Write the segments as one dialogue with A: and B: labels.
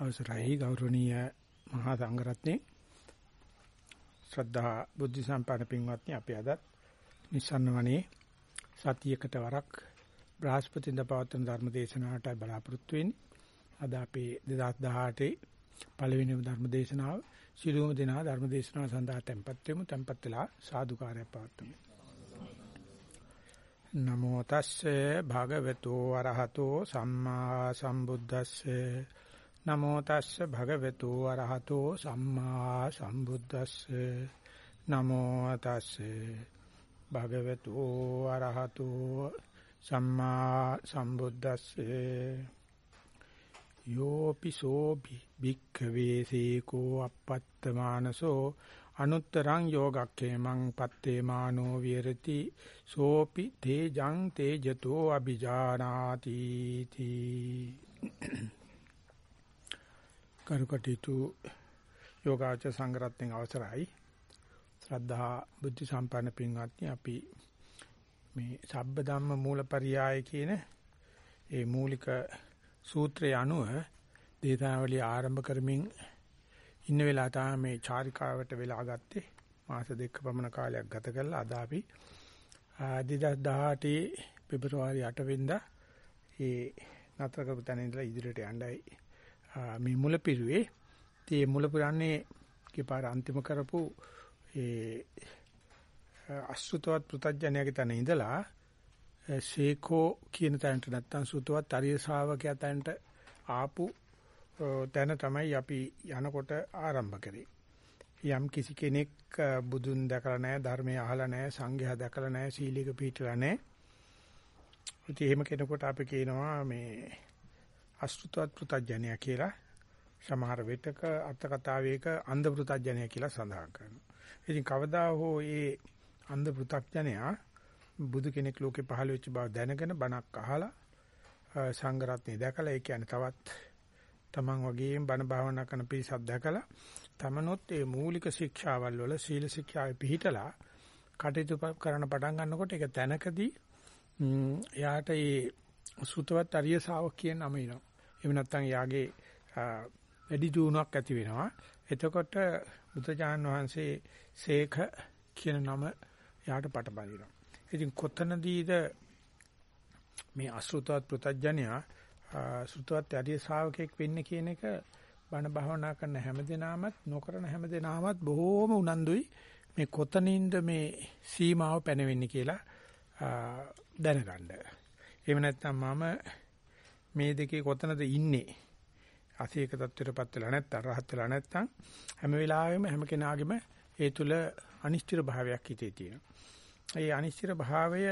A: අවසරයි ගෞරවනීය මහා සංඝරත්නයේ ශ්‍රද්ධා බුද්ධ සම්පන්න පින්වත්නි අපි අද නිසන්න වනේ සතියකට වරක් බ්‍රහස්පතින්ද පවත්වන ධර්ම දේශනාවට බලාපොරොත්තු වෙන්නේ. අද අපේ 2018 පළවෙනි ධර්ම දේශනාව සිළුම දිනා ධර්ම දේශනාව සඳහා tempත් වෙමු. tempත් වෙලා සාදුකාරය පවත්වමු. නමෝ තස්සේ භගවතු වරහතෝ සම්මා සම්බුද්දස්සේ නමෝ තස්සේ භගවතු වරහතෝ සම්මා සම්බුද්දස්සේ. නමෝ තස්සේ භගවතු වරහතෝ සම්මා සම්බුද්දස්සේ. යෝපිසෝ භික්ඛවේ සීකෝ අපත්තමානසෝ අනුත්තරං යෝගක්ඛේමං පත්තේමානෝ විරති සෝපි තේජං තේජතෝ අ비ජානාති තී. කරුකටීතු යෝගාච සංග්‍රහයෙන් අවසරයි. ශ්‍රද්ධා බුද්ධ සම්පන්න පින්වත්නි අපි මේ සබ්බ ධම්ම මූලපරියාය කියන ඒ මූලික සූත්‍රය අනුව දේශනාවලිය ආරම්භ කරමින් ඉන්න වෙලාව තමයි මේ චාරිකාවට වෙලා ගත්තේ. මාස දෙක පමණ කාලයක් ගත කරලා අද අපි 2018 පෙබරවාරි 8 වෙනිදා ඒ නතර කරපු තැන ඉඳලා ඉදිරියට යන්නයි මේ මුල පිරුවේ. ඒ මුල පුරන්නේ කීපාර අන්තිම කරපු ඒ අසුතවත් පෘතජ්ජනයාගේ තැන ඉඳලා ශේකෝ කියන තැනට නැත්තම් සුතවත් අරිය ශ්‍රාවකයා තැනට ආපු තැන තමයි අපි යනකොට ආරම්භ කරේ. යම් කිසි කෙනෙක් බුදුන් දැකලා නැහැ, ධර්මය අහලා නැහැ, සංඝයා දැකලා නැහැ, සීලයක පිළිපදලා නැහැ. ඉතින් එහෙම කෙනෙකුට අපි කියනවා මේ අසුතවත් පෘතජ්ජනයා කියලා. සමහර විටක අර්ථ කතාවේක අන්ධ පෘතජ්ජනයා කියලා සඳහන් කරනවා. ඉතින් කවදා හෝ මේ අන්ධ පෘතජ්ජනයා බුදු කෙනෙක් ලෝකේ පහළ වෙච්ච බව දැනගෙන බණක් අහලා සංඝරත්නය දැකලා ඒ කියන්නේ තවත් තමන් වගේම බණ භාවනා කරන පිරිසක් දැකලා තමනොත් ඒ මූලික ශික්ෂාවල් වල සීල ශික්ෂාවේ පිළිහිටලා කටයුතු කරන පටන් ගන්නකොට ඒක තැනකදී එයාට ඒ සුතවත් අරිය ශාවක කියන නම එනවා. එහෙම නැත්නම් යාගේ වැඩි දියුණුවක් ඇති වෙනවා. එතකොට බුදුජානන් වහන්සේ සේඛ කියන නම යාට පටබඳිනවා. ඉතින් කොතනදීද මේ අසෘතවත් ප්‍රතඥයා සෘතවත් යටි ශ්‍රාවකෙක් වෙන්නේ කියන එක බණ භාවනා කරන හැමදෙනාමත් නොකරන හැමදෙනාමත් බොහෝම උනන්දුයි මේ කොතනින්ද මේ සීමාව පැනවෙන්නේ කියලා දැනගන්න. එහෙම නැත්නම් මම මේ දෙකේ කොතනද ඉන්නේ? අසීක தත්වයටපත් වෙලා නැත්තම් රහත් වෙලා නැත්තම් හැම වෙලාවෙම හැම කෙනාගේම ඒ තුල අනිශ්චිත භාවයක් හිතේ තියෙනවා. ඒ අනිශ්චිත භාවය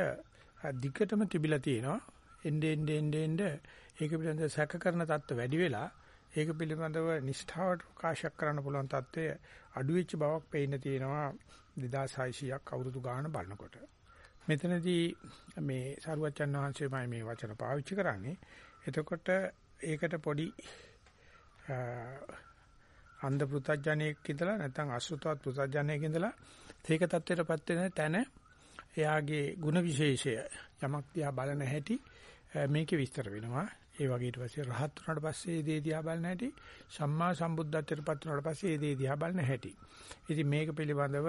A: දිගටම තිබිලා තියෙනවා. එnde end end end ඒක පිළිබඳ සැක කරන தත්ත්ව වැඩි වෙලා ඒක පිළිබඳව නිෂ්ඨාවට ප්‍රකාශ කරන්න පුළුවන් தත්ත්වය අඩු වෙච්ච බවක් පේන්න තියෙනවා 2600ක් අවුරුදු ගාන බලනකොට. මෙතනදී මේ සරුවච්චන් වහන්සේමයි මේ වචන පාවිච්චි කරන්නේ එතකොට ඒකට පොඩි අන්ධ පෘථජ්ජනෙක් ඉඳලා නැත්නම් අසෘතවත් පෘථජ්ජනෙක් ඉඳලා තේක தත්වයටපත් වෙන තැන එයාගේ ಗುಣ විශේෂය යමක් දිහා බලන හැටි මේකේ විස්තර වෙනවා. ඒ වගේ ඊට පස්සේ රහත් වුණාට පස්සේ ඒ දේ දිහා බලන හැටි සම්මා සම්බුද්ධත්වයටපත් වුණාට පස්සේ ඒ දේ දිහා බලන හැටි. ඉතින් මේක පිළිබඳව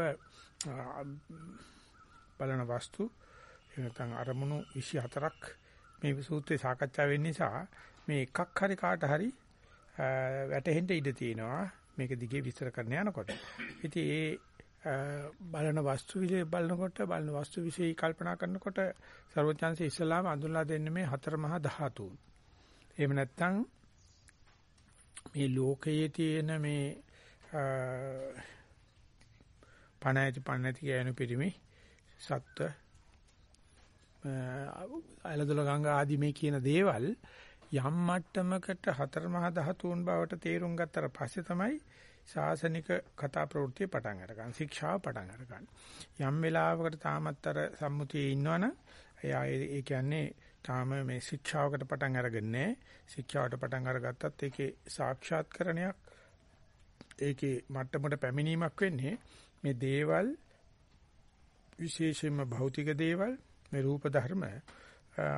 A: බලන වස්තු එනතන් අරමුණු 24ක් මේ සූත්‍රේ සාකච්ඡා වෙන්න නිසා මේ එකක් හරි කාට හරි වැටහෙන්න ඉඩ තියෙනවා මේක දිගේ විස්තර කරන්න යනකොට. ඉතින් ඒ බලන වස්තු විශේෂ බලනකොට බලන වස්තු විශේෂ කල්පනා කරනකොට ਸਰවඥාන්සේ ඉස්ලාම අඳුනලා දෙන්නේ මේ හතර මහා ධාතුන්. එහෙම නැත්නම් මේ ලෝකයේ තියෙන මේ පණ ඇති පණ නැති කියන පිරිමි සත්ත්ව අයලදොල ගංගා ආදී මේ කියන දේවල් යම් මට්ටමකට හතර මහා ධාතුන් බවට තේරුම් ගත්තට පස්සේ තමයි ශාසනික කතා ප්‍රවෘත්තිය පටන් අරගන්න ශික්ෂාව පටන් අරගන්න. යම් වෙලාවකට තාමත් අර සම්මුතියේ ඉන්නවනම් එයා ඒ කියන්නේ තාම මේ ශික්ෂාවකට පටන් අරගන්නේ ශික්ෂාවට පටන් අරගත්තත් ඒකේ සාක්ෂාත්කරණයක් ඒකේ මට්ටමට පැමිණීමක් වෙන්නේ මේ දේවල් විශේෂයෙන්ම භෞතික දේවල් මේ රූප ධර්ම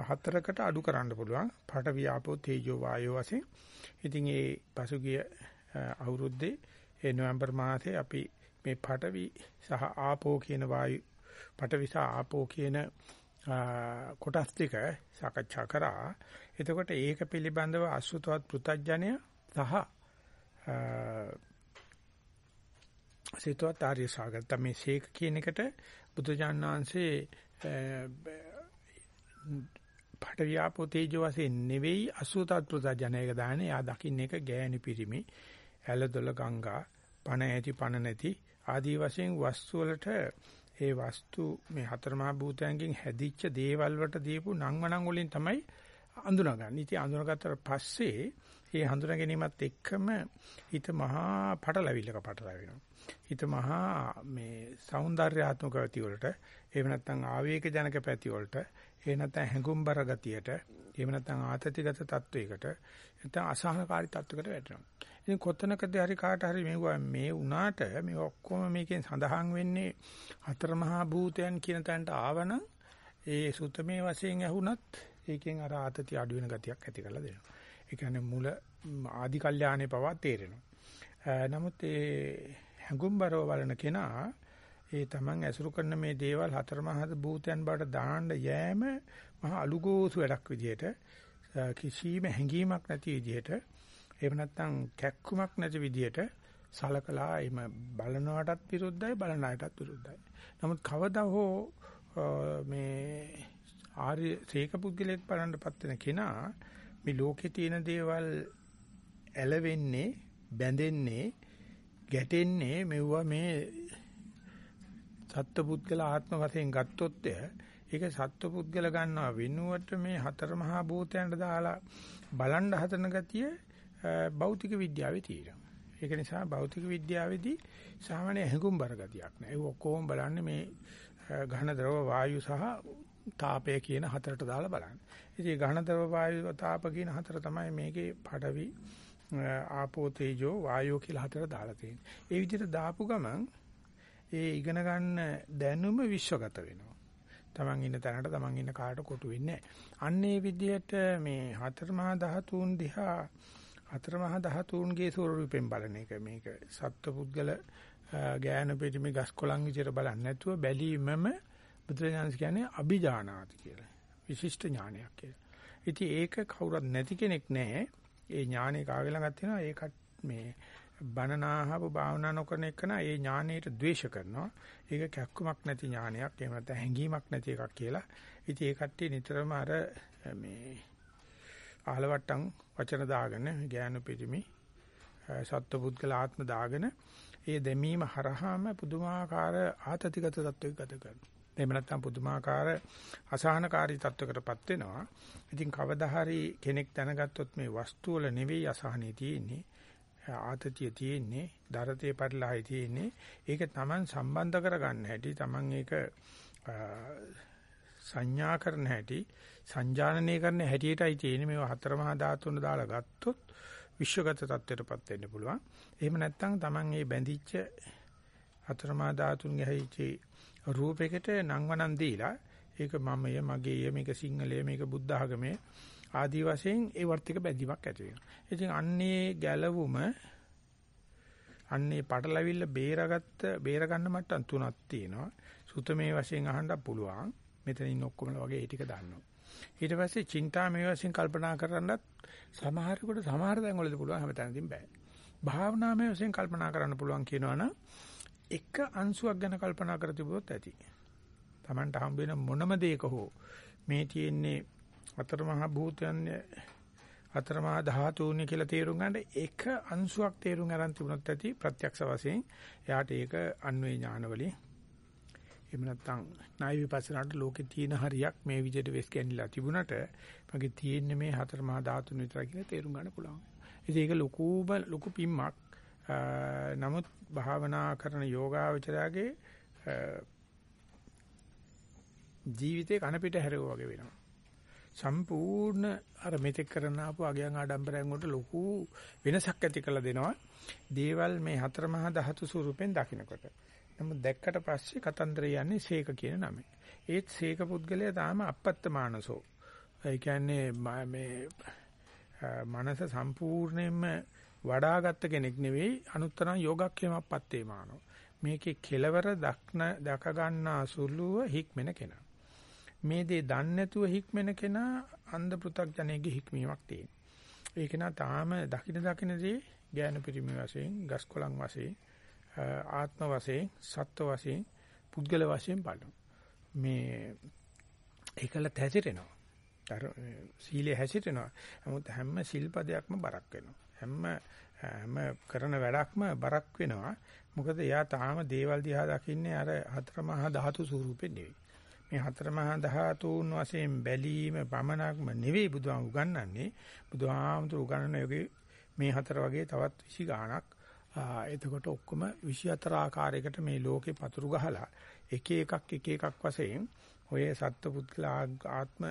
A: හතරකට අඩු කරන්න පුළුවන්. පඨ වියාපෝ තේජෝ වායෝ වශයෙන්. ඉතින් ඒ පසුගිය අවුරුද්දේ ඒ නොවැම්බර් මාසයේ අපි මේ පඨවි සහ ආපෝ කියන වායු පඨවි සහ ආපෝ කියන කොටස් දෙක සාකච්ඡා කරා. එතකොට ඒක පිළිබඳව අසුතවත් පෘතජ්ජනය සහ සිතවත් ආර්ය සාගත මේ ශේක කියන එකට බුදුජාණන් වහන්සේ පටවියාපෝ තේජෝ වශයෙන් නෙවෙයි අසුතත් ප්‍රසජනයක දාන්නේ. යා දකින්න එක ගෑණි පිරිමි, ඇලදොල ගංගා, පණ ඇති පණ නැති ආදී වශයෙන් වස්තු වලට ඒ වස්තු මේ හතර මහා භූතයන්ගෙන් හැදිච්ච දේවල් වලට දීපු නංවනං වලින් තමයි අඳුනගන්නේ. ඉතින් අඳුනගත්තට පස්සේ ඒ හඳුනා ගැනීමත් එක්කම හිත මහා පටලැවිල්ලක පටලැ වෙනවා. හිත මහා මේ సౌందర్యාත්මක පැති වලට, එහෙම නැත්නම් ආවේග ජනක පැති වලට, එහෙම නැත්නම් හැඟුම්බර ගතියට, එහෙම නැත්නම් ආතතිගත තත්වයකට, නැත්නම් අසහනකාරී තත්වයකට වැටෙනවා. ඉතින් කොතනකදී හරි කාට හරි මෙවුවා මේ වුණාට මේ ඔක්කොම මේකෙන් සඳහන් වෙන්නේ හතර මහා භූතයන් කියන තැනට ආවනම් ඒ සුතමේ වශයෙන් ඇහුණත් ඒකෙන් අර ආතති අඩු වෙන ගතියක් ඇති කරලා දෙනවා. ඒ කියන්නේ මුල ආදි කල්යාණේ පවා තේරෙනවා. නමුත් ඒ හැඟුම්බරව බලන කෙනා ඒ තමන් ඇසුරු කරන මේ දේවල් හතර මහා භූතයන් බවට දාන්න යෑම මහා අලුගෝසු වැඩක් විදියට කිසිම හැඟීමක් නැති විදියට එහෙම නැත්නම් කැක්කුමක් නැති විදියට සලකලා එම බලනවටත් විරුද්ධයි බලන අයටත් විරුද්ධයි. නමුත් කවදා හෝ මේ ආර්ය සීක පුද්ගලෙක් බලන්නපත් වෙන කෙනා මේ ලෝකේ තියෙන දේවල් ඇලවෙන්නේ බැඳෙන්නේ ගැටෙන්නේ මෙවුවා මේ සත්පුද්ගල ආත්ම වශයෙන් ගත්තොත් ඒක සත්පුද්ගල ගන්නවා වෙනුවට මේ හතර මහා භූතයන්ට දාලා බලන් හදන ගතිය භෞතික විද්‍යාවේ තියෙනවා. ඒක නිසා භෞතික විද්‍යාවේදී සාමාන්‍ය හැඟුම්බර ගතියක් නෑ. ඒ ඔක්කොම බලන්නේ මේ ඝන ද්‍රව වායු සහ තාපය කියන හතරට දාලා බලන්න. ඉතින් ඝන ද්‍රව වායු තාප කියන හතර තමයි මේකේ පඩවි ආපෝ තේජෝ වායෝ කියලා හතර දාලා තියෙන්නේ. ඒ විදිහට දාපු ගමන් ඒ ඉගෙන ගන්න දැනුම විශ්වගත වෙනවා. Taman ඉන්න තැනට Taman ඉන්න කාට කොටු වෙන්නේ අන්නේ විදිහට මේ හතර මහා ධාතුන් දිහා හතර මහා ධාතුන්ගේ ස්වරූපයෙන් බලන එක මේක සත්පුද්ගල ගෑන පිටිමි ගස් කොළන් විදිහට බලන්නේ නැතුව බැලීමම බුදුරජාණන් කියන්නේ අභිජානාති කියලා. විශිෂ්ට ඥානයක් කියලා. ඉතින් ඒක කවුරුත් නැති කෙනෙක් නැහැ. ඒ ඥානෙ කාගේ ළඟත් තියෙනවා ඒකත් මේ බනනාහව භාවනා නොකරන එකන ඒ ඥානයට ද්වේෂ කරනවා. ඒක කැක්කමක් නැති ඥානයක් එහෙම නැත්නම් හැඟීමක් නැති එකක් කියලා. ඉතින් ඒ කට්ටිය නිතරම අර මේ ආලවට්ටම් වචන දාගෙන ඥාන පිටිමි සත්පුද්ගල ආත්ම දාගෙන ඒ දෙමීම හරහාම පුදුමාකාර ආතතිගත තත්වයක ගත කරනවා. එහෙම නැත්නම් පුදුමාකාර අසහනකාරී තත්වයකටපත් වෙනවා. ඉතින් කවදා හරි කෙනෙක් දැනගත්තොත් මේ වස්තු වල නෙවෙයි අසහනේ තියෙන්නේ. ආතතිය තියෙන්නේ, දරතේ පරිලාහය තියෙන්නේ. ඒක Taman සම්බන්ධ කරගන්න හැටි, Taman ඒක සංඥා කරන හැටි, සංජානනය කරන හැටියටයි තියෙන්නේ. මේවා හතර මහා ධාතුන් දාලා ගත්තොත් විශ්වගත තත්ත්වයටපත් වෙන්න පුළුවන්. එහෙම නැත්නම් Taman මේ බැඳිච්ච හතර මහා ධාතුන්ගේ හැයිචි රූපයකට නංවනන් දීලා ඒක මමය මගේය මේක සිංහලය මේක බුද්ධ ආගමේ ආදී වශයෙන් ඒ වර්තික බැඳීමක් ඇති වෙනවා. ඉතින් අන්නේ ගැලවුම අන්නේ පටලවිල්ල බේරගත්ත බේර ගන්න මට්ටම් තුනක් තියෙනවා. සුතමේ වශයෙන් අහන්න පුළුවන්. මෙතන ඉන්න ඔක්කොම වගේ ඒ ටික දන්නවා. ඊට පස්සේ චින්තාමේ වශයෙන් කල්පනා කරන්නත් සමහරෙකුට සමහර තැන් වලදී පුළුවන් හැමතැනදීම බෑ. භාවනාමය වශයෙන් කල්පනා කරන්න පුළුවන් කියනවනම් එක අංශුවක් ගැන කල්පනා කර තිබුණොත් ඇති. Tamanට හම්බ වෙන මොනම දෙයක හෝ මේ තියෙන්නේ අතරමහා භූතයන් අතරමහා ධාතුන් කියලා තේරුම් ගන්න එක අංශුවක් තේරුම් ගන්න තිබුණොත් ඇති ප්‍රත්‍යක්ෂ වශයෙන් එයාට ඒක අන්වේ ඥානවලින් එහෙම නැත්නම් ණය විපස්සනාට ලෝකේ තියෙන හරියක් මේ විදිහට වෙස් ගැනිලා තිබුණට මගේ තියෙන්නේ මේ හතර මහා ධාතුන් විතරයි කියලා තේරුම් ගන්න පුළුවන්. ඉතින් ඒක ලොකුම ලොකු පිම්මක්. නමුත් භාවනා කරන යෝගාවචරයාගේ ජීවිතේ කන පිට හැරෙවෝ වගේ වෙනවා. සම්පූර්ණ අර මෙතෙක් කරන ආපු අගයන් ආඩම්බරයන් වලට ලොකු වෙනසක් ඇති කළ දෙනවා. දේවල් මේ හතර මහා ධාතු ස්වරූපෙන් දකින්නකොට. නමුත් දැක්කට පස්සේ කතන්දරය යන්නේ සීක කියන නමෙන්. ඒත් සීක පුද්ගලයා තාම අපත්ත මානසෝ ඒ කියන්නේ මේ මනස සම්පූර්ණයෙන්ම වඩාගත් කෙනෙක් නෙවෙයි අනුත්තරං යෝගක්ඛේමප්පත්තේ මානෝ. මේකේ කෙලවර දක්න දක ගන්නා සුළුව හික්මෙන කෙනා. මේ දේ දන්නේ නැතුව හික්මෙන කෙනා අන්ධ පෘ탁ජනෙගේ හික්මීමක් තියෙනවා. ඒක නා තාම දකින දකිනදී ඥාන පිරිමි වශයෙන්, ගස්කොලන් වශයෙන්, ආත්ම වශයෙන්, සත්ව වශයෙන්, පුද්ගල වශයෙන් බලනවා. මේ ඒකල තැසිරෙනවා. සීලය හැසිරෙනවා. නමුත් හැම සිල්පදයක්ම බරක් වෙනවා. හැම හැම කරන වැඩක්ම බරක් වෙනවා. මොකද එයා තාම දේවල් දිහා දකින්නේ අර හතර මහා ධාතු ස්වරූපෙන් නෙවෙයි. මේ හතර මහා ධාතුන් වශයෙන් බැලීම පමණක්ම නෙවෙයි බුදුහාම උගන්වන්නේ. බුදුහාමුදුරු උගන්වන යෝගේ මේ හතර වගේ තවත් 20 ගාණක් එතකොට ඔක්කොම 24 ආකාරයකට මේ ලෝකේ පතුරු ගහලා එක එකක් එක එකක් වශයෙන් ඔය සත්පුත්ල ආත්ම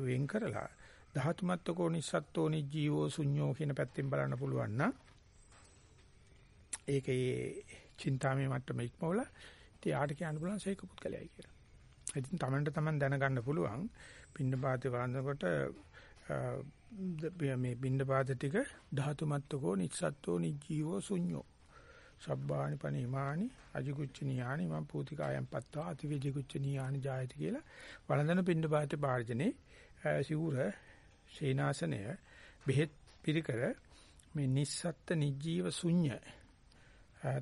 A: වෙන් කරලා ධාතුමත්කෝ නිස්සත්තෝ නිජීවෝ ශුඤ්ඤෝ කියන පැත්තෙන් බලන්න පුළුවන් නම් ඒකේ චින්තාමේ මට්ටම ඉක්මවල ඉතින් ආට කියන්න පුළුවන් සේක පුත්කලයි කියලා. ඉතින් තමන්ට තමන් දැනගන්න පුළුවන් පින්නපාතේ වළඳනකොට මේ පින්නපාත ටික ධාතුමත්කෝ නිස්සත්තෝ නිජීවෝ ශුඤ්ඤෝ සබ්බානි පනිමානි අජිකුච්චනියානි මම පූතිකායන් පත්තා අතිවිජිකුච්චනියානි ජායති කියලා වළඳන පින්නපාතේ භාජනේ සිවුර සේනාසනය බෙහෙත් පිරිකර මේ නිස්සත්ත නිජීව ශුන්‍ය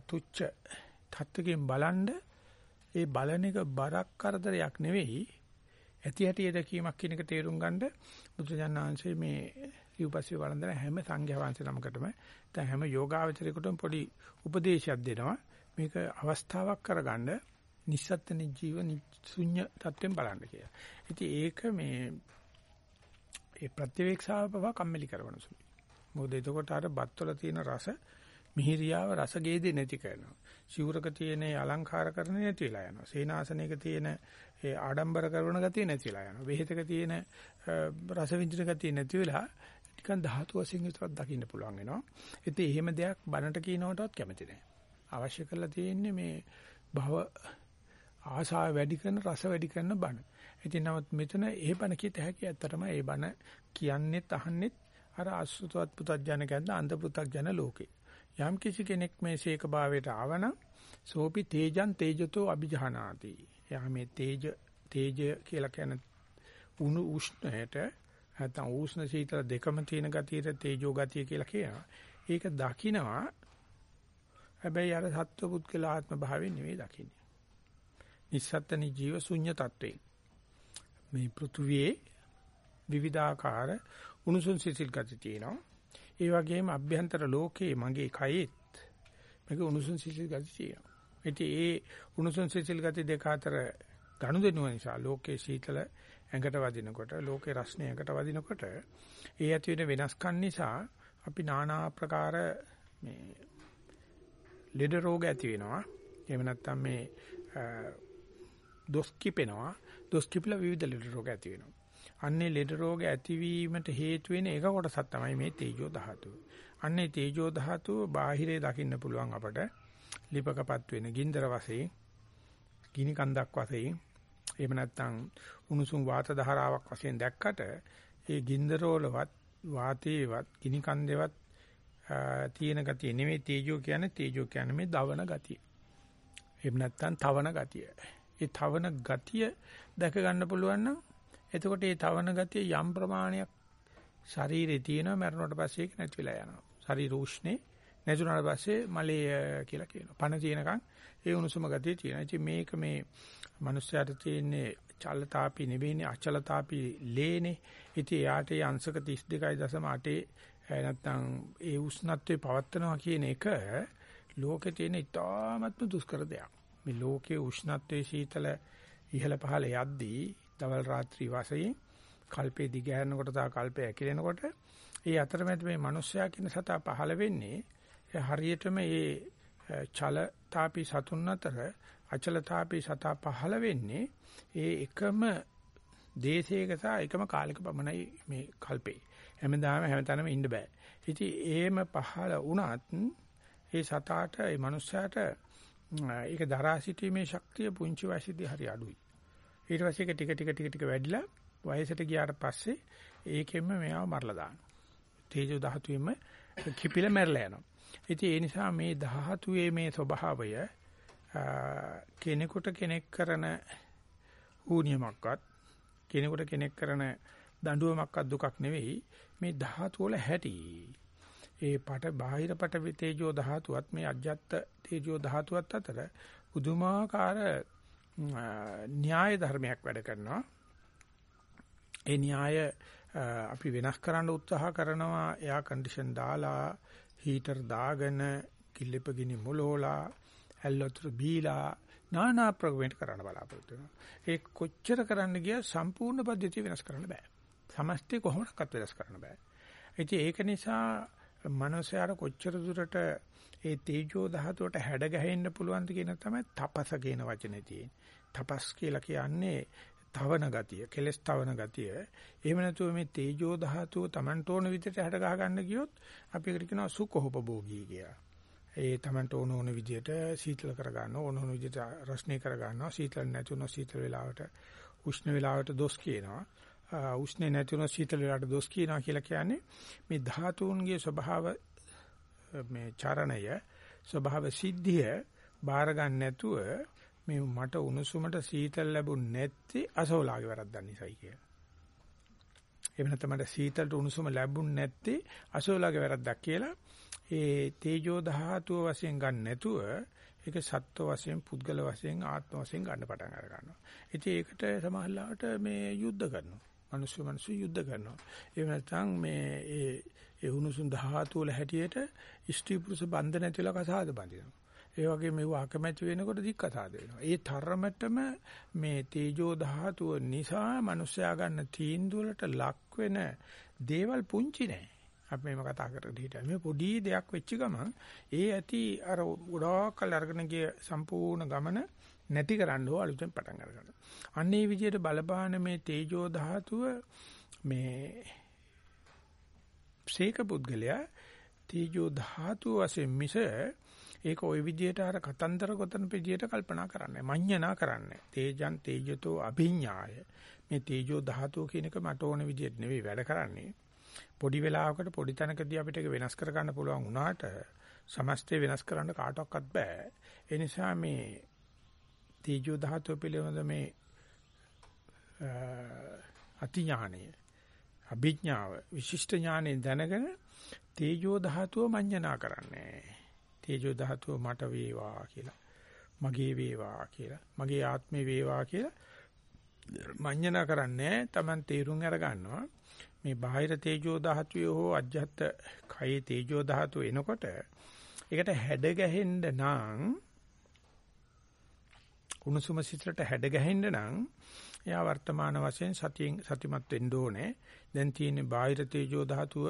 A: තුච්ච තත්ත්වයෙන් බලන්ඩ ඒ බලන එක බරක් කරදරයක් නෙවෙයි ඇති හැටි දැකීමක් කියන එක තේරුම් ගන්න බුදුජානනාංශයේ මේ ඊපස්සේ වළඳන හැම සංඝයා වහන්සේ නමකටම දැන් හැම යෝගාවචරයකටම පොඩි උපදේශයක් දෙනවා මේක අවස්ථාවක් කරගන්න නිස්සත්ත නිජීව ශුන්‍ය තත්ත්වෙන් බලන්න කියලා. ඉතින් ඒක මේ ඒ ප්‍රතිවේක්ෂාව පවා කම්මැලි කරන සුළුයි. මොකද එතකොට අර බත්වල තියෙන රස මිහිරියාව රස ගේදේ නැති කරනවා. සිවුරක තියෙන අලංකාර කරන නැති වෙලා යනවා. සේනාසනයක තියෙන ඒ ආඩම්බර කරන ගතිය නැති වෙලා යනවා. වෙහෙතක තියෙන රස විඳින ගතිය නැති වෙලා නිකන් ධාතු වශයෙන් විතරක් දකින්න පුළුවන් වෙනවා. ඉතින් එහෙම දෙයක් බනට කියනකොටවත් කැමති නැහැ. අවශ්‍ය කරලා තියෙන්නේ මේ භව ආශාව වැඩි කරන රස වැඩි කරන බණ. ඉතින් නමුත් මෙතන ඒ බණ කියත හැකි ඇත්තටම ඒ බණ කියන්නෙත් අහන්නෙත් අර අසුතවත් පුතඥ කැඳ අන්ධ පුතඥ ලෝකේ. යම් කිසි කෙනෙක් මේ ශේක භාවයට ආවනම් සෝපි තේජං තේජතෝ අභිජහනාති. එයා මේ තේජ තේජ කියලා කියන උණු උෂ්ණයට නැත්නම් උෂ්ණ සීතල දෙකම තියෙන ගතියට තේජෝ ගතිය කියලා කියනවා. ඒක දකිනවා හැබැයි අර සත්ව පුද්ගල ආත්ම භාවයෙන් නෙවෙයි දකින්නේ. නිස්සත්තනි ජීව ශුන්‍ය තත්වේ. මේ පෘථුවියේ විවිධාකාර උණුසුම් සිසිල් ගති තියෙනවා. ඒ වගේම අභ්‍යන්තර ලෝකයේ මගේ කයෙත් මේක උණුසුම් සිසිල් ගති තියෙනවා. ඉතින් ඒ උණුසුම් සිසිල් ගති දෙක අතර ගනුදෙනුව නිසා ලෝකයේ සීතල ඇඟට වදිනකොට ලෝකේ රස්නේ ඇඟට වදිනකොට ඒ ඇති වෙන වෙනස්කම් නිසා අපි নানা ආකාර මේ ලෙඩ රෝග ඇති වෙනවා. එහෙම නැත්නම් මේ දොස් කිපෙනවා. දොස් කිපිලා විවිධ ලෙඩ රෝග ඇති වෙනවා. අන්නේ ලෙඩ රෝග ඇතිවීමට හේතු වෙන එක කොටසක් තමයි මේ තේජෝ ධාතුව. අන්නේ තේජෝ ධාතුව බාහිරේ දකින්න පුළුවන් අපට. ලිපකපත් වෙන ගින්දර වශයෙන්, ගිනි කන්දක් වශයෙන්, එහෙම නැත්නම් උණුසුම් වාත ධාරාවක් වශයෙන් දැක්කට ඒ ගින්දරවලවත් වාතයේවත් ගිනි කන්දේවත් තියෙන ගතිය නෙමෙයි තේජෝ කියන්නේ තේජෝ කියන්නේ මේ දවන ගතිය. එහෙම නැත්නම් තවන ගතිය. ඒ තවන ගතිය දැක ගන්න පුළුවන් නම් එතකොට ඒ තවන ගතිය යම් ප්‍රමාණයක් ශරීරේ තියෙනවා මරණයට පස්සේ ඒක නැති වෙලා යනවා. ශරීර උෂ්ණේ නැතුණාට පස්සේ මලේ කියලා කියනවා. පණ තියෙනකන් ඒ උණුසුම ගතිය තියෙනවා. ඉතින් මේක මේ මනුස්සයාට තියෙන්නේ චලතාපි නෙවෙයිනේ අචලතාපි ලේනේ. ඉතින් එයාට ඒ අංශක 32.8 නැත්නම් ඒ උෂ්ණත්වයේ පවත්නවා කියන එක ලෝකේ තියෙන ඉතාමත්ම දුෂ්කර දෙයක්. මේ ලෝකයේ උෂ්ණත්වයේ සීතල ඉහළ පහළ යද්දී දවල් රාත්‍රී වාසයේ කල්පේ දිගහැරනකොට තා කල්පේ ඇකිලෙනකොට ඒ අතරමැද මේ මිනිස්සයා කියන සතා පහළ වෙන්නේ හරියටම ඒ චල තාපි සතුන් අතර අචල තාපි සතා පහළ වෙන්නේ ඒ එකම දේශයක සහ එකම කාලයක පමණයි මේ කල්පේ. හැමදාම හැමතැනම ඉන්න බෑ. ඉතින් එහෙම පහළ වුණත් ඒ සතාට ඒ මනුස්සයාට ඒක දරා සිටීමේ ශක්තිය පුංචි වයසේදී හරි අඩුයි. ඊට පස්සේ ඒක ටික ටික ටික ටික වැඩිලා වයසට ගියාට පස්සේ ඒකෙන්ම මෙයාව මරලා දානවා. තේජෝ ධාතුවෙම කිපිලා මැරලා යනවා. ඉතින් ඒ නිසා මේ ධාතුවේ මේ ස්වභාවය කෙනෙකුට කෙනෙක් කරන ඌනියමක්වත් කෙනෙකුට කෙනෙක් කරන දඬුවමක්වත් දුකක් නෙවෙයි මේ ධාතු වල හැටි. ඒ පට බාහිර පට තේජෝ ධාතුවත් මේ අජ්ජත් තේජෝ ධාතුවත් අතර පුදුමාකාර න්‍යාය ධර්මයක් වැඩ කරනවා. ඒ න්‍යාය අපි වෙනස් කරන්න උත්සාහ කරනවා එයා කන්ඩිෂන් දාලා හීටර් දාගෙන කිල්ලෙප ගිනි මොලෝලා ඇල්ලතර බීලා නානා ප්‍රොග්‍රෑම් කරන්න බලාපොරොත්තු වෙනවා. ඒ කොච්චර කරන්න ගිය සම්පූර්ණ පද්ධතිය වෙනස් කරන්න බෑ. සමස්තය කොහොමදක්වත් වෙනස් කරන්න බෑ. ඉතින් ඒක නිසා මනසයාට කොච්චර දුරට ඒ තේජෝ ධාතුවට හැඩ ගැහෙන්න පුළුවන්ද කියන තමයි තපස කියන වචනේ තියෙන්නේ. තපස් කියලා කියන්නේ තවන ගතිය, කෙලස් තවන ගතිය. එහෙම නැතුව මේ තේජෝ ධාතුව Tamanට ඕන විදිහට හැඩ ගහ ගන්න ගියොත් අපි ඒකට කියනවා සුඛෝපභෝගී කියලා. ඒ Tamanට ඕන ඕන විදිහට සීතල කර ගන්න ඕන ඕන විදිහට රස්නේ කර ගන්නවා. සීතල නැතුන සීතල වෙලාවට උෂ්ණ වෙලාවට දොස් කියනවා. උෂ්ණේ නැතුන සීතල වෙලාවට දොස් කියනවා කියලා කියන්නේ මේ ධාතුන්ගේ ස්වභාව මේ චරණය ස්වභාව සිද්ධිය බාර ගන්න නැතුව මේ මට උණුසුමට සීතල ලැබුණ නැත්තේ අසෝලාගේ වැරද්දක් නිසායි කියලා. එහෙම නැත්නම් මට සීතලට උණුසුම ලැබුණ නැත්තේ අසෝලාගේ වැරද්දක් කියලා ඒ තේජෝ ධාතුව වශයෙන් ගන්න නැතුව ඒක සත්ව වශයෙන් පුද්ගල වශයෙන් ආත්ම වශයෙන් ගන්න පටන් අර ගන්නවා. ඉතින් ඒකට සමහරවිට මේ යුද්ධ කරනවා. මිනිස්සු මිනිස්සු යුද්ධ කරනවා. එහෙම නැත්නම් මේ ඒ ඒ උණුසුම් ධාතු වල හැටියට ස්ත්‍රී පුරුෂ බන්ධ නැතිලා කසාද බඳිනවා. ඒ වගේ මෙව අකමැති වෙනකොට දික්කසාද වෙනවා. ඒ තරමටම මේ තේජෝ ධාතුව නිසා මිනිස්සයා ගන්න තීන්දුවලට ලක් වෙන දේවල් පුංචි නෑ. අපි මේව කතා කරගෙන හිටියා. මේ පොඩි දෙයක් වෙච්ච ගමන් ඒ ඇති අර ගොඩාක් කල් අරගෙන ගිය සම්පූර්ණ ගමන නැති කරන්න ඕ අලුතෙන් පටන් අරගන්න. අන්න ඒ විදිහට බලපාන මේ තේජෝ ධාතුව මේ ශේක පුද්ගලයා තේජෝ ධාතුව වශයෙන් මිස ඒක ওই විදිහට අර කතන්දර ගොතන පිළියට කල්පනා කරන්නේ. මඤ්ඤණා කරන්නේ. තේජන් තේජතෝ අභිඥාය. මේ තේජෝ ධාතුව කියන එක මට ඕන විදිහට නෙවෙයි වැඩ කරන්නේ. පොඩි වෙලාවකට පොඩි තැනකදී අපිට ඒක වෙනස් කර ගන්න පුළුවන් වුණාට සමස්තය වෙනස් කරන්න කාටවත් බෑ. ඒ නිසා මේ තේජෝ ධාතුව පිළිබඳ මේ අති ඥානය අභිඥාව විශිෂ්ට ඥානෙ දැනගෙන තේජෝ ධාතුව මඤ්ඤණා කරන්නේ. තේජෝ ධාතුව මට වේවා කියලා. මගේ වේවා කියලා. මගේ ආත්මේ වේවා කියලා මඤ්ඤණා කරන්නේ Taman තීරුම් අර ගන්නවා. මේ බාහිර තේජෝ ධාතුවේ හෝ අජ්ජත් කයේ තේජෝ ධාතුව එනකොට ඒකට හැඩ ගැහෙන්න නම් කුණුසුම සිතට හැඩ ගැහෙන්න නම් එයා වර්තමාන වශයෙන් සතියෙන් සතිමත් වෙන්න ඕනේ. දැන් තියෙන බාහිර තේජෝ ධාතුව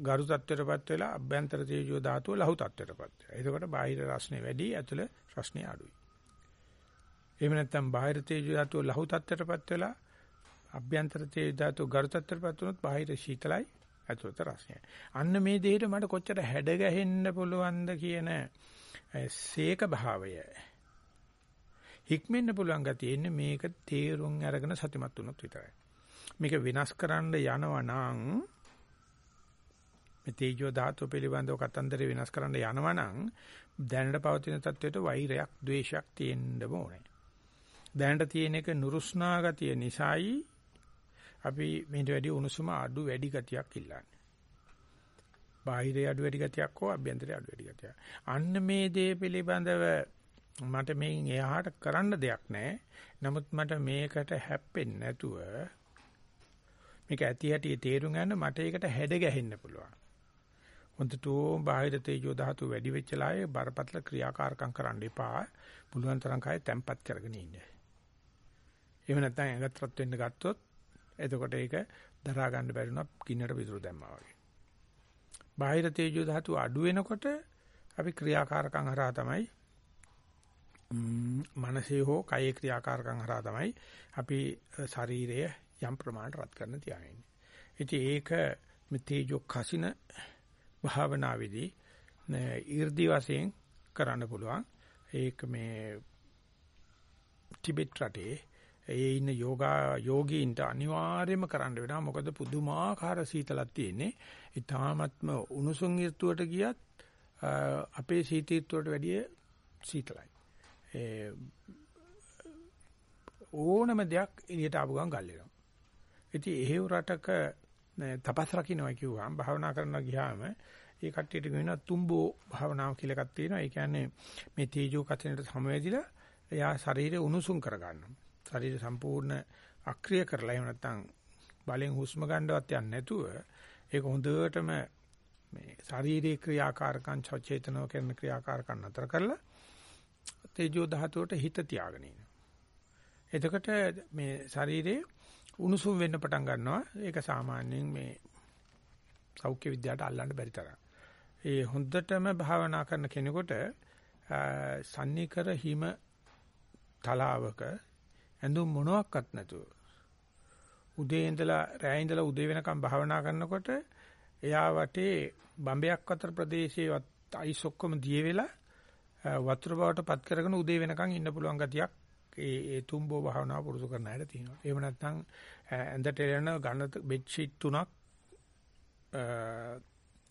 A: ගරු තත්ත්වයටපත් වෙලා අභ්‍යන්තර තේජෝ ධාතුව ලහු තත්ත්වයටපත් වෙනවා. එතකොට බාහිර රස්නේ වැඩි ඇතුළ රස්නේ අඩුයි. එහෙම නැත්නම් බාහිර තේජෝ ධාතුව ලහු තත්ත්වයටපත් වෙලා අභ්‍යන්තර තේජෝ ධාතුව ගරු තත්ත්වයටපත් වුණොත් බාහිර සීතලයි ඇතුළත රස්නේ. අන්න මේ දෙයට මට කොච්චර හැඩ ගැහෙන්න පුළුවන්ද කියන සීක භාවය. හික්මෙන්න පුළුවන් ගතිය එන්නේ මේක තේරුම් අරගෙන සතිමත් වුණොත් විතරයි. මේක විනාශ කරන්න යනවා නම් මේ තේජෝ ධාතුව පිළිබඳව කතන්දරේ වෙනස් කරන්න යනවා නම් දැනට පවතින තත්වයට වෛරයක්, ද්වේෂයක් තියෙන්න ඕනේ. දැනට තියෙන එක නුරුස්නා ගතිය නිසායි අපි මේට වැඩි උණුසුම අඩු වැඩි ගතියක් ඉල්ලන්නේ. බාහිරේ අඩු වැඩි ගතියක් හෝ අභ්‍යන්තරේ අඩු වැඩි ගතියක්. අන්න මේ දේ පිළිබඳව මට මේන් එහාට කරන්න දෙයක් නැහැ. නමුත් මට මේකට හැප්පෙන්නේ නැතුව මේක ඇති හැටි තේරුම් ගන්න මට ඒකට හැඩ ගැහෙන්න පුළුවන්. හොඳටම බාහිර තේජෝ ධාතු වැඩි වෙච්ච ලායේ බරපතල ක්‍රියාකාරකම් කරන්න එපා. පුළුවන් තරම් කය තැම්පත් කරගෙන ඉන්න. එහෙම නැත්නම් ඇඟත් රත් වෙන්න ගත්තොත් එතකොට ඒක දරා ගන්න බැරි වුණා කින්නට විදුරු දැම්මා වගේ. බාහිර තේජෝ ධාතු අඩු වෙනකොට අපි ක්‍රියාකාරකම් හරහා තමයි මනසේ හෝ කයේ ක්‍රියාකාරකම් හරහා තමයි අපි ශරීරය යම් ප්‍රමාණයට රත් කරන්න තියාගන්නේ. ඉතින් ඒක මේ තේජෝ කසින භාවනාවේදී ඊර්දි වශයෙන් කරන්න පුළුවන්. ඒක මේ ටිබෙට් රටේ ඒ ඉන්න යෝගා යෝගීන්ට අනිවාර්යයෙන්ම කරන්න වෙනවා. මොකද පුදුමාකාර සීතලක් තියෙන්නේ. ඊ타ත්ම උණුසුම් ඍතුවට ගියත් අපේ සීත ඍතුවට වැඩිය සීතලයි. ඒ ඕනම දෙයක් එළියට ආපු ගමන් ගල් වෙනවා. ඉතින් එහෙව් රටක තපස් රකින්නවා කිව්වම භාවනා කරනවා ගියාම ඒ කට්ටියට කියනවා තුම්බෝ භාවනාව කියලා එකක් තියෙනවා. ඒ කියන්නේ මේ තේජෝ කතනට සමවැදිලා එයා ශරීරය උණුසුම් කරගන්නවා. ශරීරය සම්පූර්ණ අක්‍රිය කරලා එහෙම නැත්නම් බලෙන් හුස්ම ගන්නවත් යන්නේ නැතුව ඒක හොඳටම මේ ශාරීරික ක්‍රියාකාරකම් චේතනව කරන ක්‍රියාකාරකම් නතර කරලා තේජෝ ධාතුවට හිත තියාගෙන ඉන්න. එතකොට මේ ශරීරේ උණුසුම් වෙන්න පටන් ගන්නවා. ඒක සාමාන්‍යයෙන් මේ සෞඛ්‍ය විද්‍යාවට අල්ලන්න බැරි තරම්. ඒ හොඳටම භාවනා කරන කෙනෙකුට සන්නිකර හිම තලාවක ඇඳුම් මොනවත් නැතුව උදේ ඉඳලා රැය ඉඳලා උදේ වෙනකම් භාවනා කරනකොට එයා වටේ බම්බයක් අතර ප්‍රදේශයේ අයිස් ඔක්කොම දිය වෙලා වතුර බවට පත් කරගෙන උදේ වෙනකම් ඉන්න පුළුවන් ගතියක් ඒ ඒ තුම්බෝ භාවනාව පුරුදු කරන අයට තියෙනවා. එහෙම නැත්නම් ඇඳට එන ඝන බෙඩ් ෂීට් තුනක්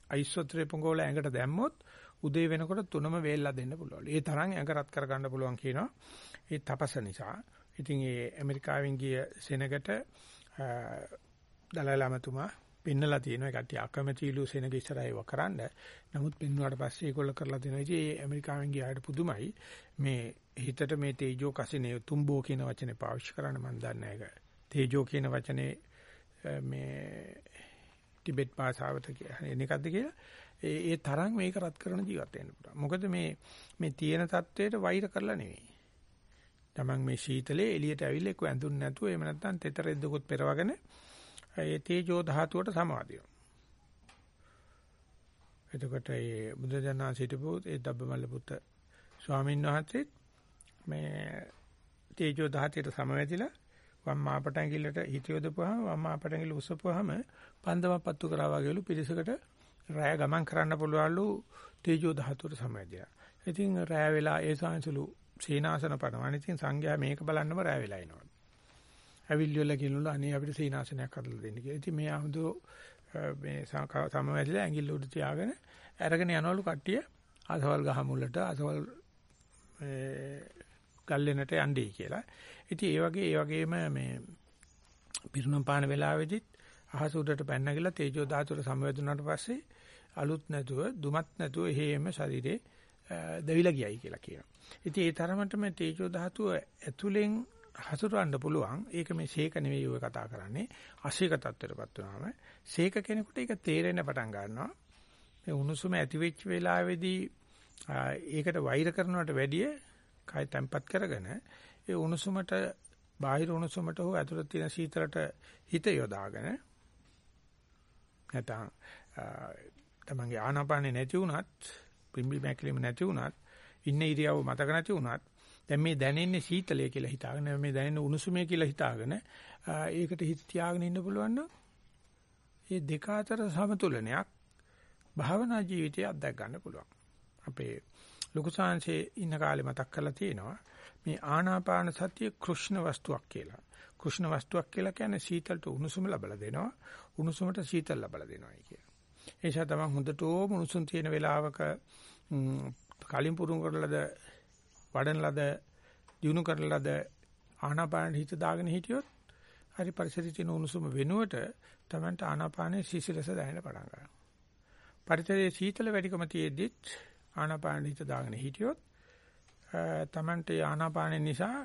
A: අයිස් වතුරේ පොඟවල ඇඟට දැම්මොත් උදේ වෙනකොට තුනම වේල්ලා දෙන්න පුළුවන්. ඒ තරම් ඇඟ රත් කර ගන්න පුළුවන් කියනවා. ඒ තපස නිසා. ඉතින් ඒ ඇමරිකාවෙන් ගිය සෙනගට දලයි ලාමතුමා පෙන්නලා තියෙනවා ඒ කට්ටිය අකමැතිලු සෙනග ඉස්සරහව කරන්න. නමුත් පෙන්වුවාට පස්සේ ඒගොල්ලෝ කරලා තියෙනවා ඉතින් ඒ ඇමරිකාවෙන් ගියාට පුදුමයි. මේ හිතට මේ තේජෝ කසිනේ තුම්බෝ කියන වචනේ පාවිච්චි කරන්න මම දන්නේ නැහැ. තේජෝ කියන වචනේ මේ ටිබෙට් භාෂාවට කියන එකක්ද කියලා ඒ ඒ තරම් මේක රත් කරන ජීවත් වෙන්න පුළුවන්. මොකද මේ මේ තියෙන தത്വයට වෛර කරලා නෙවෙයි. Taman මේ සීතලේ එළියට ඇවිල්ලා ඒක ඇඳුන් නැතුව එහෙම නැත්නම් තෙතරෙද්දකුත් පෙරවගෙන ඒ තේජෝ ධාතුවට සමාදිනවා. එතකොට ඒ බුදුජානනා සිටපු ඒ දබ්බමල්ල පුත් ස්වාමීන් වහන්සේ මේ තේජෝ ධාතයට සමවැදිලා වම් මාපට ඇඟිල්ලට හිත යොදපුවාම වම් මාපට ඇඟිල්ල උස්සපුවාම පන්දමක් පත්තු කරා වගේලු පිරිසකට රැය ගමන් කරන්න පුළුවන්ලු තේජෝ ධාතුවට සමවැදිලා. ඉතින් රැය වෙලා ඒ සාංශලු සීනාසන පනවන. ඉතින් සංඝයා මේක බලන්නම රැ වෙලා එනවා. ඇවිල්ලිවල කියනවලු අනේ අපිට සීනාසනයක් හදලා දෙන්න කියලා. ඉතින් මේ ආමුදු මේ සමවැදිලා ඇඟිල්ල උඩ තියාගෙන අරගෙන යනවලු කට්ටිය අසවල් ගහ මුලට අසවල් ගල්ලෙනට යන්නේ කියලා. ඉතින් ඒ වගේ ඒ වගේම මේ පිරුණම් පාන වෙලාවෙදිත් අහස උඩට පැන්න ගිලා තේජෝ ධාතුවට සමවැදුනාට පස්සේ අලුත් නැතුව දුමත් නැතුව හේම ශරීරේ දෙවිලා ගියයි කියලා කියනවා. ඉතින් ඒ තරමටම තේජෝ ධාතුව ඇතුලෙන් හසුරවන්න පුළුවන්. ඒක මේ ශේක නෙවෙයි ඔය කතා කරන්නේ. අශේක තත්ත්වයටපත් වුණාම ශේක කෙනෙකුට ඒක තේරෙන්න පටන් ගන්නවා. මේ උණුසුම ඇති වෙච්ච වෙලාවේදී ඒකට වෛර කරනවට වැඩිය කය තැම්පත් කරගෙන ඒ උණුසුමට බාහිර උණුසුමට හෝ ඇතුළත තියෙන සීතලට හිත යොදාගෙන නැත්නම් තමන්ගේ ආනාපානෙ නැති වුණත් පිම්බි මැකිලිම නැති වුණත් ඉන්න ඉරියව්ව මතක නැති වුණත් දැන් මේ දැනෙන්නේ සීතලය කියලා හිතාගෙන මේ දැනෙන්නේ උණුසුමේ කියලා හිතාගෙන ඒකට හිත තියාගෙන ඉන්න පුළුවන් නම් මේ දෙක අතර සමතුලනයක් භාවනා ජීවිතයේ අත්දැක ගන්න පුළුවන්. අපේ ලොකු සංසේ ඉන්න කාලේ මතක් කරලා තියෙනවා මේ ආනාපාන සතිය කෘෂ්ණ වස්තුවක් කියලා. කෘෂ්ණ වස්තුවක් කියලා කියන්නේ සීතලට උණුසුම ලබලා දෙනවා. උණුසුමට සීතල ලබලා දෙනවායි කියලා. ඒ නිසා තමයි හොඳටම උණුසුම් තියෙන වෙලාවක කලින් පුරුදු කරලද වඩන ලද දිනු කරන ලද ආනාපාන හිත දාගෙන හිටියොත් හරි පරිසරයේ තියෙන උණුසුම වෙනුවට තමන්ට ආනාපානයේ සිසිලස දැනෙන්න පටන් ගන්නවා. පරිසරයේ සීතල වැඩිකම තියෙද්දිත් ආනාපාන හිත දාගෙන හිටියොත් තමන්ට ආනාපාන නිසා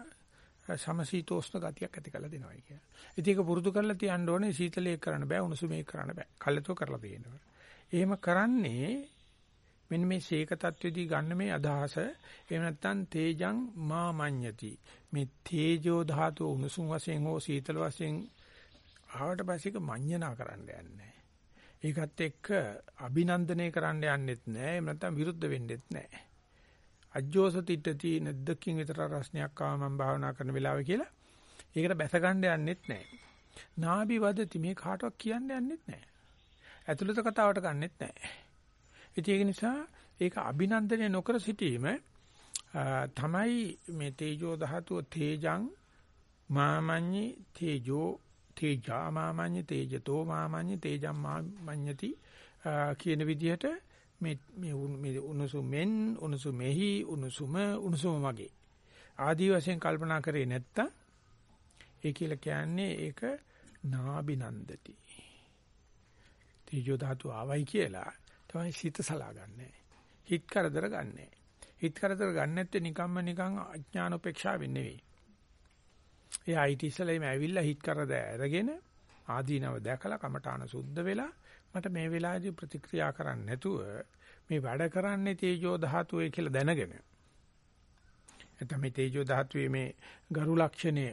A: සමසීතෝෂ්ණ ගතියක් ඇති කරලා දෙනවා කියන. ඉතින් ඒක පුරුදු කරලා තියන්න ඕනේ සීතලයේ කරන්න බෑ උණුසුමේ කරන්න බෑ. කල්ලාතෝ කරලා තියෙනවා. එහෙම කරන්නේ මෙන්න මේ ශේක තත්වෙදී ගන්න මේ අදහස. එහෙම නැත්නම් තේජං මාමඤ්ඤති. මේ තේජෝ ධාතුව උණුසුම් වශයෙන් හෝ සීතල වශයෙන් ආවට පස්සේ මඤ්ඤණා කරන්න යන්නේ ඒකත් එක්ක අභිනන්දනය කරන්න යන්නෙත් නෑ එහෙම නැත්නම් විරුද්ධ වෙන්නෙත් නෑ අජ්ජෝස තිට්ඨති නැද්දකින් විතර රස්නයක් ආව මම භාවනා කරන වෙලාවේ කියලා ඒකට බැස ගන්න යන්නෙත් නෑ නාභි වදති මේ කාටවත් කියන්න යන්නෙත් නෑ ඇතුළත කතාවට ගන්නෙත් නෑ ඉතින් ඒක නිසා ඒක අභිනන්දනය නොකර සිටීම තමයි මේ තේජෝ ධාතුව තේජං මාමඤ්ඤි තේජෝ තේජා මාමඤ්ඤි තේජතෝ මාමඤ්ඤි තේජම් මාමඤ්ඤති කියන විදිහට මේ මේ උණුසුමෙන් උණුසුමෙහි උණුසුම උණුසුම මගේ ආදී වශයෙන් කල්පනා කරේ නැත්තම් ඒ කියලා කියන්නේ ඒක නාබිනන්දති තේජෝ ධාතු ආවයි කියලා. තමයි සිත සලාගන්නේ. හිත කරදර ගන්නෑ. හිත කරදර ගන්න නැත්තේ නිකම්ම නිකන් අඥාන උපේක්ෂාවෙන් නෙවෙයි. ඒ IT ඉස්සලෙම ඇවිල්ලා හිත කරදර අරගෙන ආදීනව දැකලා කමඨාන සුද්ධ වෙලා මට මේ වෙලාවේදී ප්‍රතික්‍රියා කරන්න නැතුව මේ වැඩ කරන්නේ තේජෝ ධාතුවේ කියලා දැනගෙන. එතම මේ තේජෝ ධාතුවේ මේ ගරු ලක්ෂණය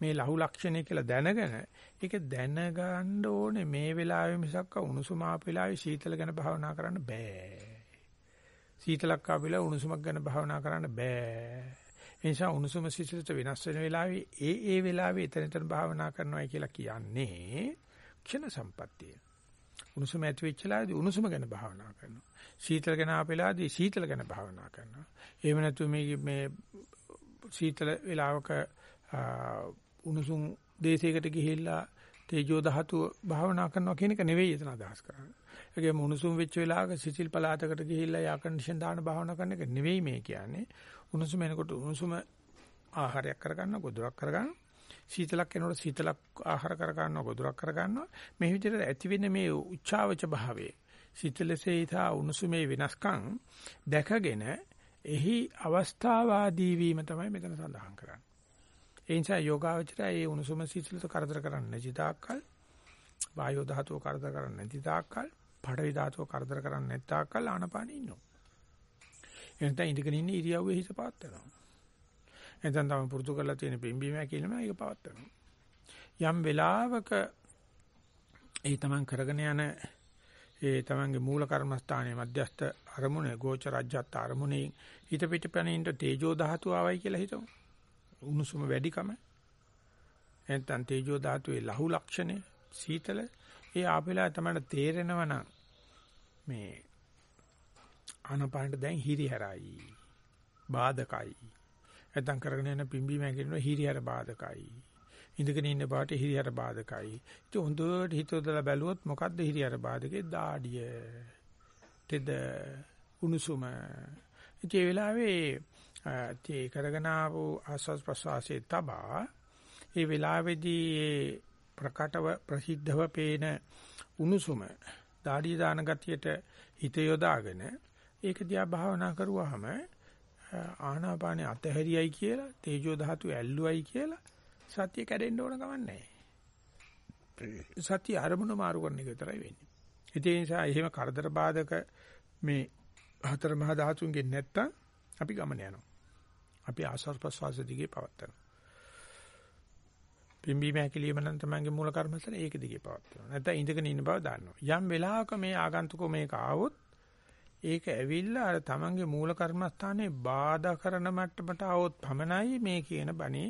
A: මේ ලහු ලක්ෂණය කියලා දැනගෙන ඒක දැනගන්න ඕනේ මේ වෙලාවේ මිසක් උණුසුම ආපු වෙලාවේ සීතල ගැන භාවනා කරන්න බෑ. සීතලක් ආපු වෙලාවේ උණුසුමක් ගැන භාවනා කරන්න බෑ. ඒ නිසා උණුසුම සීතලට වෙනස් වෙන වෙලාවේ ඒ ඒ වෙලාවේ එතන එතන භාවනා කරනවායි කියලා කියන්නේ ක්ෂණ සම්පත්තිය. උණුසුම ඇති වෙච්ච වෙලාවේදී උණුසුම ගැන භාවනා කරනවා. සීතල ගැන ආපෙලාදී සීතල ගැන භාවනා කරනවා. එහෙම නැතු මේ මේ සීතල වෙලාවක උණුසුම් දේශයකට ගිහිල්ලා තේජෝ ධාතුව භාවනා කරනවා කියන එක නෙවෙයි එතන අදහස් කරන්නේ. ඒකේ උණුසුම් වෙච්ච වෙලාවක සිසිල් පළාතකට ගිහිල්ලා යා කන්ඩිෂන් දාන භාවනා කරන එක නෙවෙයි මේ කියන්නේ. උණුසුම එනකොට උණුසුම ආහාරයක් කරගන්න ගොදුරක් කරගන්න. සීතලක් එනකොට සීතලක් ආහාර කරගන්නවා ගොදුරක් කරගන්නවා. මේ විදිහට ඇති වෙන මේ උච්චාවච භාවයේ සිතලසේතා උණුසුමේ වෙනස්කම් දැකගෙන එහි අවස්ථාවාදී වීම තමයි මෙතන සඳහන් කරන්නේ. ඒ නිසා යෝගාවචරය ඒ උණුසුම සිතලට කරදර කරන්නේ නැති තාක්කල් වායෝ ධාතුව කරදර කරන්නේ නැති තාක්කල් පඩවි ධාතුව කරදර කරන්නේ නැති තාක්කල් ආනපානෙ ඉන්නවා. එනත ඉඳගෙන ඉන්න ඉරියව්වේ හිත පාත්තනවා. එතෙන් තමයි පුරුදු කරලා තියෙන පිම්බීම කියලාම ඒක පවත්නවා. යම් වෙලාවක ඒ තමන් කරගෙන යන ඒ තමන්ගේ මූල කර්මස්ථානයේ මධ්‍යස්ත අරමුණ ගෝච රජ්‍යත් අරමුණේ හිත පිටපැනින්ට තේජෝ ධාතු ආවයි කියලා හිතමු. උණුසුම වැඩිකම. එතන තේජෝ ධාතුවේ ලහු ලක්ෂණේ සීතල ඒ ආපෙලා තමයි තේරෙනවනම් මේ ආනපානට දැන් හිරිහැරයි. බාධකයි. නැත්නම් කරගෙන යන පිම්බීම හැකිරෙන හිරිහැර බාධකයි. ඉඳගෙන ඉන්න පාට හිරියර බාධකයි. ඉතින් හොඳට හිතවදලා බැලුවොත් මොකද්ද හිරියර බාධකේ? දාඩිය. තෙද උණුසුම. ඉතින් ඒ වෙලාවේ තේ කරගෙන ආපු ආස්වාස් ප්‍රසවාසයේ තබා ඒ වෙලාවේදී ප්‍රකටව ප්‍රසිද්ධව පේන උණුසුම දාඩිය දාන ගතියට හිත යොදාගෙන ඒක දිහා භාවනා කරුවාම ආනාපානේ අතහැරියයි කියලා තේජෝ ධාතු ඇල්ලුවයි කියලා සතිය කැඩෙන්න ඕන ගමන් නැහැ. සතිය අරමුණ මාරු කරන එක විතරයි වෙන්නේ. ඒ නිසා එහෙම කරදර බාධක මේ හතර මහා ධාතුන්ගෙන් නැත්තම් අපි ගමන යනවා. අපි ආස්වාද ප්‍රසවාස දිගේ පවත්නවා. පිම්බි මෑකිලිම නම් තමන්ගේ මූල කර්මස්තන ඒක දිගේ පවත්නවා. නැත්නම් ඉඳගෙන ඉන්න බව දන්නවා. යම් වෙලාවක මේ ආගන්තුකෝ මේක ආවොත් ඒක ඇවිල්ලා අර තමන්ගේ මූල කර්මස්ථානේ බාධා කරන මට්ටමට આવොත් පමණයි මේ කියන බණේ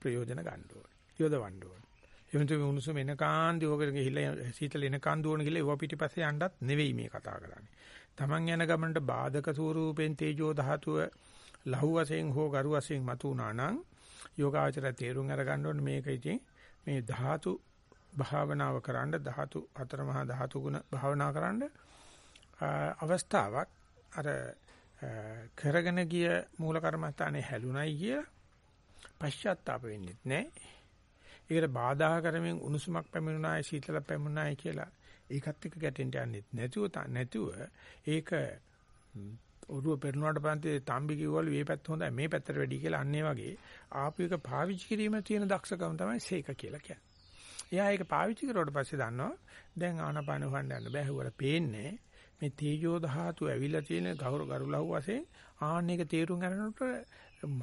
A: ප්‍රයෝජන ගන්න ඕනේ. යොදවන්න ඕනේ. එහෙම තුමේ උණුසුම එනකාන් දිවකට ගිහිල්ලා සීතල එනකාන් දුවන ගිහිල්ලා ඒව පිටිපස්සේ යන්නත් නෙවෙයි මේ කතා කරන්නේ. Taman යන ගමනට බාධක ස්වරූපෙන් තේජෝ ධාතුව ලහු වශයෙන් හෝ ගරු වශයෙන් මතුණා නම් යෝගාචර තේරුම් අරගන්න ඕනේ මේක ඉතින් මේ ධාතු භාවනාව කරන්න ධාතු හතර මහා ධාතු ගුණ භාවනා කරන්න අවස්ථාවක් අර කරගෙන ගිය මූල කර්මස්ථානේ හැලුණයි කිය පශ්චාත්තාප වෙන්නේ නැහැ. ඒකට බාධා කරමින් උණුසුමක් පැමිණුණායි සීතල පැමිණුණායි කියලා ඒකත් එක්ක ගැටෙන්න යන්නේ නැතුව නැතුව ඒක ඔරුව පෙරනුවාට පස්සේ තම්බි කිව්වලු මේ පැත්ත හොඳයි මේ පැත්තට වැඩි කියලා අන්නේ වගේ ආපු එක පාවිච්චි කිරීම තියෙන දක්ෂකම තමයි සීක කියලා කියන්නේ. එයා ඒක පාවිච්චි කරුවට පස්සේ දන්නවා දැන් ආනපාන හොයන්න යන්න බෑ හුවර පේන්නේ මේ තේජෝ ධාතු ඇවිල්ලා තියෙන ගෞර ගරුලහුව වශයෙන් ආන්න එක තේරුම් ගන්නකොට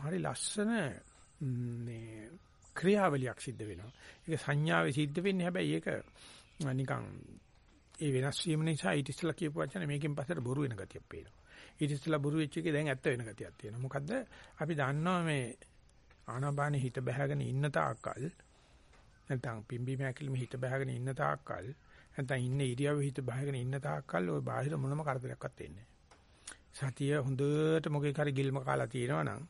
A: හරි ලස්සන මේ ක්‍රියාවලියක් සිද්ධ වෙනවා. ඒක සංඥාවේ සිද්ධ වෙන්නේ හැබැයි ඒක නිකන් ඒ වෙනස් වීම නිසා ඊට ඉස්සලා කියපු වචන මේකෙන් පස්සට බොරු වෙන ගතියක් පේනවා. ඊට ඉස්සලා බොරු වෙච්ච එකේ දැන් ඇත්ත වෙන ගතියක් තියෙනවා. මොකද්ද? අපි දන්නවා මේ ආනාපානෙ හිත බැහැගෙන ඉන්න තාක්කල් නැත්නම් පිම්බි මෑකිලිම හිත බැහැගෙන ඉන්න තාක්කල් නැත්නම් ඉන්නේ ඉරියව්වේ හිත බැහැගෙන ඉන්න තාක්කල් ওই බාහිර මොනම කරදරයක්වත් වෙන්නේ නැහැ. සතිය හොඳට මොකේ හරි ගිල්ම කාලා තියෙනවා නම්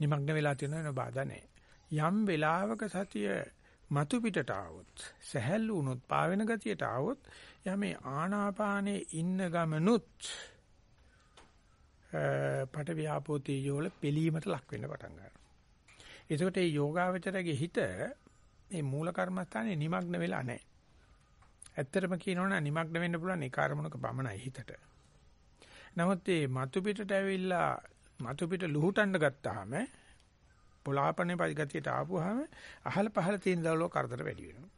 A: නිමග්න වෙලා තියෙනවා නේද බාධා නැහැ. යම් වෙලාවක සතිය මතු පිටට ආවොත් සැහැල්ලු වුණොත් පාවෙන ගතියට ආවොත් යමේ ආනාපානේ ඉන්න ගමනුත් පට ව්‍යාපෝතී යෝල පිළීමට ලක් වෙන්න පටන් ගන්නවා. එතකොට මේ යෝගාවචරගේ හිත මේ මූල කර්මස්ථානේ নিমগ্ন වෙලා නැහැ. ඇත්තටම කියනවනම් নিমগ্ন වෙන්න පුළුවන් ඒ කාර්මණක පමණයි හිතට. නමුත් මේ මතු පිටට ඇවිල්ලා මතු පිට ලුහුටන්න ගත්තාම පොලාපනේ පරිගතියට ආපුවාම අහල පහල තියෙන දවල කරදර වැඩි වෙනවා.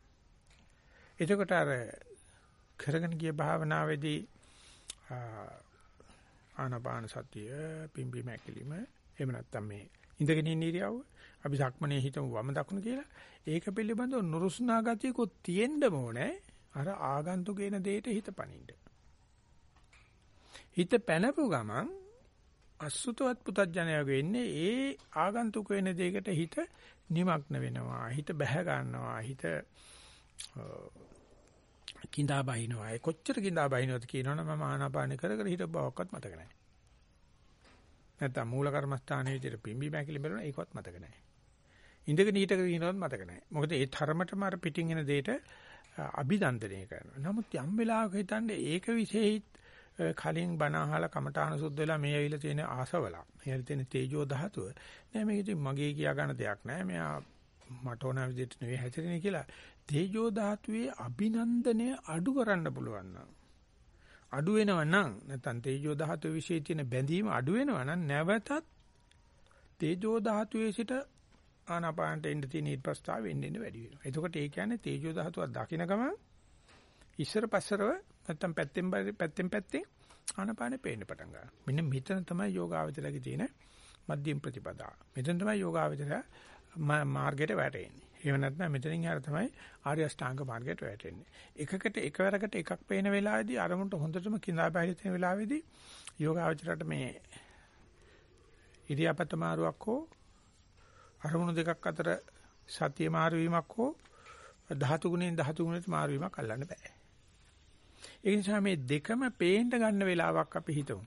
A: එතකොට අර කරගෙන ගිය භාවනාවේදී ආනාපාන සතිය පිම්බි මැකිලිම එහෙම නැත්නම් මේ ඉඳගෙන ඉන්න ඉරියව්ව අපි සක්මනේ හිතමු වම දකුණ කියලා. ඒක පිළිබඳව නුරුස්නා ගතියකුත් තියෙන්න ඕනේ. අර ආගන්තුකේන දෙයට හිත පනින්න. හිත පැනපු ගමන් අසුතවත් පුතඥය වෙන්නේ ඒ ආගන්තුක වෙන දෙයකට හිත නිමග්න වෙනවා හිත බැහැ ගන්නවා හිත කිඳා බහිනවා. ඒ කොච්චර කිඳා බහිනවද කියනවනම් මම ආනාපාන කර කර හිත බවක්වත් මතක නැහැ. නැත්නම් මූල කර්මස්ථානයේ විදිහට පිම්බි මැකිලි බලන ඒකවත් මතක නැහැ. ඉඳගෙන හිටගෙන ඉනවත් මතක නැහැ. මොකද ඒ තරමටම අර පිටින් එන දෙයට අභිදන්දනය කරනවා. නමුත් යම් වෙලාවක හිතන්නේ ඒක විශේෂිත කලින් බණ අහලා කමඨාන සුද්ධ වෙලා මේ ඇවිල්ලා තියෙන ආසවල මේ ඇවිල්ලා තියෙන තේජෝ ධාතුව. නෑ මේක ඉතින් මගේ කියා ගන්න දෙයක් නෑ. මෙයා මට ඕන විදිහට නෙවෙයි හැදෙන්නේ කියලා තේජෝ ධාතුවේ අභිනන්දනය අඩු කරන්න පුළුවන් නම් අඩු වෙනවා නම් නැත්නම් තේජෝ ධාතුවේ විශේෂ තියෙන බැඳීම අඩු වෙනවා නම් නැවතත් තේජෝ ධාතුවේ සිට ආනාපානට එන්න තියෙන ඊට ප්‍රස්තාව එන්න එන්න වැඩි වෙනවා. එතකොට ඒ කියන්නේ තේජෝ ධාතුවක් දකින්න ගමන් ඉස්සර පස්සරව නැත්තම් පැත්තෙන් පැත්තෙන් පැත්තෙන් ආනපානෙ පේන්න පටන් ගන්නවා. මෙන්න මෙතන තමයි යෝගාවචරයේ තියෙන මධ්‍යම ප්‍රතිපදා. මෙතන තමයි යෝගාවචරය මාර්ගයට වැටෙන්නේ. එහෙම නැත්නම් මෙතනින් එහාට තමයි ආර්ය අෂ්ටාංග මාර්ගයට වැටෙන්නේ. එකකට එකවරකට එකක් පේන වෙලාවේදී අරමුණට හොඳටම කිඳා බැහැලි තියෙන වෙලාවේදී යෝගාවචරයට මේ ඉරියාපත මාරුවක් හෝ අරමුණු දෙකක් අතර සතිය මාරු වීමක් හෝ ධාතු ගුණෙන් ධාතු ගුණයට මාරු වීමක් අල්ලන්න බෑ. ඒ නිසා මේ දෙකම පේන්න ගන්න වෙලාවක් අපි හිතමු.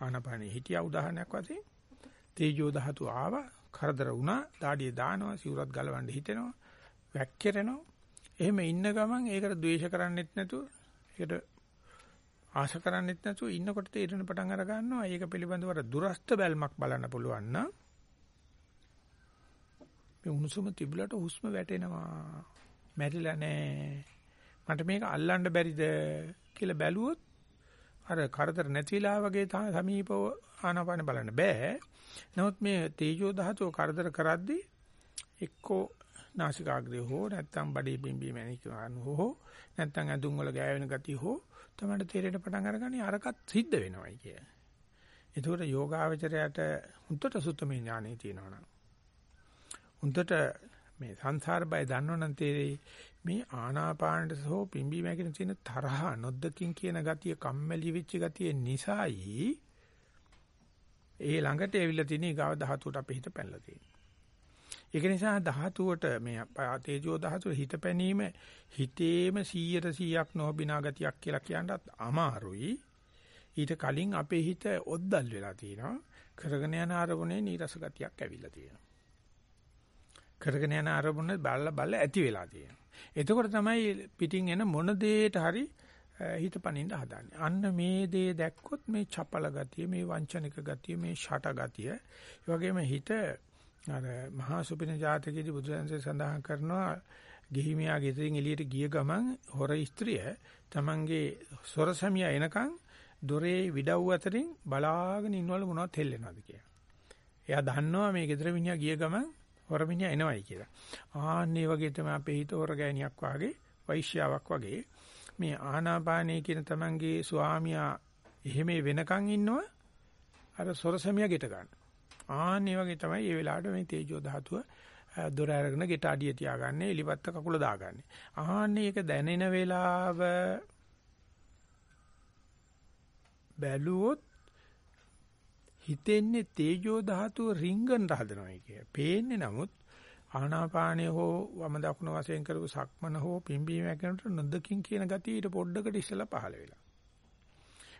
A: ආනපානෙ හිටියා උදාහරණයක් වශයෙන් තේජෝ ධාතු ආවා කරදර වුණා. දාඩිය දානවා සිවුරත් ගලවන්න හිතෙනවා වැක්කිරෙනවා. එහෙම ඉන්න ගමන් ඒකට ද්වේෂ කරන්නෙත් නැතුව ඒකට ආශ කරන්නෙත් නැතුව ඉන්නකොට තේරෙන පටන් අර ගන්නවා. ඒක පිළිබඳව දුරස්ත බැල්මක් බලන්න පුළුවන් නම් මේ උණුසුම තිබුලට හුස්ම වැටෙනවා. මැරිලා නැහැ. මට මේක අල්ලන්න බැරිද කියලා බැලුවොත් අර කරදර නැතිලා වගේ සමීපව ආනාපාන බලන්න බෑ. නමුත් මේ තේජෝ ධාතුව කරදර කරද්දී එක්කෝ නාසිකාග්‍රය හෝ නැත්නම් බඩේ පිම්බීම ඇනිකවන හෝ නැත්නම් ඇඳුම් වල ගෑවෙන ගතිය හෝ තමයි තේරෙන පටන් අරගන්නේ අරකට සිද්ධ වෙනවයි කිය. ඒතකොට යෝගාවචරයට හුන්නට සුත්තමේ ඥානෙ තියෙනවනම් හුන්නට මේ සංසාර බය දන්නවනම් තේරෙයි මේ ආනාපානට සෝ පිම්බි මැකින තියෙන තරහ නොද්දකින් කියන ගතිය කම්මැලි වෙච්ච ගතිය නිසායි ඒ ළඟට ඇවිල්ලා තියෙන ඊගාව ධාතුවට අපේ හිත පැනලා තියෙනවා. ඒක නිසා ධාතුවට මේ තේජෝ ධාතුවේ හිත පැනීම හිතේම 100ට 100ක් නොබිනා ගතියක් කියලා කියනවත් අමාරුයි. ඊට කලින් අපේ හිත ඔද්දල් වෙලා තියෙනවා. කරගෙන යන ආරමුණේ නීරස ගතියක් ඇවිල්ලා තියෙනවා. කරගෙන යන ආරමුණ බල්ල බල්ල ඇති වෙලා තියෙනවා. එතකොට තමයි පිටින් එන මොන දෙයට හරි හිත පනින්න හදන්නේ. අන්න මේ දේ දැක්කොත් මේ චපල ගතිය, මේ වංචනික ගතිය, මේ ෂට ගතිය, ඒ වගේම හිත අර මහා සුපින ජාතකයේදී බුදුරජාණන්සේ සඳහන් කරනවා ගිහිමියා ගෙදරින් එළියට ගිය ගමන් හොර ස්ත්‍රිය තමන්ගේ සොරසමියා එනකන් දොරේ විඩව් අතරින් බලාගෙන ඉන්නවල මොනවද හෙල්ලෙනවද කියලා. එයා දන්නවා මේ ගෙදර මිනිහා ගිය ගමන් හොරමිනියා එනවයි කියලා. ආන්නේ වගේ තමයි අපේ හිත හොර ගෑණියක් වාගේ වෛශ්‍යාවක් වගේ මේ ආනාපානයේ කියන තමන්ගේ ස්වාමියා එහෙම වෙනකන් ඉන්නවා අර සොරසමියා ගෙට ගන්න. ආන්නේ වගේ තමයි මේ වෙලාවට මේ තේජෝ ධාතුව දොර අරගෙන ගෙට අඩිය තියාගන්නේ එලිපත්ත කකුල දාගන්නේ. ආන්නේ ඒක දැනෙන වෙලාව බැලුවොත් හිතෙන්නේ තේජෝ ධාතුව රිංගන හදනවයි කිය. පේන්නේ නමුත් ආනාපානය හෝ වම දකුණ වශයෙන් කරපු සක්මන හෝ පිම්බීම හැකනට නොදකින් කියන ගතිය ඊට පොඩ්ඩකට ඉස්සලා පහළ වෙලා.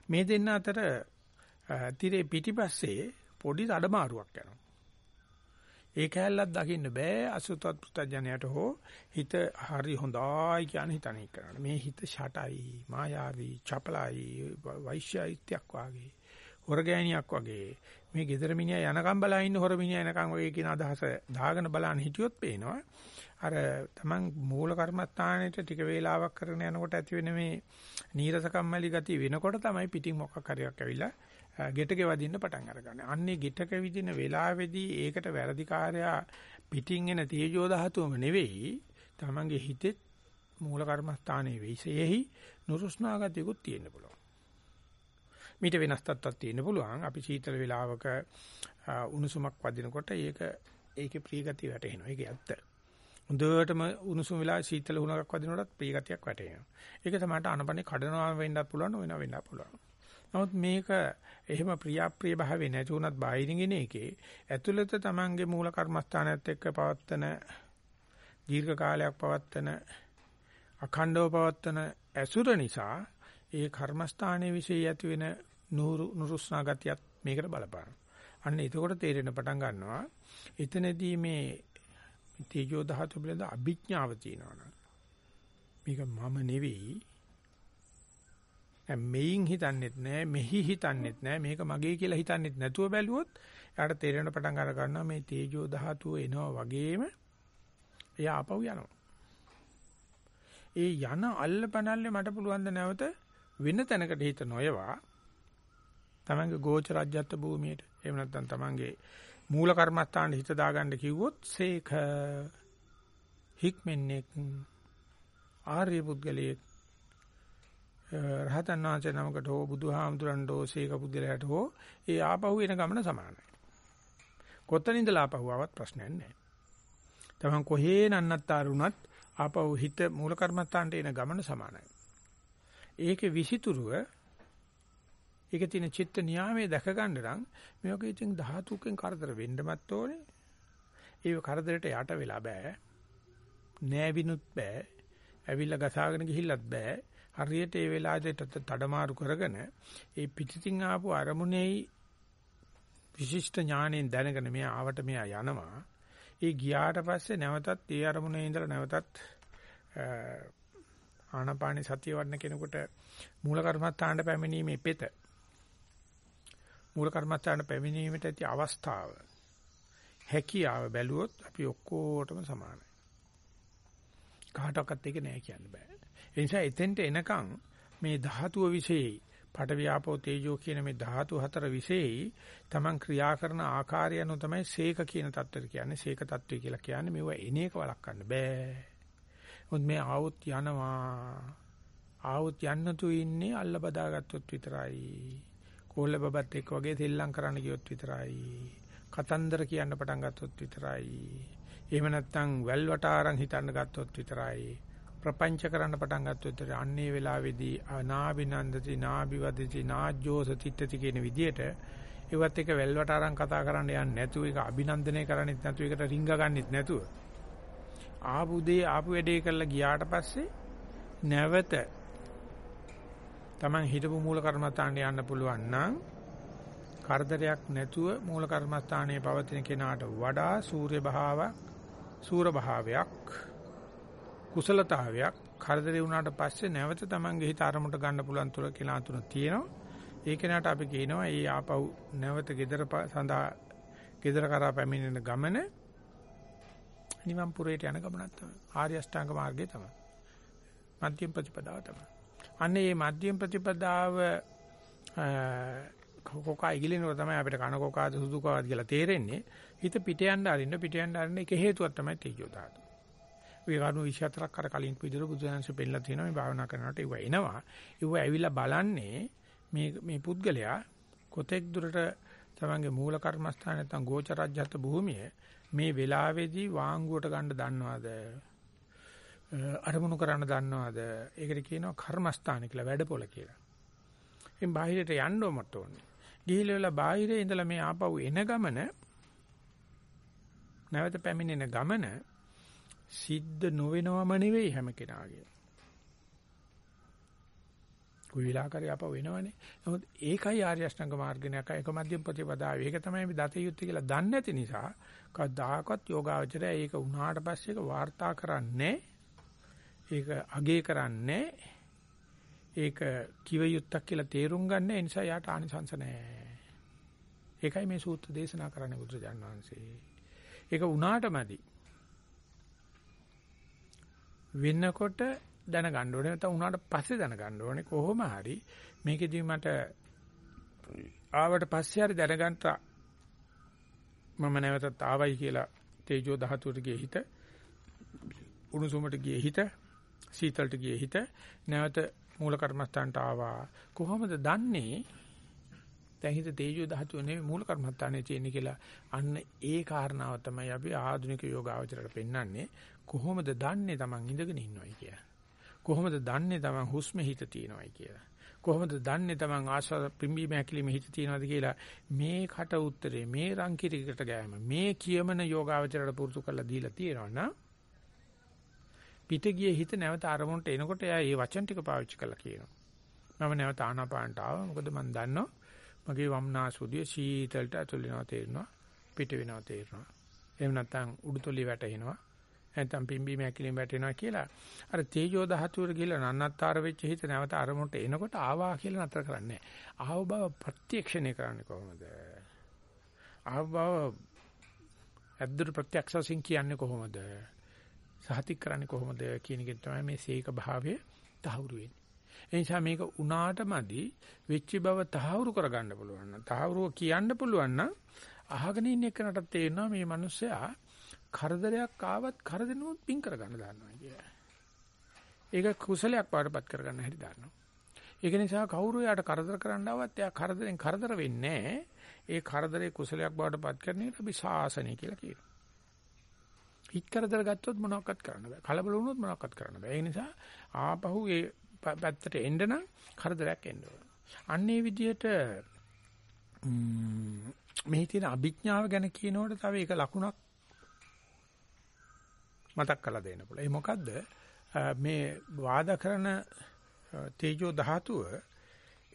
A: මේ දෙන්න අතර තිරේ පිටිපස්සේ පොඩි අඩමාරුවක් යනවා. ඒ කැලලක් දකින්න බෑ අසුතවත් පුතඥයට හෝ හිත හරි හොඳයි කියන හිතන එක කරන්න. මේ හිත ෂටයි, මායාවී, චපලයි, වෛශ්‍යයිත්‍යක් වාගේ, හොරගෑනියක් වගේ. මේ gedara මිනිහා යනකම් බලා ඉන්න හොර මිනිහා යනකම් වගේ කියන අදහස දාගෙන බලන්න හිටියොත් පේනවා. අර Taman මූල කර්මස්ථානෙට ටික වේලාවක් කරගෙන යනකොට ඇති වෙන මේ නීරසකම්මැලි ගතිය වෙනකොට තමයි පිටින් මොකක් හරියක් ඇවිල්ලා ගෙටක වදින්න පටන් අරගන්නේ. අන්නේ ගෙටක විදින වෙලාවේදී ඒකට වැරදිකාරයා පිටින් එන තේජෝ ධාතුවම නෙවෙයි තමන්ගේ හිතෙත් මූල කර්මස්ථානයේ විශේෂෙහි නුරුස්නා ගතියකුත් තියෙන්න පුළුවන්. මීට වෙනස් තත්ත්වයක් තියෙන්න පුළුවන්. අපි සීතල වෙලාවක උණුසුමක් වදිනකොට ඒක ඒකේ ප්‍රිය ගතිය වැටෙනවා. ඒක ඇත්ත. හොඳටම උණුසුම වෙලා සීතල උණක් වදිනකොටත් ප්‍රිය ගතියක් වැටෙනවා. ඒක තමයි අනපනේ කඩනවා වෙන්නත් පුළුවන්, වෙන වෙන්නත් පුළුවන්. නමුත් මේක එහෙම ප්‍රියාප්‍රිය භාවේ නැති වුණත් බාහිරින් එකේ ඇතුළත තමන්ගේ මූල කර්මස්ථානයත් එක්ක පවත්තන දීර්ඝ කාලයක් පවත්තන අඛණ්ඩව පවත්තන ඇසුර නිසා ඒ කර්මස්ථානයේ විශේෂ ඇති වෙන නුරු නුරුස්නා ගතියත් මේකට බලපාන. අන්න එතකොට තේරෙන පටන් ගන්නවා එතනදී මේ තේජෝ ධාතු පිළිබඳ අභිඥාව තියෙනවා මේක මම නෙවෙයි මෙයින් හිතන්නෙත් නෑ මෙහි හිතන්නෙත් නෑ මේක මගේ කියලා හිතන්නෙත් නැතුව බැලුවොත් එයාට තේරෙන පටන් අර ගන්නවා මේ තේජෝ ධාතුව එනවා වගේම එයා ආපහු යනවා. ඒ යන අල්ලපනල්ලේ මට පුළුවන් ද නැවත වෙන තැනකට හිත නොයවා තමන්ගේ ගෝච රාජ්‍යත්ව භූමියට එහෙම නැත්නම් තමන්ගේ මූල කර්මස්ථානයේ හිත දාගන්න කිව්වොත් සේක හික්මෙන්නේ ආර්ය පුද්ගලයෙක් රහතන් වහන්සේ නමකට හෝ බුදුහාමුදුරන්ට හෝ සීක පුද්ගලයාට හෝ ඒ ආපහු එන ගමන සමානයි. කොතනින්දලා ආපහු ආවත් ප්‍රශ්නයක් නැහැ. තමන් කොහේ නන්නත්තර වුණත් ආපහු හිත මූල කර්මත්තාන්ට එන ගමන සමානයි. ඒකේ විසිතුරුව ඒකේ තියෙන චිත්ත නියාමයේ දැක ගන්න නම් මේක ඉතින් ධාතුකෙන් කරදර වෙන්නමත් ඕනේ. ඒ කරදරයට යට වෙලා බෑ. නෑවිනුත් බෑ. ඇවිල්ලා ගසාගෙන ගිහිල්ලත් බෑ. හරියට ඒ වෙලාවට තඩමාරු කරගෙන ඒ පිටිතින් ආපු අරමුණේයි විශිෂ්ට ඥාණයෙන් දැනගෙන මෙයා ආවට මෙයා යනවා. ඒ ගියාට පස්සේ නැවතත් ඒ අරමුණේ ඉඳලා නැවතත් ආනාපානි සතිය වඩන කෙනෙකුට මූල කර්මස්ථානට පැමිණීමේ පෙත මූල කර්මස්ථානට පැමිණීමට ඇති අවස්ථාව හැකියාව බැලුවොත් අපි ඔක්කොටම සමානයි. කාටවත් ඒක නෑ කියන්න බෑ. ඒ නිසා එතෙන්ට එනකන් මේ ධාතුව විශේෂයි පටවියාපෝ තේජෝ කියන මේ ධාතු හතර විශේෂයි Taman ක්‍රියා කරන ආකාරය අනුව තමයි සීක කියන தත්ත්වය කියන්නේ සීක தත්ත්වය කියලා කියන්නේ මේව එන එක වළක්වන්න බෑ. මොකද මේ ආවුත් යනවා. ආවුත් යන්නතු ඉන්නේ අල්ල බදාගත්තොත් විතරයි. කෝල්ල බබත් එක්ක වගේ තෙල්ලම් කරන්න ගියොත් විතරයි. කතන්දර කියන්න පටන් ගත්තොත් විතරයි. එහෙම නැත්නම් වැල් වට ආරන් හිතන්න ගත්තොත් විතරයි. ප්‍රපංච කරන්න පටන් ගත්තොත් අන්නේ වෙලාවේදී අනාබිනන්දති නාබිවදති නාජ්ජෝස තිට්ඨති කියන විදිහට ඒවත් එක වැල්වට අරන් කතා කරන්න යන්නේ නැතුව ඒක අභිනන්දනය කරන්නෙත් නැතුව ඒකට රිංග ගන්නෙත් නැතුව ආපු දේ ආපු වැඩේ කරලා ගියාට පස්සේ නැවත Taman හිතපු මූල කර්මස්ථානට යන්න පුළුවන් නම් කරදරයක් නැතුව මූල කර්මස්ථානයේ පවතින කෙනාට වඩා සූර්ය භාවයක් සූර භාවයක් කුසලතාවයක් කරදරේ වුණාට පස්සේ නැවත Tamange හිත අරමුණට ගන්න පුළුවන් තුර කියලා තුන තියෙනවා. ඒ කෙනාට අපි කියනවා ඒ ආපහු නැවත gedara සඳහා gedara කරා පැමිණෙන ගමන නිවන් පුරේට යන ගමනක් තමයි. ආර්ය අෂ්ටාංග මාර්ගය තමයි. මධ්‍යම ප්‍රතිපදාව තමයි. අන්නේ මේ මධ්‍යම ප්‍රතිපදාව කොකා ඉගිලිනකොට තමයි අපිට කන කොකාද සුදු කොකාද කියලා තේරෙන්නේ. හිත පිට යන්න අරින්න පිට යන්න අරින්න එක හේතුවක් තමයි තේජෝ ධාතු. ඔය කරුණු 24ක් අර කලින් විදිහට බුදුහන්සේ පෙන්නලා තියෙනවා මේ භාවනා කරනකොට ඒව එනවා. ඒව ඇවිල්ලා බලන්නේ මේ මේ පුද්ගලයා කොතෙක් දුරට තමන්ගේ මූල කර්මස්ථාන නැත්නම් ගෝචරජ්‍යත් භූමිය මේ වෙලාවේදී වාංගුවට ගන්න දන්නවද? අරමුණු කරන්න දන්නවද? ඒකට කියනවා කර්මස්ථාන කියලා වැඩපොළ කියලා. එම් බාහිරට යන්න ඕමත් ඕනේ. ගිහිල්ලා බාහිරේ ඉඳලා මේ ආපහු එන ගමන නැවත පැමිණෙන ගමන සිද්ධ නොවෙනවම නෙවෙයි හැම කෙනාගේම. කොයි වෙලාවකරි අප වෙනවනේ. නමුත් ඒකයි ආර්ය අෂ්ටාංග මාර්ගණයක් ඒක මධ්‍යම ප්‍රතිපදාව. ඒක තමයි මේ දත යුත්තේ කියලා දන්නේ නැති නිසා කවදාකවත් යෝගාවචරය ඒක උනාට පස්සේ ඒක වාර්තා කරන්නේ ඒක අගේ කරන්නේ ඒක කිව යුත්තක් කියලා තේරුම් ගන්න ඒ නිසා යාට ආනිසංස නැහැ. ඒකයි මේ සූත්‍ර දේශනා කරන්නේ බුදුරජාණන් වහන්සේ. ඒක උනාටමදි. වෙන්නකොට දැනගන්න ඕනේ නැත්නම් උනාට පස්සේ දැනගන්න ඕනේ කොහොම හරි මේකෙදි මට ආවට පස්සේ හරි දැනගන්න මම නැවතත් ආවයි කියලා තේජෝ ධාතුවට ගියේ හිත උණුසුමට ගියේ හිත සීතලට ගියේ හිත නැවත මූල කර්මස්ථානට ආවා. කොහොමද දන්නේ? දැන් හිත තේජෝ ධාතුව නෙවෙයි මූල කර්මස්ථානේ තියෙන්නේ කියලා. අන්න ඒ කාරණාව තමයි අපි ආධුනික යෝගාවචරයට පෙන්වන්නේ. කොහොමද දන්නේ Taman ඉඳගෙන ඉන්නවයි කියලා. කොහොමද දන්නේ Taman හුස්ම හිත තියෙනවයි කියලා. කොහොමද දන්නේ Taman ආශ්වාස පිම්බීම හැකිලිම හිත තියෙනවද කියලා. මේ කට උත්තරේ මේ රංකිරිකට ගෑම මේ කියමන යෝගාවචරයට පුරුදු කරලා දීලා තියෙනවනම් පිට ගියේ හිත නැවත අරමුණට එනකොට එයා මේ වචන ටික පාවිච්චි කරලා කියනවා. මම නැවත ආනාපානට ආවා. මොකද මම දන්නවා මගේ වම්නාසුදිය සීතලට ඇතුල් වෙනවා තේරෙනවා. පිට වෙනවා තේරෙනවා. එහෙම නැත්නම් උඩුතොලේ වැටෙනවා. නැත්නම් පිම්බීම ඇකිලිම වැටෙනවා කියලා. අර තේජෝ ධාතුවර ගිහලා නන්නත්තර වෙච්ච හිත නැවත අරමුණට එනකොට ආවා කියලා නතර කරන්නේ. ආව බව ප්‍රත්‍යක්ෂණය කරන්නේ කොහොමද? ආව බව අද්දුර ප්‍රත්‍යක්ෂයෙන් කියන්නේ කොහොමද? සහතික කරන්නේ කොහොමද කියන එක තමයි මේ සීක භාවය තහවුරු වෙන්නේ. ඒ නිසා මේක උනාටමදි වෙච්ච බව තහවුරු කරගන්න පුළුවන් නම් තහවුරුව කියන්න පුළුවන් නම් අහගෙන ඉන්න එකනට තේරෙනවා මේ මිනිස්සයා කරදරයක් ආවත් කරදෙනුත් පින් කරගන්න දානවා කියලා. ඒක කුසලයක් වඩපත් කරගන්න හැටි දානවා. ඒක නිසා කවුරු යාට කරදර කරන්න ආවත් එයා කරදරෙන් කරදර වෙන්නේ ඒ කරදරේ කුසලයක් බවට පත් කරන එකට අපි ශාසනය කියලා කියනවා. හිත කරදර ගත්තොත් මොනවක්වත් කරන්න බෑ. කලබල වුණොත් මොනවක්වත් කරන්න බෑ. ඒ නිසා ආපහු ඒ පැත්තට එන්න නම් කරදරයක් එන්න ඕන. අන්නේ විදිහට මේ තියෙන අභිඥාව ගැන කියනකොට තව එක ලකුණක් මතක් කරලා දෙන්න පුළුවන්. ඒ මොකද්ද? මේ වාද කරන තේජෝ ධාතුව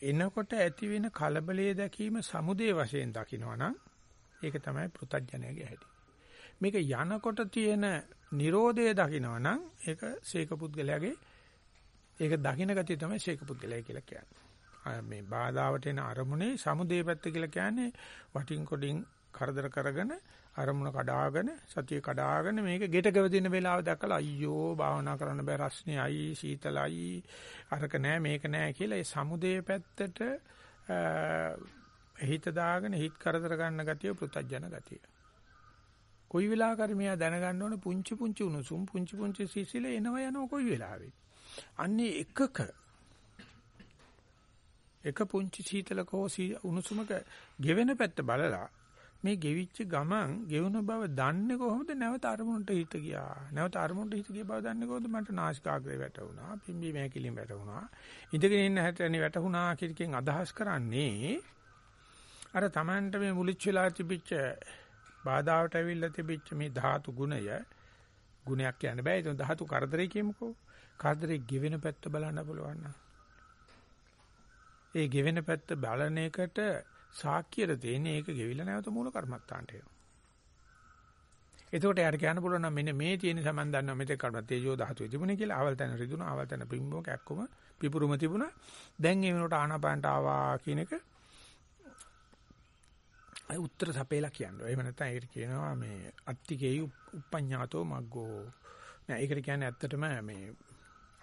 A: එනකොට ඇති වෙන කලබලයේ දැකීම සමුදේ වශයෙන් දකිනවනම් ඒක තමයි පෘතජ්ජනයගේ හැටි. මේක යනකොට තියෙන Nirodhe දකින්නවනම් ඒක ශේක පුද්ගලයාගේ ඒක දකින්න ගතිය තමයි ශේක පුද්ගලයා කියලා කියන්නේ. මේ බාධාවට එන අරමුණේ සමුදේ පැත්ත කියලා කියන්නේ වටින් කොඩින් කරදර කරගෙන අරමුණ කඩාගෙන සතිය කඩාගෙන මේක ගෙට ගවදින වෙලාව දැකලා අයියෝ භාවනා කරන්න බෑ රස්නේයි සීතලයි අරක නෑ මේක නෑ කියලා ඒ සමුදේ පැත්තට හිත දාගෙන හිත කරදර ගන්න ගතිය පෘතජන ගතිය. කොයි වෙලාවකරි මෙයා දැනගන්න ඕන පුංචි පුංචි උණුසුම් පුංචි පුංචි සිසිල එනවා යනවා කොයි වෙලාවෙ. අන්නේ එකක එක පුංචි සීතලක හෝ උණුසුමක ගෙවෙන පැත්ත බලලා මේ ගෙවිච්ච ගමන් ගෙවුන බව දන්නේ කොහොමද? නැවත අරමුණට හිත ගියා. නැවත අරමුණට හිත ගිය බව දන්නේ කොහොමද? මට නාසිකාග්‍රේ වැටුණා පිම්බි මෑකිලින් වැටුණා. ඉඳගෙන ඉන්න හැටනේ වැටුණා කියන අදහස් කරන්නේ අර Tamanට මේ මුලිච්ච වෙලා තිබිච්ච බාධාවට ඇවිල්ලා තිබිච්ච මේ ධාතු ගුණය ගුණයක් කියන්න බෑ. ඒක ධාතු කරදරේ කියමුකෝ. කරදරේ ගෙවෙන පැත්ත බලන්න පුළුවන් ඒ ගෙවෙන පැත්ත බලන එකට සාක්කියට තියෙන්නේ ඒක ගෙවිලා නැවත මූල කර්මත්තාන්ට එනවා. එතකොට යාට කියන්න පුළුවන් නම් මෙන්න මේ තියෙන සමන් දන්නවා මෙතෙක් කඩන තේජෝ ධාතුවේ තිබුණේ කියලා. ආවල් තැන රිදුණා ආවල් තැන පිම්බෝ කැක්කම පිපුරුම තිබුණා. දැන් ඒ වෙනකොට ආනාපානට ආවා කියන එක අය උත්තර සපේලා කියන්නේ. එහෙම නැත්නම් ඒකට කියනවා මේ අත්තිකේයි උප්පඤ්ඤාතෝ මග්ගෝ. නෑ ඒකට කියන්නේ ඇත්තටම මේ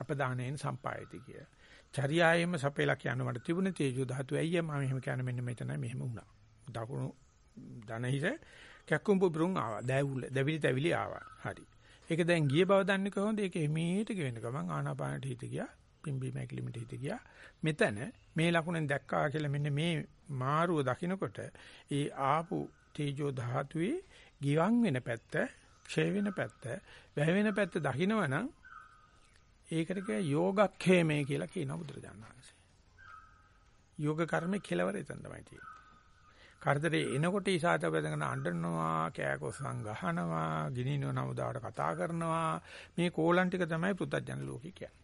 A: අපදානයෙන් සම්පායති කිය. චර්යායෙම සපේලා කියන්න මට තිබුණේ තේජෝ ධාතු ඇයි මම එහෙම කියන්නේ මෙන්න මෙතනයි මෙහෙම වුණා. දකුණු ධනහිර කැක්කුම් පුබුරුන් ආවා. දැවුල දැවිලි තැවිලි ආවා. හරි. ඒක දැන් ගිය බව දන්නේ කොහොමද? ඒක එමෙහෙට ගෙවෙන ගමන් ආනාපානට හිත ගියා. පිම්බීම ඇකිලිමට හිත ගියා. මෙතන මේ ලකුණෙන් දැක්කා කියලා මෙන්න මේ මාරුව දකින්නකොට ඒ ආපු තේජෝ ධාතුවේ ගිවන් වෙන පැත්ත, ක්ෂය වෙන පැත්ත, වැය වෙන පැත්ත දකින්නවනම් ඒකට කිය යෝගක්ඛේමේ කියලා කියන බුදුරජාණන් වහන්සේ. යෝග කර්මේ කෙලවර එතන තමයි තියෙන්නේ. කරදරේ එනකොට ඉසాత බඳගෙන අඬනවා, කෑකොස්සන් ගහනවා, ගිනිනව නමුදාවට කතා කරනවා. මේ කෝලම් ටික තමයි පුත්තජන ලෝකේ කියන්නේ.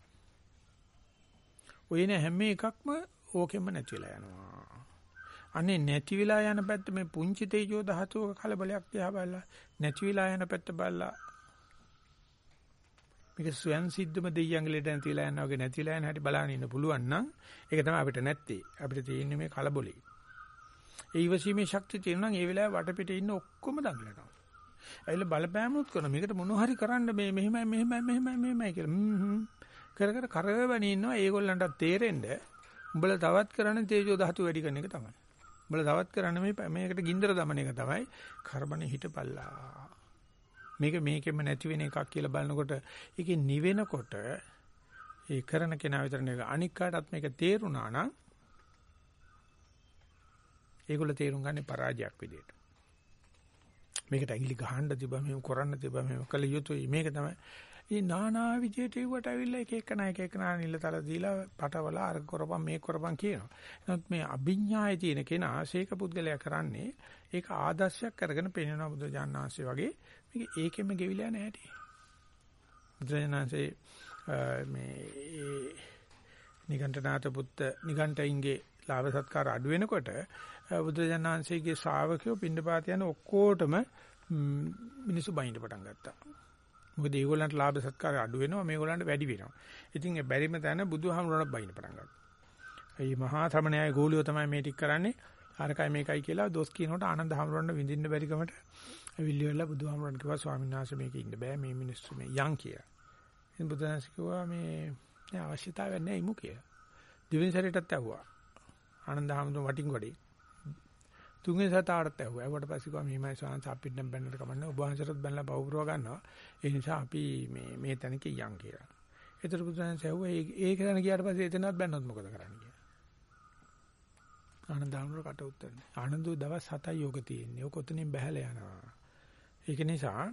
A: ඔය නේ හැම එකක්ම ඕකෙම නැති වෙලා යනවා. අනේ නැති වෙලා යන පැත්ත මේ පුංචි තේජෝ ධාතුවක කලබලයක් දිහා බලලා නැති වෙලා යන පැත්ත බලලා මේක ස්වයන් සිද්ධම දෙයියන්ගේ ලෙඩ නැතිලා යනවා වගේ නැතිලා යන හැටි බලන්න ඉන්න පුළුවන් නම් ඒක තමයි අපිට නැත්තේ. අපිට තියෙන්නේ මේ කලබලේ. ඒ ඉවසීමේ ශක්තිය තියෙනවා නම් ඒ වෙලාවේ වටපිටේ ඉන්න ඔක්කොම දඟලනවා. ඇවිල්ලා බලපෑමුත් කරන මේකට මොන හරි කරන්න මේ මෙහෙමයි මෙහෙමයි මෙහෙමයි මෙහෙමයි කියලා. හ්ම් කර කර කරවගෙන ඉන්නවා ඒගොල්ලන්ට තේරෙන්න උඹලා තවත් කරන්නේ තේජෝ ධාතු වැඩි කරන එක තමයි. උඹලා තවත් කරන්නේ මේ මේකට ගින්දර දමන එක තමයි. කර්මනේ හිටපල්ලා. මේක මේකෙම නැති වෙන එකක් කියලා බලනකොට ඒකේ නිවෙනකොට ඒ කරන කෙනා විතර නෙවෙයි අනික් කාටත් මේක තේරුණා නම් ඒගොල්ලෝ තේරුම් ගන්නේ පරාජයක් විදියට. මේකට ඇඟිලි ගහන්න තිබ්බා මෙහෙම කරන්න තිබ්බා මෙහෙම කළ යුතුයි මේක තමයි. ඉතින් නානා විජේට ඒවට ඇවිල්ලා එක එක නායක එක නා නිලතල දීලා පටවල අර කරපම් මේ කරපම් කියනවා. නමුත් මේ අභිඥායේ තියෙන කෙනා ශේක පුද්ගලයා කරන්නේ ඒක ආදර්ශයක් කරගෙන පෙන්වන බුදුජානනාංශය වගේ මේක ඒකෙම ගෙවිලා නැහැටි. බුදුජානනාංශේ මේ නිගණ්ඨනාත පුත්ත නිගණ්ඨයින්ගේ ලාභ සත්කාර අඩු වෙනකොට බුදුජානනාංශයේ ශ්‍රාවකයෝ පින්නපාත යන ඔක්කොටම මිනිසු බයින්ඩ පටන් ගත්තා. මොකද ඒගොල්ලන්ට ලාභ සත්කාර අඩු වෙනවා මේගොල්ලන්ට වැඩි වෙනවා. ඉතින් ඒ බැරිම තැන බුදුහාමුදුරණක් බයින්න පටන් ගත්තා. ඒ මහා ශ්‍රමණයයි ගෝලියෝ තමයි මේ ටික කරන්නේ. අරකයි මේකයි කියලා දොස් කියනකොට ආනන්ද හැමරොන්න විඳින්න බැරි කමට අවිල්ලි වෙලා බුදුහාමුදුරන් කිව්වා ස්වාමීන් වහන්සේ මේක ඉන්න බෑ මේ මිනිස්සු මේ යන් කියලා. ඉතින් බුදුහාමුදුරන් කිව්වා මේ නෑ අවශ්‍යතාවයක් නෑ ඉමු කියලා. දෙවෙනි සැරේටත් ඇහුවා. ආනන්ද හැමරොන්න වටින් වඩේ. තුන්වෙනි සතාටත් ඇහුවා. ඒවට පස්සේ කිව්වා මෙහිමයි සාංශ අපිට නම් බැන්නට කමන්නේ. ඔබ වහන්සේටත් බැලලා පවුරව ගන්නවා. ඒ නිසා අපි මේ මේ තැනක යන් කියලා. ඒතර බුදුන් ඇහුවා ඒ ඒක දැන ගියාට පස්සේ එතනත් බැන්නොත් මොකද කරන්නේ කියලා. ආනන්දාමර කට උත්තරනේ. ආනන්දෝ දවස් 7යි යෝග තියෙන්නේ. ඔක ඔතනින් බහැලා යනවා. ඒක නිසා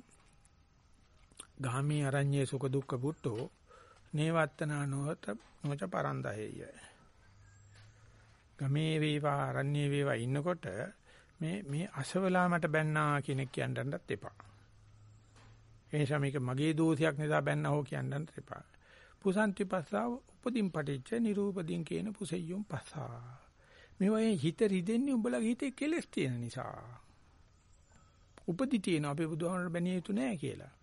A: ගාමී අරඤ්ඤේ සුඛ දුක්ඛ පුට්ටෝ නේවත්තනා නොත නොච පරන්දහෙය. ගමේ වේවා අරණ්‍ය වේවා ඉන්නකොට මේ මේ අසවලා මට බැන්නා කියන කියන්නත් එපා. ඒ නිසා මේක මගේ දෝෂයක් නිසා බැන්නා හෝ කියන්නත් එපා. පුසන්ති පස්සාව උපදීන් පටිච්ච නිරූපදීන් කියන පුසෙය්‍යොම් පස්සා. මේ වගේ හිත රිදෙන්නේ උඹලගේ හිතේ කෙලස් තියෙන නිසා. උපදි තියෙන අපේ බුදුහාමර බැනිය යුතු නෑ කියලා.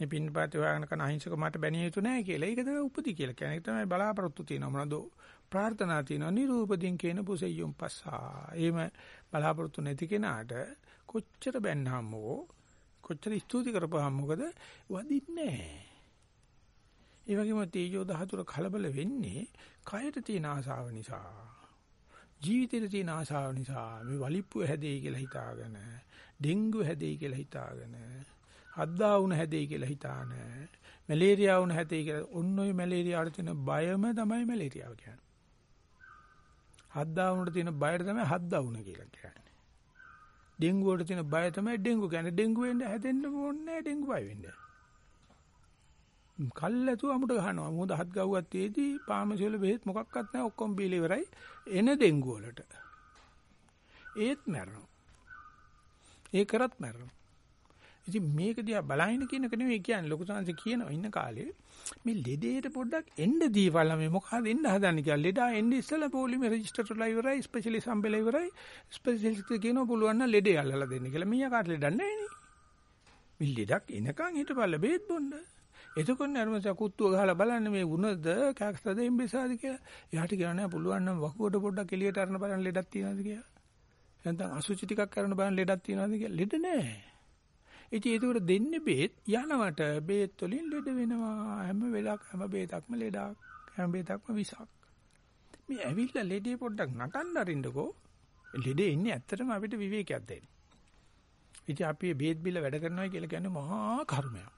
A: මේ පින්පාත හොයාගෙන කරන අහිංසක මට බැනිය යුතු නෑ කියලා. ඒක තමයි උපදි කියලා කියන්නේ. ඒක තමයි බලාපොරොත්තු තියෙන මොනවද ප්‍රාර්ථනා තියෙනවා නිරූපදීන් කියන පුසෙය්‍යොම් පස්සා. එහෙම බලාපොරොත්තු නැති කෙනාට කොච්චර බැන්නාමෝ කොච්චර ස්තුති කරපුවාම මොකද වදින්නේ නැහැ. ඒ වගේම තේජෝ ධාතුර කලබල වෙන්නේ කයට තියෙන ආසාව නිසා. ජීවිතේට තියෙන ආසාව නිසා මේ වලිප්පුව හැදෙයි කියලා හිතාගෙන, ඩෙන්ගු හැදෙයි කියලා හිතාගෙන, හද්දා වුණ හැදෙයි කියලා හිතාන, මැලේරියා වුණ හැදෙයි කියලා ඔන්න ඔය මැලේරියාවට තියෙන බයම තමයි මැලේරියාව කියන්නේ. හද්දා වුණට තියෙන බයර තමයි හද්දා වුණ කියලා කියන්නේ. ඩෙන්ගු වලට තියෙන බය තමයි ඩෙන්ගු කියන්නේ. ඩෙන්ගු වෙන්න හැදෙන්න ඕනේ නැහැ ඩෙන්ගු බය වෙන්න. කල්ැතු අමුඩ ගහනවා. මොකද හත් ගව්වක් තියේදී පාමසිවල බෙහෙත් මොකක්වත් නැහැ ඔක්කොම බීලා ඉවරයි. එන ඩෙන්ගු වලට. ඒත් මැරෙනවා. ඒ කරත් මැරෙනවා. ඉතින් මේක දිහා බලහින කියනක නෙවෙයි කියන්නේ. ලොකු සංසි කියනවා ඉන්න කාලේ මේ ලෙඩේට පොඩ්ඩක් එන්න දීපල්ලා මේ මොකද එන්න හදන්නේ කියලා. ලෙඩා එන්න ඉස්සලා පොලිමේ රෙජිස්ටර් කරලා ඉවරයි ස්පෙෂලිස්ට් හම්බෙලා ඉවරයි. ස්පෙෂලිස්ට් කියනවා පුළුවන් නම් ලෙඩේ අල්ලලා දෙන්න කියලා. මීයා කාට ලෙඩක් නැහැ නේ. මේ ලෙඩක් එනකන් හිටපල්ලා බේත් බොන්න. එතකොට නර්මස කුත්තුව ගහලා බලන්න මේ වුණද කැක්ස්තද එම්බෙසාද කියලා. එයාට කියනවා පුළුවන් නම් වකුගඩ පොඩ්ඩක් එළියට අරන බලන්න ලෙඩක් තියෙනවද කියලා. නැත්නම් අසුචි ටිකක් කරන බලන්න ලෙඩක් තියෙනවද කියලා. ලෙඩ නැහැ ඉතින් ඒකට දෙන්නේ බේත් යනවට බේත් වලින් ලෙඩ වෙනවා හැම වෙලාවක හැම බේතක්ම ලෙඩක් හැම බේතක්ම විසක් මේ ඇවිල්ලා ලෙඩේ පොඩ්ඩක් නටන්න අරින්නකෝ ලෙඩේ ඉන්නේ ඇත්තටම අපිට විවේකයක් දෙන්න. ඉතින් අපි බේත් බිල වැඩ කරනවා කියලා කියන්නේ මහා කර්මයක්.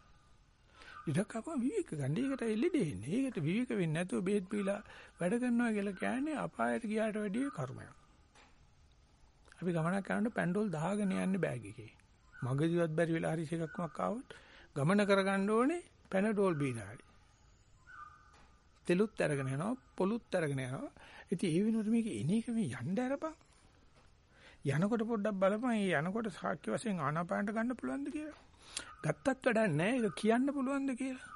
A: ඉතක අප විවේක ගන්න. ඒකට ලෙඩේ ඉන්නේ. ඒකට විවේක වෙන්නේ නැතුව බේත් බිලා වැඩ කරනවා කියලා කියන්නේ අපායට ගියාට වැඩිය කර්මයක්. අපි ගමනක් කරනකොට පැන්ඩෝල් දාගෙන යන්නේ බෑග් එකේ. මගදිවත් බැරි වෙලා හරි එකක්මක් ආවොත් ගමන කරගන්න ඕනේ පැනඩෝල් බීලා හරි. තෙලුත් අරගෙන යනවා පොලුත් අරගෙන යනවා. ඉතින් ඒ වෙනුවට මේක එන එක මේ යන්න අරපන්. යනකොට පොඩ්ඩක් බලපන් ඒ යනකොට සාක්ෂි වශයෙන් ආනාපානට ගන්න පුළුවන්ද කියලා. ගත්තත් වැඩක් නැහැ ඒක කියන්න පුළුවන්ද කියලා.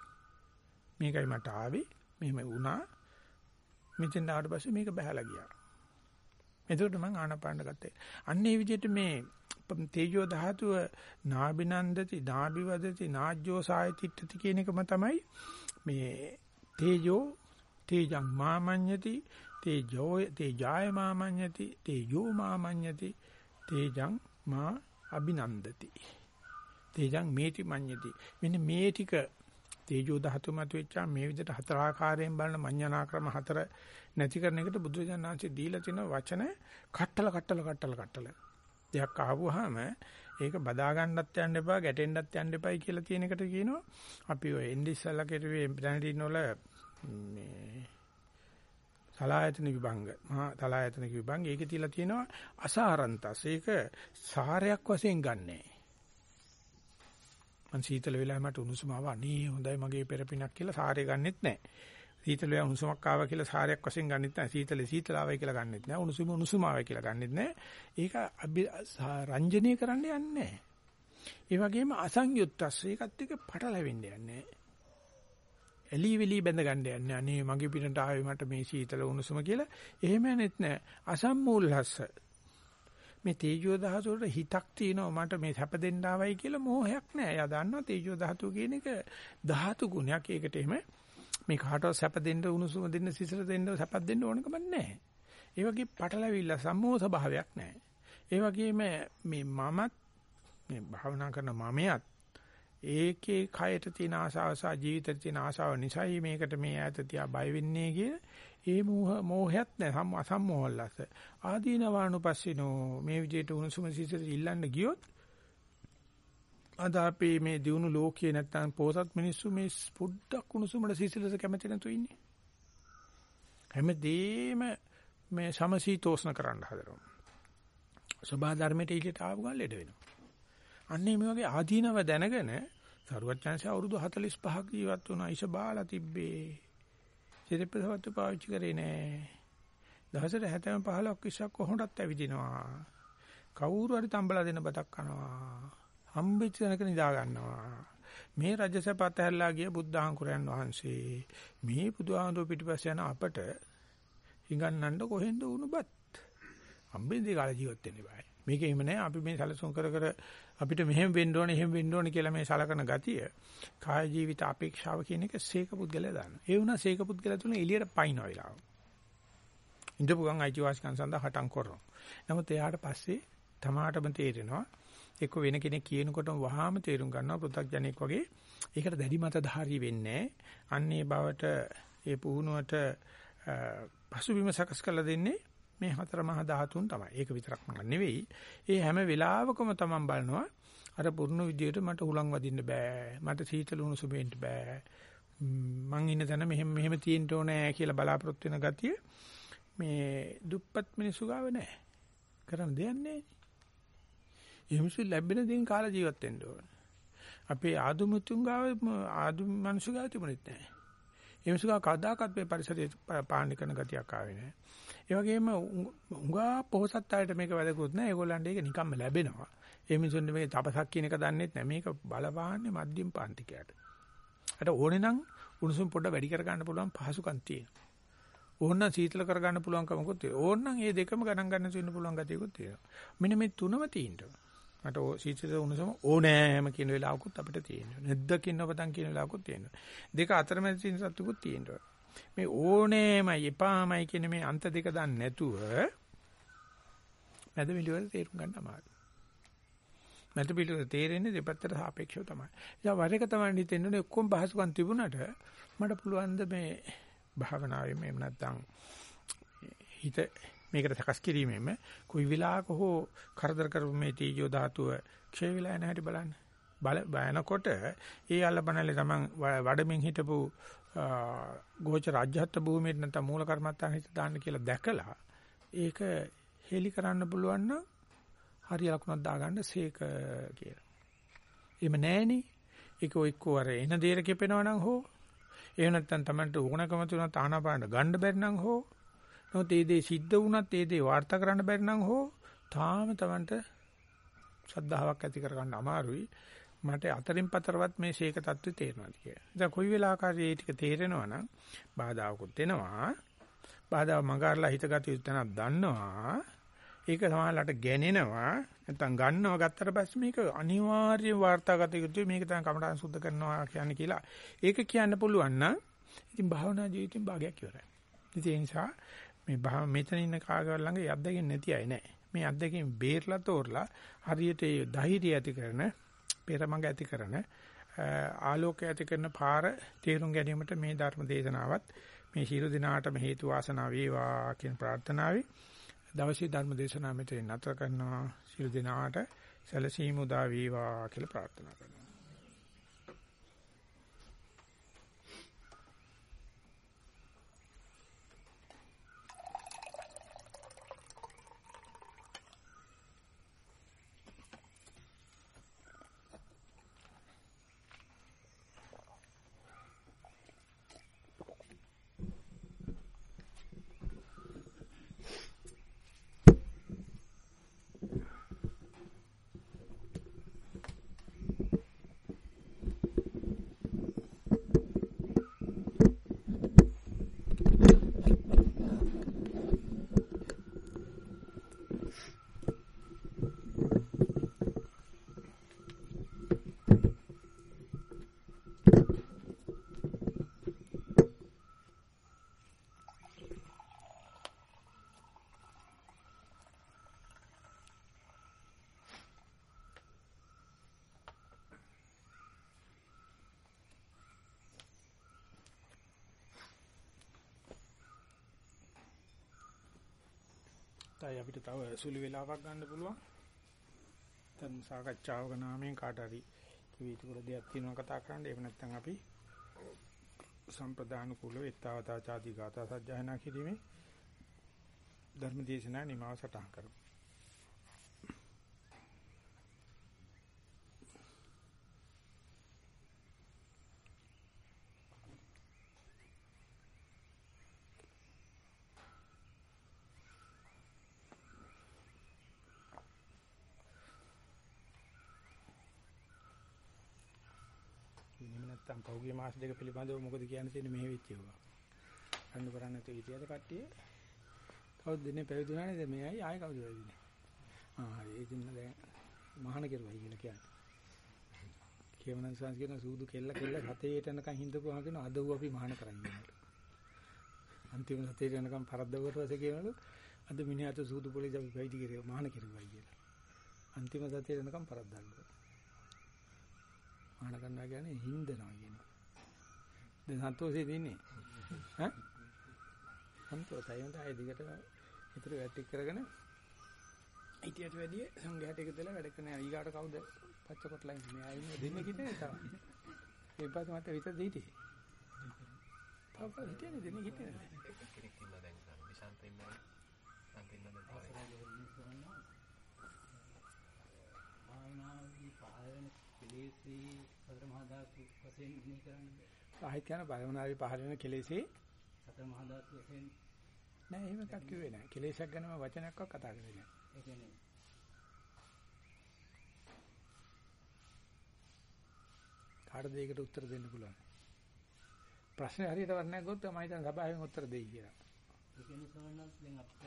A: මේකයි මට ආවේ මෙහෙම වුණා. මෙතෙන් ආවට පස්සේ මේක බහැලා ගියා. එතකොට මම ආනාපාන ගත්තේ. අන්න ඒ විදිහට මේ තේජෝ ධාතුව නාබිනන්දති, නාබිවදති, නාජ්ජෝ සායතිට්ඨති කියන එකම තමයි මේ තේජෝ තේජං මාමඤ්ඤති, තේජෝ තේජාය මාමඤ්ඤති, තේජෝ මාමඤ්ඤති, තේජං මා අබිනන්දති. තේජං මේති මඤ්ඤති. මෙන්න මේ ටික තේජෝ ධාතු මත වෙච්චා මේ විදිහට හතර ආකාරයෙන් බලන මඤ්ඤණා ක්‍රම හතර නැති කරන එකට බුදුරජාණන් වහන්සේ දීලා තියෙන වචන කට්ටල කට්ටල කට්ටල කට්ටල. දෙයක් අහපුවාම ඒක බදා ගන්නත් යන්න එපා ගැටෙන්නත් යන්න එපයි කියලා තියෙන එකට කියනවා අපි ඔය ඉන්දිස්සලා කෙරුවේ ප්ලැනටින් වල මේ සලායතන විභංග මහා සලායතන විභංග ඒකේ තියලා තියෙනවා අසාරන්තස් ඒක සාරයක් වශයෙන් ගන්නෑ මං සීතල වෙලා මට උණුසුම ආවා. අනේ හොඳයි මගේ පෙරපිනක් කියලා සාරය ගන්නෙත් නැහැ. සීතල වෙලා උණුසුමක් ආවා කියලා සාරයක් වශයෙන් ගන්නෙත් නැහැ. සීතලේ සීතල ආවයි කියලා ගන්නෙත් නැහැ. උණුසුම උණුසුම ආවයි කියලා ගන්නෙත් නැහැ. ඒක රංජනීය කරන්න යන්නේ නැහැ. ඒ වගේම අසංයුක්තස් ඒකත් එක්ක පටලැවෙන්න යන්නේ එලි විලි බැඳ ගන්න යන්නේ අනේ මගේ පිටට ආවේ මට මේ සීතල උණුසුම කියලා එහෙම නැත් නෑ අසම්මූලහස්ස මේ තේජෝ ධාතුවට හිතක් තියෙනවා මට මේ සැප දෙන්න ආවයි කියලා මෝහයක් නෑ. එයා දන්නවා තේජෝ ධාතුව කියන එක ධාතු ගුණයක්. ඒකට එහෙම මේ කාටවත් සැප දෙන්න උණුසුම දෙන්න සිසිල දෙන්න සැපක් දෙන්න ඕනකම නෑ. ඒ වගේ පටලැවිල්ල සම්මෝහ ස්වභාවයක් නෑ. ඒ වගේම මේ මමත් මේ භාවනා කරන මමයට ඒකේ කයට තියෙන ආසාව සහ ජීවිතේ තියෙන ආසාව නිසායි මේකට මේ ඈත තියා බය වෙන්නේ කිය ඒ මෝහ මෝහයත් නැහැ අසම්මෝහල්ලස ආදීනවානුපස්සිනෝ මේ විදිහට උණුසුම සිසිල ඉල්ලන්න ගියොත් අද අපි මේ දිනු ලෝකයේ නැත්තම් පොසත් මිනිස්සු මේ පොඩ්ඩක් උණුසුමට සිසිලස කැමති නැතු ඉන්නේ හැමදේම මේ සමසීතෝෂ්ණ කරන්න හදනවා සබහා ධර්මයට ඊට ආව ගාන ලෙඩ වෙනවා අන්නේ මේ වගේ ආදීනව දැනගෙන සරුවත් chance අවුරුදු 45ක් ජීවත් වුණා ඉෂ බාලා තිබ්බේ සිරිපසවත්තු පාවිච්චි කරේ නෑ. දවසට 70 15ක් 20ක් කොහොමදත් ඇවිදිනවා. කවුරු හරි තම්බලා දෙන බතක් කනවා. හම්බෙච්ච තැනක නිදා ගන්නවා. මේ රජසපත හැරලා ගිය බුද්ධාංකුරයන් වහන්සේ මේ බුදුහාමුදුර පිටිපස්ස යන අපට හිඟන්නන්න කොහෙන්ද වුණුබත්. හම්බෙන්දී කාල ජීවත් වෙන්න බෑ. මේක එහෙම නෑ අපි මේ සැලසුම් කර කර අපිට මෙහෙම වෙන්න ඕනේ එහෙම වෙන්න ඕනේ කියලා මේ සලකන ගතිය කාය ජීවිත අපේක්ෂාව කියන එක සීක පුද්ගලයා දානවා. ඒ වුණා සීක පුද්ගලයා තුන එළියට පයින්න වෙලාව. ඉඳපු ගමන් අයිතිවාසිකම් සඳහා හටම් කරනවා. නමුත් එයාට පස්සේ තමාටම තේරෙනවා එක්ක වෙන කෙනෙක් කියනකොටම වහාම තේරුම් ගන්නවා පෘථග්ජනෙක් වගේ ඒකට දැඩි මත ධාරී වෙන්නේ අන්නේ බවට ඒ පුහුණුවට පසුබිම සකස් කරලා දෙන්නේ මේ හතර මහා ධාතුන් තමයි. ඒක විතරක්ම නෙවෙයි. ඒ හැම වෙලාවකම තමන් බලනවා අර පුරුණු විදියට මට හුලං වදින්න බෑ. මට සීතල උණුසුම වෙන්න බෑ. මං ඉන්න තැන මෙහෙම මෙහෙම තියෙන්න ඕනේ කියලා බලාපොරොත්තු වෙන ගතිය මේ දුප්පත් මිනිස්සු ගාව නැහැ. කරන්න දෙයක් නැහැ. එහෙමසු ලැබෙන දේන් කාලා ජීවත් වෙන්න ඕනේ. අපේ ආදුමුතුන් ගාව ආදු මිනිස්සු ගාව තිබුණෙත් නැහැ. එහෙමසු ගාව කවදාකවත් මේ පරිසරය පාලනය කරන ගතියක් ආවේ නැහැ. ඒ වගේම උඟා පොහසත් අයට මේක වැදගත් නෑ. ඒගොල්ලන්ට ඒක නිකම්ම ලැබෙනවා. ඒ මිනිසුන්ට මේ තපසක් කියන එක දන්නෙත් නෑ. මේක බලපාන්නේ මධ්‍යම පාන්තිකයට. අර ඕනේ නම් උණුසුම් පොඩ වැඩි කර ගන්න පුළුවන් පහසුකම් තියෙනවා. ඕනනම් සීතල කර ගන්න පුළුවන් කමකුත් තියෙනවා. ඕනනම් මේ දෙකම ගණන් ගන්න තියෙන පුළුවන් ගතියකුත් තියෙනවා. මෙන්න මේ තුනම තියෙනවා. මට සීතල උණුසුම ඕනෑම කියන වෙලාවකුත් අපිට තියෙනවා. නැද්දකින් ඔබතන් කියන වෙලාවකුත් තියෙනවා. දෙක අතරමැද තියෙන සත්‍යකුත් තියෙනවා. මේ ඕනෑමයි එපාමයි කියන මේ අන්ත දෙක දන්නේ නැතුව මැද පිළිවෙල තේරුම් ගන්න අමාරුයි. මැද පිළිවෙල තේරෙන්නේ දෙපැත්තට සාපේක්ෂව තමයි. ඉතින් වර එක තමයි හිතෙන්නේ ඔක්කොම පහසුකම් තිබුණාට මට පුළුවන් ද මේ භාවනාවේ මේ නැත්තම් හිත මේකට සකස් කිරීමෙම කොයි වෙලාවක හෝ කරදර කරපු මේ තීජෝ ධාතුව ක්ෂය වෙලා යන හැටි බලන්න. බල බයනකොට ඒ අල්ලපනලේ තමන් වඩමින් හිටපු ගෝච රාජ්‍යහත් භූමියට නැත්නම් මූල කර්මත්තාන හිත දාන්න කියලා දැකලා ඒක හෙලි කරන්න පුළුවන් නම් හරි ලකුණක් දාගන්න සීක කියලා. එහෙම නැහෙනේ. ඒක ඔයිකෝ අර එන දේර කෙපෙනවා නම් හෝ එහෙම නැත්නම් Tamanට ඕනකම තුන තානාපාන ගන්න බැරි නම් හෝ නමුත් ඒ දේ සිද්ධ වුණත් ඒ දේ වාර්තා කරන්න බැරි නම් හෝ තාම Tamanට ශ්‍රද්ධාවක් ඇති කරගන්න අමාරුයි. මට අතරින් පතරවත් මේ ශේක தත්ත්වය තේරෙනවාද කියලා. දැන් කොයි වෙලාවකරි මේ ටික තේරෙනවා නම් බාධාවකුත් එනවා. බාධා මඟහරලා හිතගත යුතු තැනක් දන්නවා. ඒක සමහරලාට ගැනෙනවා. නැත්තම් ගන්නවා ගත්තට පස්සේ මේක අනිවාර්යයෙන් වාර්තාගත යුතුයි. මේක තමයි කමඨාන් සුද්ධ කරනවා කියන්නේ කියලා. ඒක කියන්න පුළුවන් නම් ඉතින් භාවනා ජීවිතෙන් භාගයක් ඉවරයි. ඉතින් ඒ නිසා මේ මෙතන ඉන්න කාගවල් ළඟ යද්දකින් නැති අය නැහැ. මේ අද්දකින් බේරලා තෝරලා හරියට ඒ ධෛර්යය ඇති කරන පෙරමඟ ඇති කරන ආලෝකය ඇති කරන පාර තේරුම් ගැනීමට මේ ධර්ම දේශනාවත් මේ ශීල දිනාටම හේතු වාසනා වේවා කියන ප්‍රාර්ථනාවයි. දවසේ ධර්ම දේශනාව මෙතන නතර කරනවා. ශීල දිනාට සැලසීම උදා වේවා කියලා ප්‍රාර්ථනා කරනවා. අවස්ථාවේ අපිට තව සුළු වෙලාවක් ගන්න පුළුවන්. ධර්ම සාකච්ඡාවක නාමයෙන් කාට හරි කිවිතුර දෙයක් තියෙනවා කතා කරන්න. එහෙම නැත්නම් අපි සම්ප්‍රදාන කුල විත්තාවතා ചാති ගාථා සජ්ජායනා කිරීමේ ධර්ම දේශනා නිමාව සටහන් කරමු. නැත්තම් පහුගිය මාස දෙක පිළිබඳව මොකද කියන්න තියෙන්නේ මෙහෙ වෙච්ච ඒවා. අන්න කරන්නේ නැතුව ඉතියද කට්ටිය. කවුද දෙන්නේ පැවිදුණානේ දැන් මෙයයි ආයෙ කවුද පැවිදුනේ. ආ හරි ඒ දින දැන් මහාන කෙරුවයි කියලා කියන්නේ. කියවනන් සංස් කියන සූදු කෙල්ල කෙල්ල හතේට යනකම් හින්දපුවා කියන අදව අපි මහාන කරන් කියනවලු. අන්තිම හතේට යනකම් පරද්දවට පස්සේ කියනවලු අද මිනිහාට සූදු පොලිස් අපි පැවිදි කරේ මහාන කෙරුවයි කියලා. අන්තිම හතේට යනකම් පරද්දල්ලු. මහාන කරනවා කියන්නේ හින්දනවා කියනවා. දැන් සන්තෝෂේ දින්නේ. ඈ? සන්තෝෂයි හොඳ අය දිගට විතර වැටි කරගෙන හිටියට වැඩිය සංඝයාට එක දෙලා වැඩ කරන ඊගාට කවුද පච්ච කොටලා ඉන්නේ මෙයා ඉන්නේ දෙන්නේ කිතේ තමයි. ඒ පාස මත විතර දීටි. තාප හිටියනේ දෙන්නේ හිටියනේ. කෙනෙක් ඉන්නවා දැන් විශාන්ත ඉන්නවා. සංක ඉන්නවා දැන්. භාවනාවේ පහළ වෙන කෙලෙස්ී සතර මහා ධාතු වශයෙන් ඉන්නේ කරන්නේ. සාහිත්‍යන භාවනාවේ පහළ වෙන කෙලෙස්ී සතර මහා ධාතු වශයෙන් නෑ එහෙම එකක් කිව්වේ නෑ. කෙලෙසක් ගැනම වචනයක්වත් කතා කරේ නෑ. ඒ කියන්නේ කාටද ඒකට උත්තර දෙන්න පුළුවන්? ප්‍රශ්නේ හරියට වර්ණයක් ගොත් මම හිතන සභාවෙන් උත්තර දෙයි කියලා.
B: ඒ කියන්නේ සෝනස් දැන් අපිට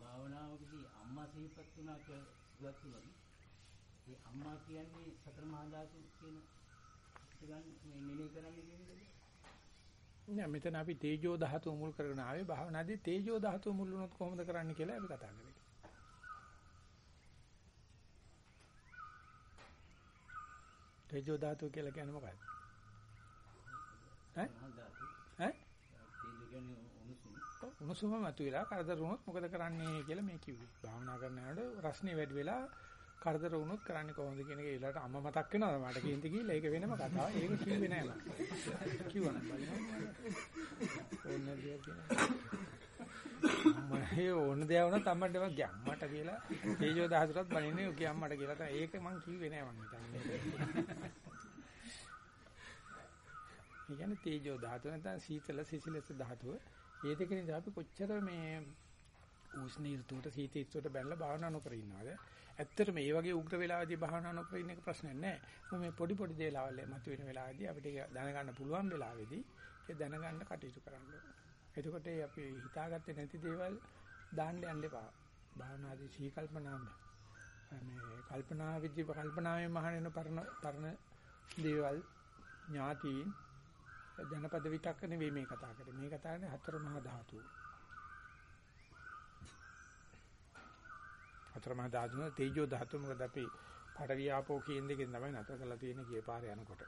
B: භාවනාවකදී අම්මා සිහිපත් වුණා කියලා ඉවත් වුණා. ඒ අම්මා කියන්නේ සතර මහා ධාතු කියන ගන්න මේ මෙනෙහි කරන්න කියන්නේ
A: නෑ මෙතන අපි තේජෝ ධාතුව මුල් කරගෙන ආවේ භාවනාදී තේජෝ ධාතුව මුල් වුණොත් කොහොමද කරන්න කියලා අපි කතා කරේ. තේජෝ ධාතුව කියලා කියන්නේ මොකක්ද? ඈ? ඈ?
B: තේජෝ කියන්නේ උණුසුම.
A: උණුසුම මතුවලා කරදර වුණොත් මොකද කරන්නේ කියලා මේ කිව්වේ. භාවනා කරන යනකොට රස්නේ වැඩි වෙලා කරදර වුණොත් කරන්නේ කොහොමද කියන එක ඊළඟට අම්මා මතක් වෙනවා මට කියන්ති කියලා ඒක වෙනම කතාවක්. ඒක කිව්වේ නෑ මම. කිව්වා නෑ. ඕන දෙයක් කියනවා. මම ඕන දෙයක් වුණත් අම්මට ඒවා ගැම්මට කියලා තේජෝ දහසටත් බණින්නේ ඔකේ අම්මට කියලා තමයි. ඒක මං කිව්වේ නෑ මං හිතන්නේ. ඒ කියන්නේ තේජෝ ධාතුව නැත්නම් සීතල සිසිලස ධාතුව. ඒ දෙක නිසා අපි කොච්චර මේ උෂ්ණ ඍතුවට සීත ඍතුවට බැලලා භාවනා නොකර ඉන්නවද? ඇත්තට මේ වගේ උග්‍ර වෙලාවදී භාවනා නොකර ඉන්න එක ප්‍රශ්නයක් නෑ. මේ පොඩි පොඩි දේලාවල් මතුවෙන වෙලාවදී අපිට දැනගන්න පුළුවන් වෙලාවේදී ඒ දැනගන්න කටයුතු කරන්න එතකොට ඒ අපි හිතාගත්තේ නැති දේවල් දාන්න යන්න එපා. භාවනාදී සී කල්පනා මේ කල්පනා විදි කල්පනාවෙන් මහණෙන පරණ පරණ දේවල් ඥාතීන් ජනපද විතක්ක නෙවෙයි මේ කතා කරන්නේ. මේ කතා කරන්නේ හතර මහා ධාතු. හතර මහා ධාතුන තේජෝ ධාතු මොකද අපි පඩවි ආපෝ කියන දෙකෙන් තමයි නතර කරලා තියෙන්නේ ගියේ පාරේ යනකොට.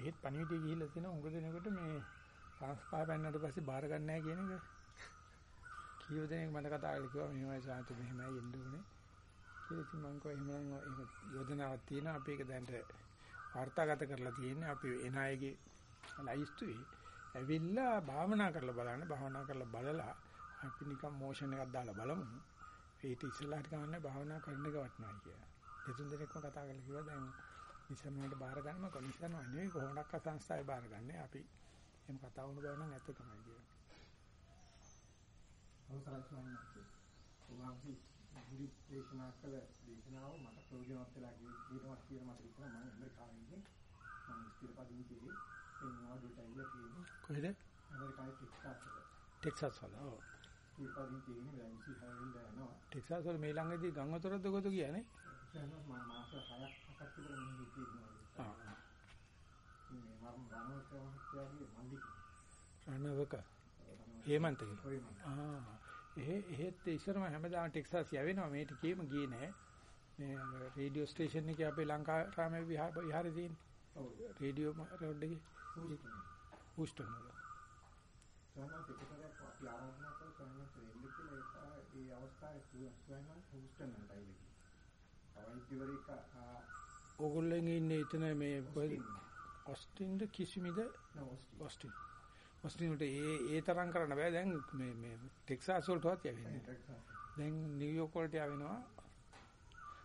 A: ඒත් පණිවිඩය ගිහිල්ලා තියෙන උඟ දෙනකොට මේ සංස්කාර පෙන්නට පස්සේ බාර ගන්න නැහැ කියන එක. කීව දෙනෙක් මට කතා කරලා කිව්වා මෙහෙමයි සාන්ත මෙහෙමයි එන්න ඕනේ. කියලා ඉතින් මම කිව්වා එහෙමනම් එහෙම යෝජනාවක් තියෙනවා. අපි ඒක දැන්ට වාර්තාගත කරලා තියෙන්නේ. අපි එන අයගේ ලයිස්තුවේ ඇවිල්ලා භාවනා කරලා බලන්න භාවනා කරලා බලලා අපි නිකන් මෝෂන් එකක් දාලා බලමු ඊට ඉස්සෙල්ලාට ගන්න භාවනා කරන්න එක වටනවා කියලා දෙතුන් දෙනෙක්ම කතා කරලා කිව්වා දැන් නිසමනට බාර ගන්නම කොනිසන නෙවෙයි කොහොමඩක් සංස්ථාවේ බාරගන්නේ අපි එහෙම කතා වුණ බව නම් ඇත්ත තමයි කියන්නේ.
C: අවසරයි ස්වාමීනි. ඔබවහන්සේ ගුරු දේශනා කළ දේශනාව මට ප්‍රයෝජනවත් වෙලා ගියනවා කියලා මට හිතෙනවා මම ඇමරිකාවේ ඉන්නේ. මම ඉස්තිර පදිංචියේ තියෙන්නේ.
A: කොහෙද?
C: ටෙක්සාස් වල.
A: ඔව්.
C: පදිංචියේ ඉන්නේ දැන් 26 වෙනිදා යනවා.
A: ටෙක්සාස් වල මේ ළඟදී ගම් වතුරද ගොත කියන්නේ?
C: මම මාස 6ක් 7ක් විතර මෙහි ඉන්නවා.
A: ආ.
C: මේ මම රණවක මහත්තයාගේ මල්ලි
A: රණවක. හේමන්තගේ.
C: කොයි මම.
A: ආ. එහෙ එහෙත් ඉස්සරම හැමදාම ටෙක්සාස් යවෙනවා මේ ටිකේම ගියේ නෑ. මේ රේඩියෝ ස්ටේෂන් එකේ අපේ ලංකාරාමයේ විහාරේ තියෙන
C: ඔව්.
A: රේඩියෝ රෝඩ් එකේ
C: හූස්ටන්
A: වල.
C: සයන්ස් එකතරක් අපි ආරාධනා කළ සයන්ස් එල්ල කියලා ඒක ඒ අවස්ථාවේ හූස්ටන් වලට ඇවිල්ලා. අවයිතිවරේක
A: ඕගොල්ලෝ ඉන්නේ එතන මේ ඔස්ටින්ද කිසිමිද. ඔස්ටින්. ඔස්ටින් වලට ඒ ඒ තරම් කරන්න බෑ දැන් මේ මේ ටෙක්සාස් වලටවත් යවෙන්නේ. දැන් නිව්යෝක් වලට යවෙනවා.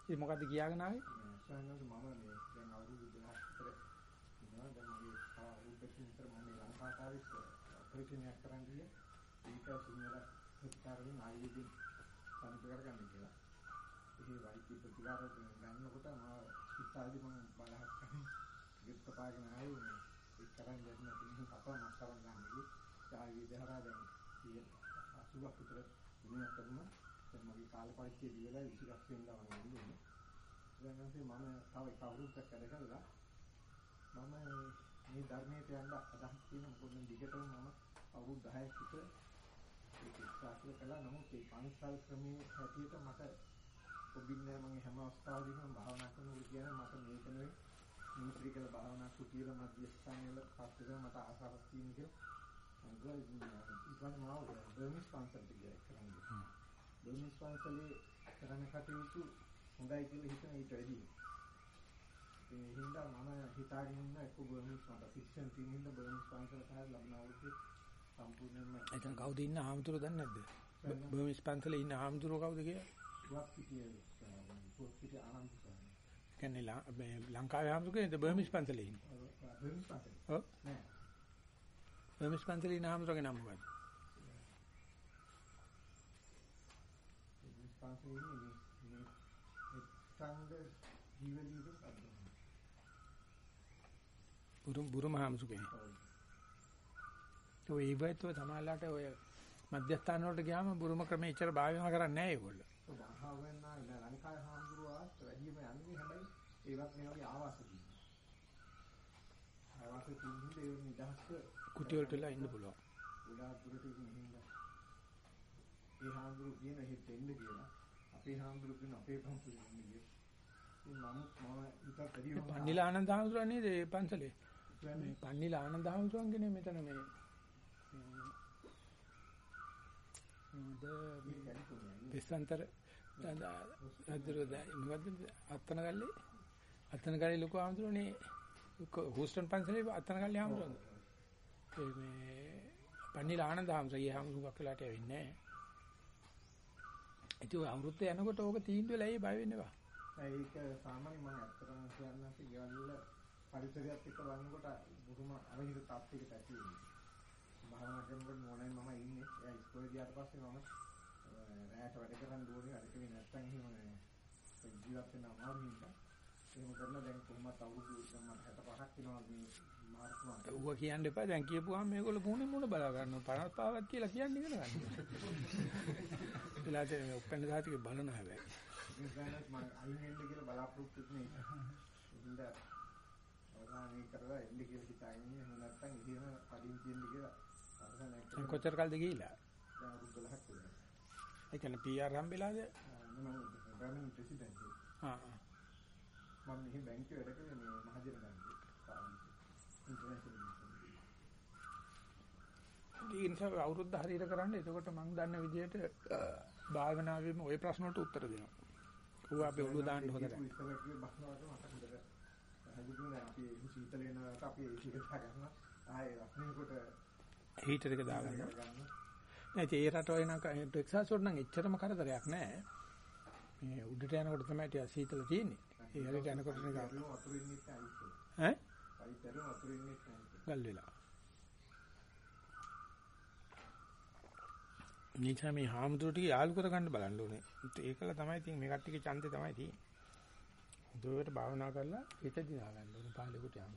A: ඒ මොකද්ද කියාගෙන ආවේ?
C: සයන්ස් මම මේ දැන් අවුරුදු 12ක් විතර ඉන්නවා දැන් මගේ අවුරුදු දෙකකින් විතර මම මේ ලංකාවේ ඔපරේෂන්යක් කරන්න ගියා. ඒක සිංහල ප්‍රතිකාරයෙන් ආයුධයෙන් සම්පූර්ණ කරගන්න කියලා. ඒ වෛද්‍ය ප්‍රතිකාර ගන්නකොට මම ඉස්සාවේදී මම බලහත් කරේ ගෙත් පාගෙන ආවේ මේ ඒක කරන් යන්න තියෙන කතා මස්සරන් ගන්නදී ආයුධ හරහා දැන් 80ක් විතර විනය කරනවා. දැන් මගේ කාල පරිච්ඡේදය දිවලා 26 වෙනිදා මම ඉන්නේ. දැන් මම තව එක අවුරුද්දක් වැඩ කළා. මම මේ ධර්මයට යන්න අදහස් තියෙන මොකද දිගටම මම අවුරුදු 10ක් විතර ඒක ශාස්ත්‍ර කළා. නමුත් ඒ පන්සල් ක්‍රමයේ හැටියට මට ඔබින්නේ මම හැම අවස්ථාවෙදීම භාවනා කරනකොට කියන මට මේක නෙවෙයි. නූත්‍රි කියලා භාවනා කුටියල මධ්‍යස්ථානවල පස්සේ මට ආසාවක් තියෙන කියලා ඉතින් මාව බර්මිස් පන්සල්ට ගියා කරන්නේ බර්මිස් පන්සලේ කරන කටයුතු හොඳයි කියලා හිතන ඊට වැඩියි ඒ හින්දා මම හිතාගෙන ඉන්න එක්ක බර්මිස් මට ෆික්ෂන් තියෙන හින්දා බර්මිස් පන්සල තමයි ලබන අවුරුද්දේ සම්පූර්ණයෙන්ම
A: එතන කවුද ඉන්න ආමතුරු දන්නේ නැද්ද? බර්මිස් පන්සලේ ඉන්න ආමතුරු කවුද කියලා?
C: වක් පිටියේ පොත් පිටිය ආනන්ද සර්
A: කියන්නේ ලා- මේ ලංකාවේ ආමතුරු කෙනෙක්ද බර්මිස් පන්සලේ ඉන්නේ?
C: බර්මිස් පන්සල
A: ඔව්.
C: නෑ
A: බර්මිස් පන්සලේ ඉන්න ආමතුරුගේ නම මොකක්ද?
C: බර්මිස් පන්සලේ ඉන්නේ මේ මේ එක්සංග ජීවලීගේ සද්ද
A: බුරුම බුරුම ආමතුරු කෙනෙක්. ඔය ඉවත්ව සමාජලාට ඔය මධ්‍යස්ථාන වලට ගියාම බුරුම ක්‍රමයේ ඉච්චර භාවිතා කරන්නේ නැහැ ඒගොල්ලෝ.
C: භාවනා ඉන්න ලංකාවේ හාමුදුරුවාත් වැඩිම යන්නේ හැබැයි ඒවත් මේ වගේ ආවාස තියෙනවා. ආවාස තියෙන්නේ ඒ නිදහස්
A: කුටි වලට වෙලා ඉන්න පුළුවන්.
C: ගොඩාක් දුරට ඉන්න. ඒ හාමුදුරු කියන එහෙත් දෙන්න කියලා. අපේ හාමුදුරු කියන අපේ පන්සලේ ඉන්නේ. ඉතින් මම ඊට වැඩි
A: මේ පන්නිලා ආනන්ද ආමතුරුවා නේද මේ පන්සලේ? මේ පන්නිලා ආනන්ද ආමතුරුවන්ගේ මෙතන මේ. මොකද දෙසන්තර අදර මොකද්ද අත්තන ගල්ලේ? අත්තන ගල්ලේ ලොකු ආමතුරුනේ හූස්ටන් පන්සලේ අත්තන ගල්ලේ ආමතුරුනේ ඒ මේ පන්නිලා ආනන්ද ආමතුරුගේ ආමතුරුවක් වෙලාට ඇවින්නේ නැහැ. ඔය අවුරුද්ද යනකොට ඕක තීන්දුව වෙලා ඒ බය වෙන්න එපා.
C: ඒක සාමාන්‍ය මම කියන්නත් ගෙවල් පරිසරයත් එක්ක වන්නකොට බොහොම අරහිත තත්ත්වයකට ඇති වෙනවා. භාවනා කරනකොට මොනයි මම ඉන්නේ. එයා ඉස්කෝලේ ගියාට පස්සේ මම රැයට වැඩ කරන්න ඕනේ. වැඩ කරේ නැත්නම් එහෙම ජීවත් වෙන්න අමාරු නිසා. එහෙම කරලා දැන් කොහොමත් අවුරුදු මට 65ක් වෙනවා මේ මාර්තු මාසේ.
A: ඌව කියන්න එපා දැන් කියපුවාම මේගොල්ලෝ මුණේ මුණ බලා ගන්නවා 55ක් කියලා කියන්නේ ඉගෙන ගන්න. එලාට මේ ඔප්පෙන් දාතික බලන හැබැයි.
C: මම අයින් වෙන්න කියලා බලාපොරොත්තු වෙන්නේ. ඉතින් අවසානයේ කරලා එන්න කියලා හිතාගෙන ඉන්නේ. එහෙම නැත්නම් ඉතින් කඩින් තියෙන්න කියලා අවසානයේ
A: දැන් කොච්චර කල්ද ගිහිලා?
C: දැන් අවුරුදු 12ක් වෙනවා.
A: ඒ කියන්නේ PR හම්බෙලාද?
C: මම ග්‍රාමීණ ප්‍රෙසිඩන්ට්
A: ආ.
C: මම මෙහි බැංකුවේ වැඩ කරේ මේ මහජන බැංකුවේ.
A: නිසා අවුරුද්ද හරියට කරන්න. එතකොට මම දන්න විදිහට භාවනාවෙම ওই ප්‍රශ්න වලට උත්තර දෙනවා. ඌ අපි ඔළුව දාන්න හොඳ නැහැ.
C: ඉස්සරහ කිව්ව බස්නාවට මට හොඳට හදුනේ අපි සීතල වෙනකොට අපි ඒක ගා ගන්නවා. ආයේ රස්නේකට
A: හීටර් එක දාගන්න.
C: ගන්න.
A: නෑ ඒ රටවල නම් ටෙක්සාස් වල නම් එච්චරම කරදරයක් නෑ. මේ උඩට යනකොට තමයි ටික සීතල තියෙන්නේ. ඒ හරියට යනකොට නිකන්
C: වතුරින් වතුරින් ඉන්න අයිස්.
A: ඈ
C: පරිතරම වතුරින් ඉන්න අයිස්.
A: ගල් වෙලා. නිසා මේ හාමුදුරු ටික යාළු කරගන්න බලන්න ඕනේ. ඒකල තමයි ඉතින් මේ කට්ටියගේ ඡන්දේ තමයි තියෙන්නේ. දුවට භාවනා කරලා හිත දිනා ගන්න ඕනේ පාලෙකට යන්න.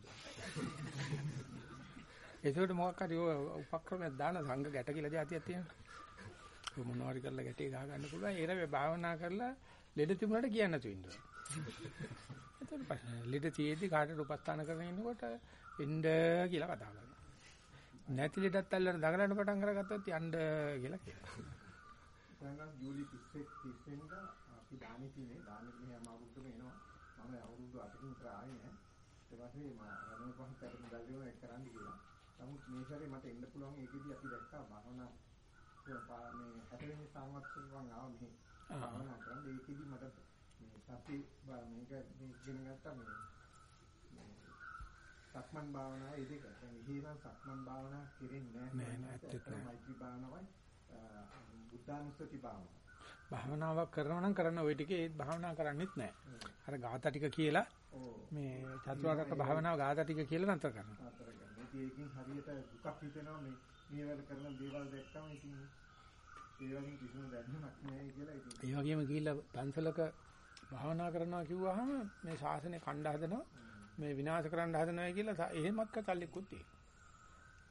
A: ඒකට මොකක් හරි ඔය උපක්‍රමයක් දාන සංඝ ගැට කියලා જાතියක් තියෙනවා. ඔය මොනවා හරි කරලා ගැටේ ගහ ගන්න පුළුවන්. ඒර භාවනා කරලා ලෙඩ තිබුණාට කියන්න නැතු ඉන්න ඕනේ. එතකොට ප්‍රශ්න ලෙඩ තියේදී කාටට උපස්ථාන කරගෙන ඉන්නකොට එන්න කියලා කතා කරනවා. නැති ලෙඩත් අල්ලන දඟලන පටන් අරගත්තොත් යන්න කියලා කියනවා.
C: දැන් ජූලි 30 30 වෙනිදා අපි දානේ තියෙන්නේ දානේ මෙහි අමාරුතුම එනවා. මම අවුරුදු 8කින් විතර ආවේ නෑ. ඊට පස්සේ මම රණව පහක් කරන දල්ලියෝ එක් කරන්න කියලා. නමුත් මේ සැරේ මට එන්න පුළුවන් ඒකෙදි අපි දැක්කා භාවනා මේ 60 වෙනි සංවත්සරයෙන් ආව මෙහි. භාවනා කරන්නේ ඒකෙදි මට මේ සති මේක මේ ඉගෙන ගත්තා මේ සක්මන් භාවනාව ඒ දෙක. දැන් ඉහිනම් සක්මන් භාවනා කෙරෙන්නේ
A: නෑ,
C: නෑ.
A: නෑ, ඇත්තට නෑ.
C: මෛත්‍රී භාවනාවයි බුද්ධානුස්සති භාවනාව.
A: භාවනාවක් කරනවා නම් කරන්න ওই ටිකේ ඒත් භාවනා කරන්නෙත් නැහැ. අර ગાතා ටික කියලා මේ චතුරාර්යක භාවනාව ગાතා ටික කියලා නතර කරනවා.
C: ඒකෙන් හරියට දුකක් හිතෙනවා මේ මේවල කරන දේවල් දැක්කම ඉතින් ඒ වගේ කිසිම දැනුමක් නැහැ කියලා ඉතින්.
A: ඒ වගේම ගිහිල්ලා පන්සලක භාවනා කරනවා කිව්වහම මේ ශාසනය කණ්ඩා හදනවා මේ විනාශ කරන්න හදනවා කියලා එහෙමත් කතල්ලිකුත් තියෙනවා.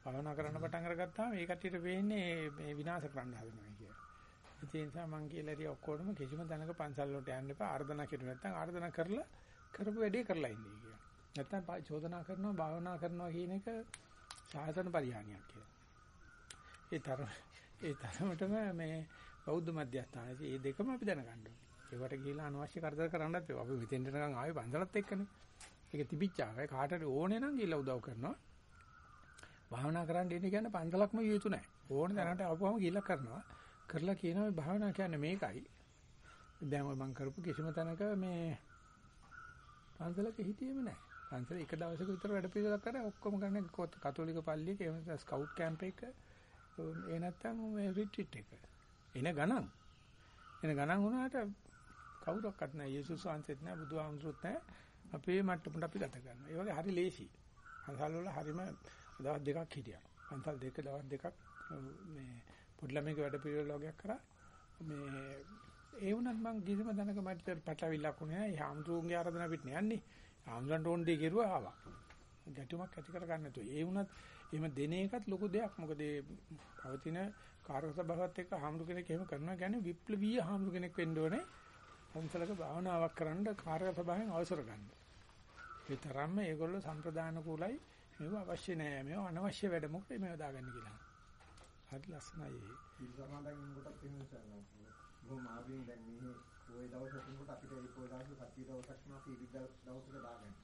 A: භාවනා කරන්න පටන් අරගත්තාම ඒ කට්ටියට වෙන්නේ මේ විනාශ කරන්න හදනවා. කියලා. ඒ නිසා මම කියලා ඉතින් ඔක්කොටම කිසිම තැනක පන්සල් වලට යන්න එපා. ආර්දනා කෙරුවේ නැත්නම් ආර්දනා කරලා කරපු වැඩේ කරලා ඉන්නේ කියලා. නැත්නම් පා- චෝදනා කරනවා භාවනා කරනවා කියන එක සාසන පරිහානියක් කියලා. ඒ තරම ඒ තරමටම මේ බෞද්ධ මධ්‍යස්ථානයේ මේ දෙකම අපි දැනගන්න ඕනේ. ඒවට ගිහිලා අනවශ්‍ය කරදර කරන්නත් ඒවා. අපි මෙතෙන්ට නිකන් ආවේ පන්සලත් එක්කනේ. ඒක තිබිච්චාවයි කාටට ඕනේ නම් ගිහිල්ලා උදව් කරනවා. භාවනා කරන්න ඉන්නේ කියන්නේ පන්සලක්ම විය යුතු නැහැ. ඕන දැනට ආපුවම ගිහිල්ලා කරනවා. කරලා කියනවා මේ භාවනා කියන්නේ මේකයි. දැන් ඔය මම කරපු කිසිම තැනක මේ පන්සලක හිටියේම නැහැ. පන්සල එක දවසක විතර වැඩ පිළිවෙලක් කරා ඔක්කොම ගන්න කතෝලික පල්ලියක එහෙම නැත්නම් ස්කවුට් කැම්ප් එක ඒ නැත්නම් මේ රිට්‍රීට් එක. එන ගණන්. එන ගණන් වුණාට කවුරක්වත් නැහැ. යේසුස් වහන්සේත් නැහැ, බුදුහාමුදුරුවොත් නැහැ. අපේ මට්ටමට අපි ගත කරනවා. ඒ වගේ හරි ලේසි. පන්සල් වල හරිම දවස් දෙකක් හිටියා. පන්සල් දෙක දවස් දෙකක් මේ පොඩි ළමයික වැඩ පිළිවෙල වගේක් කරා. මේ ඒ වුණත් මං කිසිම දැනක මට පටලවිල්ලක් උනේ නැහැ. හාමුදුරුවන්ගේ ආරාධනා පිට නෑන්නේ. හාමුදුරන්ට ඕන දෙය කෙරුවා ආවා. ගැටුමක් ඇති කරගන්න නැතුව. ඒ වුණත් එහෙම දෙන එකත් ලොකු දෙයක්. මොකද ඒ පවතින කාර්ය සභාවත් එක්ක හාමුදුර කෙනෙක් එහෙම කරනවා කියන්නේ විප්ලවීය හාමුදුර කෙනෙක් වෙන්න ඕනේ. පන්සලක භාවනාවක් කරන්න කාර්ය සභාවෙන් අවසර ගන්න. ඒ තරම්ම ඒගොල්ලෝ සම්ප්‍රදාන කුලයි මේව අවශ්‍ය නෑ. මේව අනවශ්‍ය වැඩ මොකද මේව දාගන්න කියලා. හරි ලස්සනයි ඒ.
C: සමාදන් වෙනකොටත් එහෙම කරනවා. බොහොම ආවෙන් දැන් මේ ওই දවස් වලට අපිට ඒ පොය දවස් සතිය දවසක් නා පීඩි දවසක දාගන්න.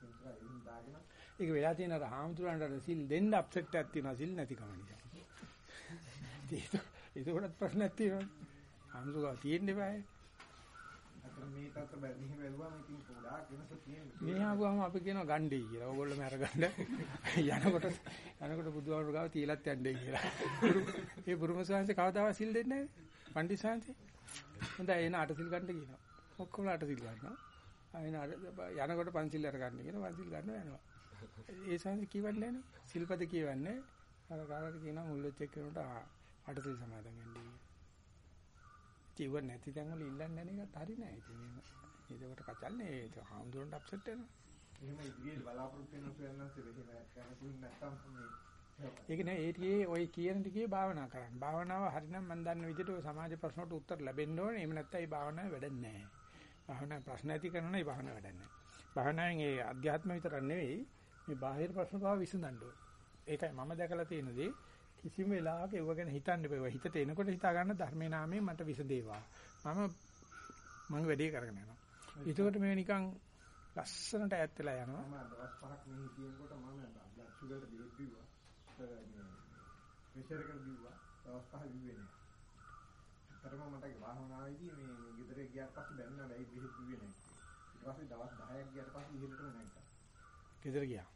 C: එතන එහෙම දාගෙන
A: ඒක වෙලා තියෙන අර හාමුදුරන්ට සිල් දෙන්න අප්සෙට් එකක් තියෙනවා සිල් නැතිකම නිසා. ඒක ඒකකට ප්‍රශ්නයක් තියෙනවා. හාමුදුරුවෝ තියෙන්නේ බෑ.
C: අතන මේ තත්ත්ව බැ- මෙහෙම බැලුවම ඉතින් ගොඩාක් වෙනස තියෙනවා.
A: මේ ආවම අපි කියනවා ගණ්ඩේ කියලා. ඕගොල්ලෝම අරගන්න යනකොට යනකොට බුදුහාමුදුරුවෝ ගාව තියලත් යන්නේ කියලා. ඒ බුරුම සාංශේ කවදාවත් සිල් දෙන්නේ නැහැ. පණ්ඩිත සාංශේ. හොඳයි එන අට සිල් ගන්න කියනවා. ඔක්කොම අට සිල් ගන්නවා. ආයෙන අර යනකොට පන්සිල් අරගන්න කියනවා. පන්සිල් ගන්නවා යනවා. ඒ සාංශේ කියවන්නේ නැහැ නේ. සිල්පද කියවන්නේ. අර කාටද කියනවා මුල් වෙච්ච එක්කනට අට සිල් සමාදන් වෙන්නේ ඉතින් නැති තැන් වල ඉල්ලන්නේ නැණ එකත් හරි නෑ. ඉතින් එහෙම ඒකට කචල්නේ ඒක හාමුදුරන්ට අප්සෙට් වෙනවා.
C: එහෙම ඉදිරියට බලාපොරොත්තු වෙන සුවන්නස් වෙහෙම කනතුන් නැත්තම් මේ
A: ඒක නෑ ඒ ටිකේ ඔය කියන ටිකේ භාවනා කරන්න. භාවනාව හරිනම් මම දන්න විදිහට ඔය සමාජ ප්‍රශ්නට උත්තර ලැබෙන්න ඕනේ. එහෙම නැත්නම් ඒ භාවනාව වැඩන්නේ නෑ. භාවනා ප්‍රශ්න ඇති කරනවා නේ භාවනාව වැඩන්නේ නෑ. භාවනාවෙන් ඒ අධ්‍යාත්ම විතරක් නෙවෙයි මේ බාහිර ප්‍රශ්න පවා විසඳන්න ඕනේ. ඒකයි මම දැකලා තියෙන දේ කිසිම වෙලාවක ඒව ගැන හිතන්න බෑ. හිතට එනකොට හිතා ගන්න ධර්මේ නාමයෙන් මට විසඳේවා. මම මම වැඩේ කරගෙන යනවා. ඒකට මේ නිකන් ලස්සනට ඈත් වෙලා යනවා.
C: මම දවස් පහක් මෙහි කියනකොට මම බ්ලඩ් ෂුගර් බෙහෙත් බිව්වා. ප්‍රෙෂර් එක බිව්වා. දවස් පහ බිව්වේ නෑ. අතරම මට වාහනාවේදී මේ ගෙදර ගියාට පස්සේ දැනුණා වෙයි බෙහෙත් බිව්වේ නෑ. ඊට පස්සේ දවස් 10ක් ගියාට පස්සේ ඉහළටම නැග්ගා.
A: ගෙදර ගියා.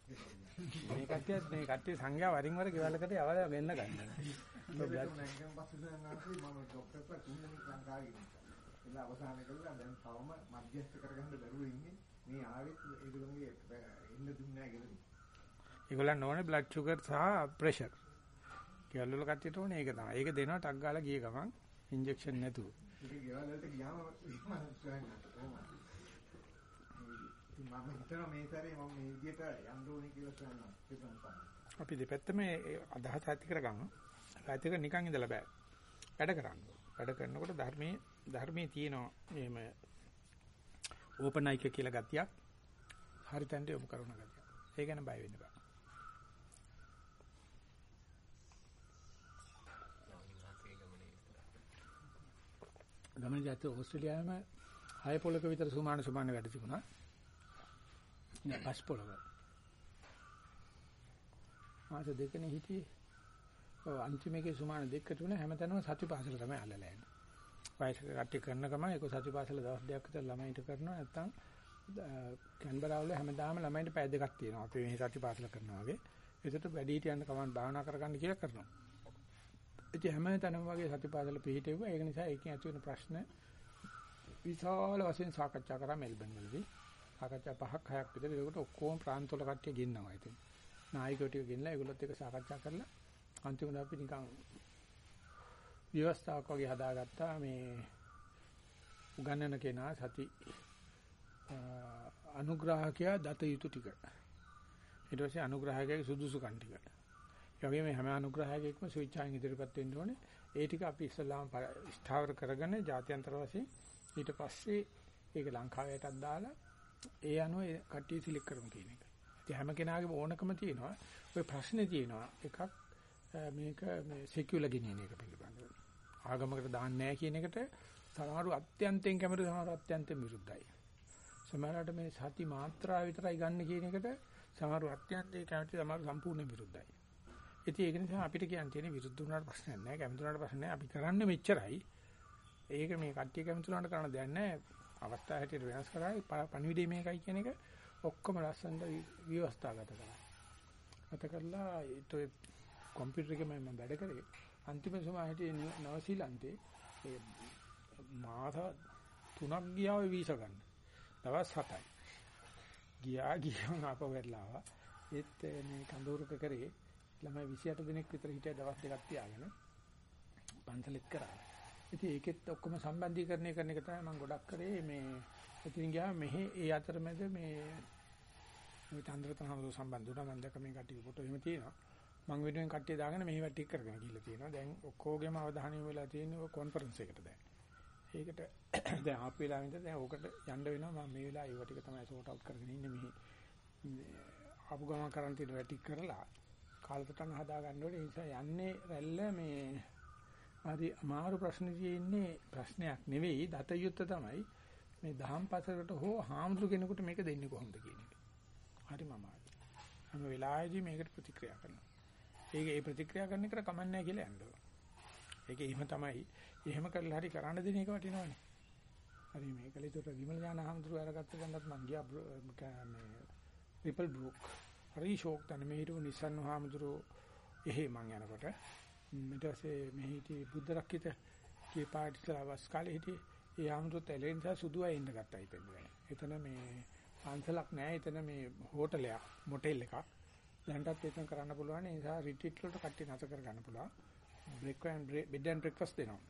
A: මේ කට්ටිය මේ කට්ටිය සංඝයා වරින් වර ගෙවලකට යවලා වෙන්න ගන්නවා.
C: ඉහළටම නැග්ගම පස්සේ දැනගන්නවා මම ડોක්ටර්ලා තුන් දෙනෙක් ලංකාවේ ඉන්නවා. එලා අවසාන කළා දැන් තවම මධ්‍යස්ථ කරගන්න බැරුව ඉන්නේ. මේ ආවෙත් ඒගොල්ලෝගේ එන්න දුන්නේ නැහැ ගෙදරින්.
A: ඒගොල්ලන් ඕනේ බ්ලඩ් ෂුගර් සහ ප්‍රෙෂර්. වල කට්ටියට ඕනේ ඒක තමයි. ඒක දෙනවා ටක් ගාලා ගිය ගමන් ඉන්ජෙක්ෂන් නැතුව.
C: ඒක ගෙවල් වලට ගියාම මම සොයන්නේ මම හිතනවා මේ සැරේ මම මේ විදියට යන්න ඕනේ කියලා හිතනවා.
A: අපි දෙපැත්තම අදහස ඇති කරගමු. ඇති කර නිකන් ඉඳලා බෑ. වැඩ කරන්න. වැඩ කරනකොට ධර්මයේ ධර්මයේ තියෙනවා මේම ඕපනයික කියලා ගතියක්. හරි තැනට යොමු කරන ගතියක්. ඒ ගැන බය වෙන්න බෑ. ගමන ජාතක ඕස්ට්‍රේලියාවේම හය පොලක විතර සුමාන සුමාන වැඩ තිබුණා. නෑ පස් පොලක. මාස දෙකනේ හිටියේ. ඔව් අන්තිම එකේ සුමාන දෙක තුන හැමතැනම සතිපාසල තමයි අල්ලලා යන්නේ. වයසක කට්ටිය කරන ගමන් ඒක සතිපාසල දවස් දෙකක් විතර ළමයින්ට කරනවා නැත්තම් කැන්බරාවල හැමදාම ළමයින්ට පැය දෙකක් තියෙනවා. අපි මේ සතිපාසල කරනවා වගේ. ඒකට වැඩි හිටියන්න කමන් භාවනා කරගන්න කියලා කරනවා. ඉතින් හැමතැනම වගේ සතිපාසල පිළිහිටෙව්වා. ඒක නිසා ඒකෙන් ඇති වෙන ප්‍රශ්න විශාල වශයෙන් සාකච්ඡා කරා මෙල්බන් වලදී. සාකච්ඡා පහක් හයක් විතර ඒකට ඔක්කොම ප්‍රාන්තවල කට්ටිය ගෙන්නනවා ඉතින්. නායකයෝ ටික ගෙන්නලා ඒගොල්ලොත් එක්ක සාකච්ඡා කරලා අන්තිමට අපි නිකන් ව්‍යවස්ථාවක් වගේ හදාගත්තා මේ උගන්නන කෙනා සති අනුග්‍රාහකයා දත යුතු ටික. ඊට පස්සේ අනුග්‍රාහකයාගේ සුදුසුකම් ටික. ඒ වගේම හැම අනුග්‍රාහකයෙක්ම ස්විච්චාන් ඉදිරියපත් වෙන්න ඕනේ. ඒ ටික අපි ඉස්සලාම ස්ථාවර කරගෙන ජාත්‍යන්තර වශයෙන් ඊට පස්සේ ඒක ලංකාවටත් දාලා ඒ අනුව කට්ටිය සිලෙක්ට් කරමු කියන එක. ඉතින් හැම කෙනාගේම ඕනකම තියෙනවා. ওই ප්‍රශ්නේ තියෙනවා. එකක් මේක මේ සිකියුලර් ගෙනියන එක පිළිබඳව. ආගමකට දාන්නේ නැහැ කියන එකට සමහරව අත්‍යන්තයෙන් කැමති සමහරව අත්‍යන්තයෙන් විරුද්ධයි. සමහරවිට මේ සති මාත්‍රා විතරයි ගන්න කියන එකට සමහරව අත්‍යන්තයෙන් කැමති සමහරව සම්පූර්ණ විරුද්ධයි. ඉතින් ඒක නිසා අපිට කියන්න තියෙන විරුද්ධ වුණාට ප්‍රශ්නයක් නැහැ. කැමති වුණාට ප්‍රශ්නයක් නැහැ. අපි කරන්නේ මෙච්චරයි. ඒක මේ කට්ටිය කැමති වුණාට කරන්න දෙයක් නැහැ. අවස්ථාව හැටියට වෙනස් කරායි පණිවිඩය මේකයි කියන එක ඔක්කොම ලස්සනට විවස්ථාගත කරා. ගත කරලා ඒ කම්පියුටර් එකේ මම වැඩ කරේ. අන්තිම සමය හිටියේ නවසීලන්තේ ඒ මාස තුනක් ගියා ඔය වීසා ගන්න. දවස් 7යි. ගියා ගියම ආපහු වෙරලා ආවා. ඒත් මේ කඳවුරක කරේ ළමයි 28 දිනක් විතර හිටිය දවස් දෙකක් තියාගෙන පන්සලෙත් කරා. ඉතින් ඒකෙත් ඔක්කොම සම්බන්ධීකරණය කරන එක තමයි මම ගොඩක් කරේ මේ ඉතින් ගියාම මෙහි ඒ අතරමැද මේ මේ චන්ද්‍රතනහම සම්බන්ධ වුණා මම දැක්ක මේ කට්ටිය ෆොටෝ එහෙම තියෙනවා. මම වෙනුවෙන් කට්ටිය දාගෙන මෙහි වැටි කරගෙන ගිහිල්ලා තියෙනවා. දැන් ඔක්කොගේම අවධානය යොමු වෙලා තියෙන්නේ ඔය කොන්ෆරන්ස් එකට දැන්. ඒකට දැන් ආපු වෙලාවෙ ඉඳන් දැන් ඕකට යන්න වෙනවා මම මේ වෙලාව ඒව ටික තමයි සෝට් අවුට් කරගෙන ඉන්නේ මෙහි. ආපු ගමන් කරන් තියෙන වැටි කරලා කාලසටහන හදා ගන්න ඕනේ. ඒ නිසා යන්නේ රැල්ල මේ හරි අමාරු ප්‍රශ්න තියෙන්නේ ප්‍රශ්නයක් නෙවෙයි දත යුත්ත තමයි මේ දහම් පසකට හෝ හාමුදුරු කෙනෙකුට මේක දෙන්නේ කොහොමද කියන එක. හරි මම හැම වෙලාවෙදී මේකට ප්‍රතික්‍රියා කරනවා. ඒක ඒ ප්‍රතික්‍රියා කරන එකට කමන්නේ කියලා යනවා. ඒක එහෙම තමයි. එහෙම කරලා හරි කරන්න දෙන එක වටිනවනේ. හරි මේකල ඒතර විමල ඥාන හාමුදුරු අරගත්ත ගන්නත් මං ගියා මේ රිපල් බ්‍රූක්. හරි ෂෝක් තන මේ හිටු නිසන් හාමුදුරු එහෙ මං යනකොට ඊට පස්සේ මේ හිටි බුද්ධ රක්කිත කී පාටිලා වස් කාලේ හිටි ඒ ආමුදුත් එලෙන් නිසා සුදුවා ඉන්න ගත්තා හිටෙන් එතන මේ පන්සලක් නැහැ එතන මේ හෝටලයක් මොටෙල් එකක්. දැන්ටත් එතන කරන්න පුළුවන්. ඒ නිසා රිට්‍රීට් වලට කට්ටිය නැත කර ගන්න පුළුවන් break and bed and breakfast දෙනවා.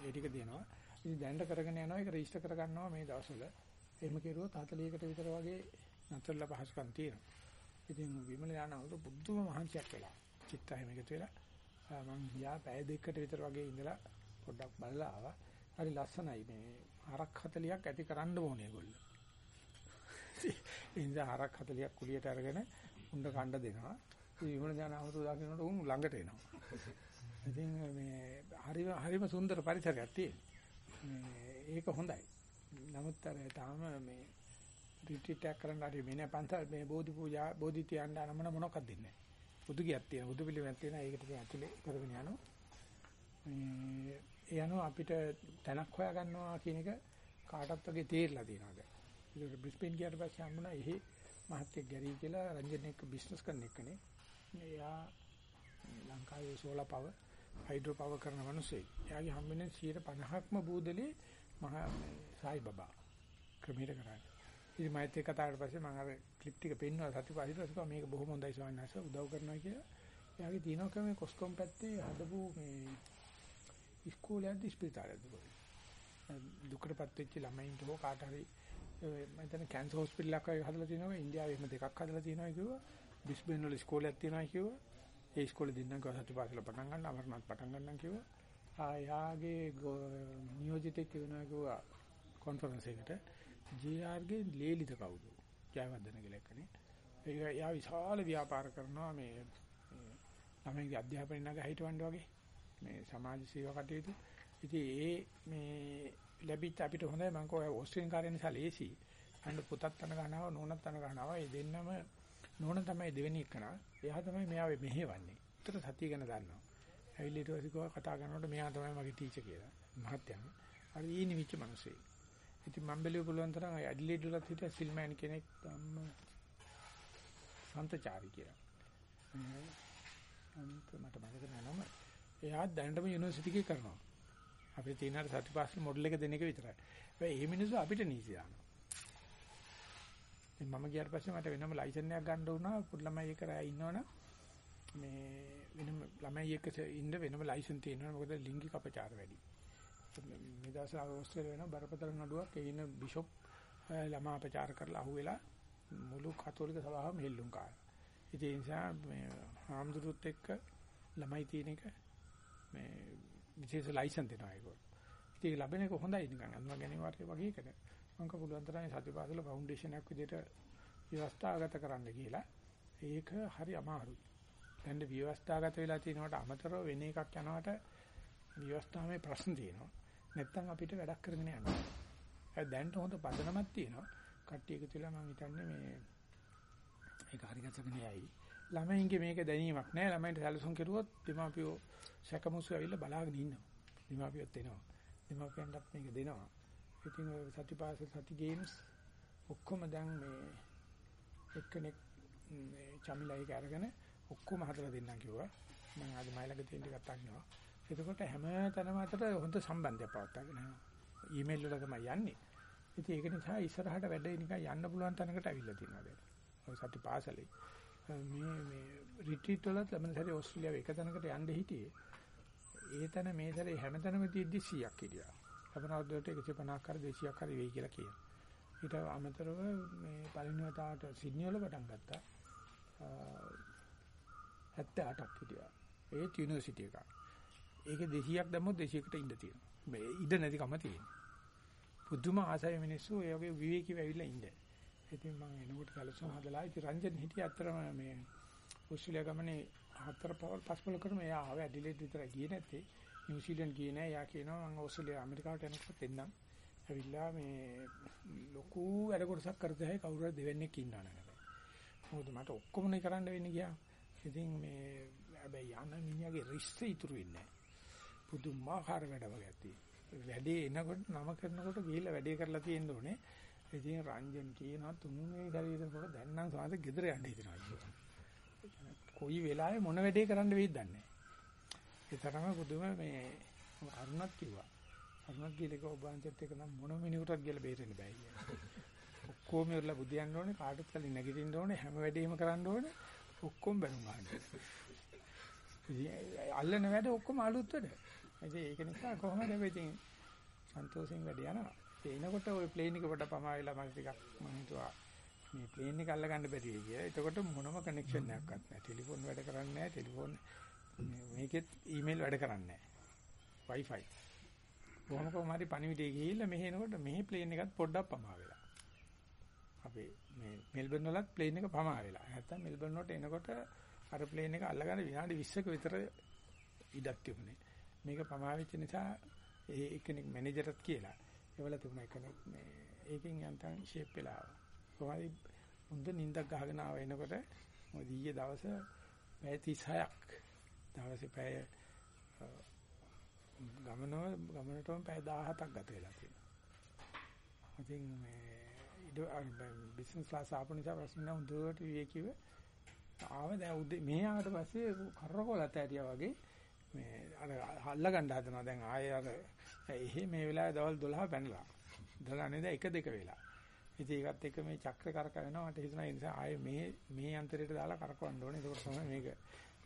A: ඒ ටික දෙනවා. ඉතින් දැන්ට කරගෙන යනවා. ඒක රෙජිස්ටර් කර ගන්නවා මේ දවස්වල. එහෙම කෙරුවොත් 40කට විතර වගේ නතරලා පහසුකම් තියෙනවා. ඉතින් විමල යනවලු බුද්ධම මහන්සියක් වෙලා. චිත්ත එහෙම එකතු වෙලා. මම ගියා පැය දෙකකට විතර වගේ ඉඳලා පොඩ්ඩක් බලලා ආවා. හරි ලස්සනයි මේ හරක් 40ක් ඇති කරන්න ඕනේ ඒගොල්ලෝ. ඉතින් හරක් 40ක් කුලියට අරගෙන උණ්ඩ කණ්ඩ දෙනවා. ඉතින් විමල ඥානවතු දකින්නට උන් ළඟට එනවා. ඉතින් මේ හරිම හරිම සුන්දර පරිසරයක් තියෙනවා. ඒක හොඳයි. නමුත් අර තාම මේ රිට්‍රීට් එකක් කරන්න හරි මෙන්න පන්සල් මේ බෝධි පූජා බෝධි තියන්න නමන මොනවක්ද දෙන්නේ නැහැ. බුදු ගියක් තියෙනවා. බුදු පිළිමයක් තියෙනවා. ඒකට ඉතින් ඇතුලේ කරගෙන යනවා. මේ ඒ යනවා අපිට තැනක් හොයා ගන්නවා කියන එක කාටත් වගේ තේරලා තියෙනවා දැන්. ඒක බ්‍රිස්බේන් ගියාට පස්සේ හම්බුණා එහි මහත්තයෙක් ගැරී කියලා රංජන් එක්ක බිස්නස් කරන එකනේ. එයා ලංකාවේ සෝලා පව හයිඩ්‍රෝ පව කරන මිනිස්සෙක්. එයාගේ හම්බෙන්නේ 50%ක්ම බූදලේ මහා සායි බබා ක්‍රමීර කරන්නේ. ඉතින් මම ඒත් කතා කරලා පස්සේ මම අර ක්ලිප් ටික පෙන්වුවා. සතිපහසුට පස්සේ මේක බොහොම හොඳයි ස්වාමීන් වහන්සේ උදව් කරනවා කියලා. එයාගේ තියෙනවා කම කොස්කොම් පැත්තේ හදපු මේ ඉස්කෝලේත් ස්පිරිතාලෙත් දුකටපත් වෙච්ච ළමයින්ට හෝ කාට හරි මම හිතන්නේ කැන්සර් හොස්පිටල් එකක් වගේ හදලා තියෙනවා ඉන්දියාවේ එහෙම දෙකක් හදලා තියෙනවා කිව්වා. බිස්බේන් වල ඉස්කෝලයක් තියෙනවා කිව්වා. ඒ ඉස්කෝලේ දින්නම් ගාව සතිපාසල පටන් ගන්න අමරනාත් පටන් ගන්නම් කිව්වා. ආයාගේ නියෝජිතෙක් වෙනවා කිව්වා කොන්ෆරන්ස් එකට. ජේ.ආර්.ගේ ලේලිද කවුද ජයවර්ධන කියලා එක්කනේ ඒක යා විශාල ව්‍යාපාර කරනවා මේ ළමයිගේ අධ්‍යාපනය නග හිටවන්න වගේ මේ සමාජ සේවා කටයුතු. ඉතින් ඒ මේ ලැබිච්ච අපිට හොඳයි මම කෝ ඕස්ට්‍රේලියානු කාර්ය නිසා ලේසි. අන්න පුතත් තන ගන්නවා නෝනත් තන ගන්නවා. ඒ දෙන්නම නෝන තමයි දෙවෙනි එකනා. එයා තමයි මෙයාව මෙහෙවන්නේ. උතර සතිය ගැන දන්නවා. ඇවිල්ලා ඊට පස්සේ කෝ කතා කරනකොට මෙයා තමයි මගේ ටීචර් කියලා. මහත්යන්. අර ඊ නිවිච්ච මිනිස්සේ. ඉතින් මම බැලුව පුළුවන් තරම් ඇඩ්ලිඩ් වලත් හිටිය සිල්මෑන් කෙනෙක් ධම්ම සන්තචාරි කියලා. අන්ත මට මතක නෑ නම. එයා දැනටම යුනිවර්සිටි එකේ කරනවා. අපිට තියෙන අර සතිපාසල මොඩල් එක දෙන එක විතරයි. හැබැයි මේ මිනිස්සු අපිට නීති දානවා. ඉතින් මම ගියාට පස්සේ මට වෙනම ලයිසන් එකක් ගන්න වුණා. පොඩි ළමයි එක රැ ඉන්නවනම් මේ වෙනම ළමයි එක්ක ඉන්න වෙනම ලයිසන් තියෙනවා. මොකද ලිංගික අපචාර වැඩි. මේ දවස්වල ඕස්ට්‍රේලියාවේ වෙන බරපතල නඩුවක් ඒ ඉන්න බිෂොප් ළමා අපචාර කරලා අහුවෙලා මුළු කතෝලික සභාවම හෙල්ලුම් කාලා. ඉතින් ඒ නිසා මේ හාමුදුරුවොත් එක්ක ළමයි තියෙන එක මේ විශේෂ ලයිසන් දෙනවා ඒගොල්ලෝ. ඉතින් ඒක ලැබෙන එක හොඳයි නිකන් අඳුන ගැනීම වගේ එකට. මම කපුලුවන් තරමේ සතිපාසල ෆවුන්ඩේෂන් එකක් විදිහට ව්‍යවස්ථාගත කරන්න කියලා. ඒක හරි අමාරුයි. දැන් ව්‍යවස්ථාගත වෙලා තිනවට අමතරව වෙන එකක් යනවට ව්‍යවස්ථාවේ ප්‍රශ්න තියෙනවා. නැත්තම් අපිට වැඩක් කරගෙන යන්න. ඒ දැන්ට හොඳ පදනමක් තියෙනවා. කට්ටිය එකතු වෙලා මම හිතන්නේ මේ ඒක හරි ගැසගෙන යයි. ළමයින්ගේ මේක දැනීමක් නෑ. ළමයින්ට සැලසුම් කෙරුවොත් දෙමාපියෝ සැකමුසු ඇවිල්ලා බලාගෙන ඉන්නවා. දෙමාපියොත් එනවා. දෙමාපියන්ටත් මේක දෙනවා. ඉතින් ඔය සතිපාසල සති ගේම්ස් ඔක්කොම දැන් මේ එක්කෙනෙක් මේ චමිලා එක අරගෙන ඔක්කොම හදලා දෙන්නම් කිව්වා. මම ආද මයිලක තියෙන ටිකක් අන්නවා. එතකොට හැම තැනම අතර හොඳ සම්බන්ධයක් පවත්වාගෙන යනවා. ඊමේල් වල තමයි යන්නේ. ඉතින් ඒක නිසා ඉස්සරහට වැඩ නිකන් යන්න පුළුවන් තැනකට අවිල්ලා තියෙනවා දැන්. ඔය සති පාසලේ. මේ මේ රිට්‍රීට් වලත් ලබන සැරේ ඕස්ට්‍රේලියාවේ එක තැනකට යන්න හිටියේ. ඒ තැන මේ සැරේ හැම තැනම තියෙද්දි 100ක් හිටියා. ලබන අවුරුද්දට 150ක් කර 200ක් හරි වෙයි කියලා කියනවා. ඊට අමතරව මේ පළවෙනි වතාවට සිඩ්නි වල පටන් ගත්තා. 78ක් හිටියා. ඒත් යුනිවර්සිටි එකක්. ඒකේ 200ක් දැම්මොත් 200කට ඉන්න තියෙනවා. මේ ඉඩ නැතිකම තියෙනවා. පුදුම ආසයි මිනිස්සු ඒ වගේ විවේකීව ඇවිල්ලා ඉන්නේ. ඉතින් මම එනකොට සැලසුම් හදලා ඉතින් රංජන් හිටිය අතරම මේ ඕස්ට්‍රේලියා ගමනේ හතර පවල් පස් පොල කරම එයා ආව ඇඩිලේඩ් විතර ගියේ නැත්තේ නිව්සීලන්ත ගියේ නෑ. එයා කියනවා මම ඕස්ට්‍රේලියා ඇමරිකාවට යනකොට එන්නම්. ඇවිල්ලා මේ ලොකු වැඩ කොටසක් කරතයි කවුරු හරි දෙවෙනෙක් ඉන්නවා නේද. මොකද මට ඔක්කොම නේ කරන්න වෙන්නේ ගියා. ඉතින් මේ හැබැයි යන මිනිහාගේ රිස්ස ඉතුරු වෙන්නේ නෑ. පුදුමාකාර වැඩ වගේ තියෙනවා. වැඩේ එනකොට නම කරනකොට ගිහිල්ලා වැඩේ කරලා තියෙන්න ඕනේ. ඉතින් රංජන් කියනවා තුන්වෙනි ශරීරෙකට දැන් නම් සාද ගෙදර යන්න හිතනවා. කොයි වෙලාවෙ මොන වැඩේ කරන්න වෙයිද දන්නේ නැහැ. ඒ තරම පුදුම මේ අරුණක් කිව්වා. අරුණක් කියලක ඔබ අන්තිත් එක නම් මොන මිනිහකටත් ගිහලා බේරෙන්න බෑ කියලා. ඔක්කොම ඉවරලා බුදියන්න ඕනේ කාටත් කලින් නැගිටින්න ඕනේ හැම වැඩේම කරන්න ඕනේ ඔක්කොම බැනුම් ගන්න. අල්ලන වැඩ ඔක්කොම අලුත් වැඩ. ඉතින් ඒක නිසා කොහොමද අපි ඉතින් සන්තෝෂෙන් වැඩ යනවා. ඒ එනකොට ওই ප්ලේන් එක කොට පමා වෙලා මම ටිකක් මම හිතුවා මේ ප්ලේන් එක අල්ලගන්න බැරි වෙයි කියලා. එතකොට මොනම කනෙක්ෂන් එකක්වත් නැහැ. ටෙලිෆෝන් වැඩ කරන්නේ නැහැ. ටෙලිෆෝන් මේකෙත් ඊමේල් වැඩ කරන්නේ නැහැ. Wi-Fi. කොහොම කොහම හරි පණිවිඩය ගිහිල්ලා මෙහෙ එනකොට මෙහි ප්ලේන් එකත් පොඩ්ඩක් පමා වෙලා. අපේ මේ මෙල්බර්න් වලත් ප්ලේන් එක පමා වෙලා. නැත්තම් මෙල්බර්න් වලට එනකොට අර ප්ලේන් එක අල්ලගන්න විනාඩි 20ක විතර ඉඩක් තිබුණේ. මේක පමා වෙච්ච නිසා ඒ එක්කෙනෙක් මැනේජර්ත් කියලා. ඒවල තිබුණා කෙනෙක් මේ ඒකෙන් යන්තම් ෂේප් වෙලා ආවා. කොහොමද හොඳ නිින්දක් ගහගෙන ආව එනකොට මොකද ඊයේ දවස පැය 36ක් දවසේ පැය ගමනව ගමනටම පැය 17ක් ගත වෙලා තියෙනවා. ඉතින් මේ ඉඩ බිස්නස් ක්ලාස් ආපු නිසා ප්‍රශ්න නෑ හොඳට විවේකීව ආව දැන් උදේ මේ ආවට පස්සේ කරකොලත් ඇරියා වගේ මේ අර අල්ල ගන්න හදනවා. දැන් ආයේ අර එහෙ මේ වෙලාවේ දවල් 12 පැනලා. 12 නේද? 1 2 වෙලා. ඉතින් ඒකත් එක්ක මේ චක්‍ර කරක වෙනවා. මට හිතුණා ඒ නිසා ආයේ මේ මේ අන්තරයට දාලා කරකවන්න ඕනේ. ඒක තමයි මේක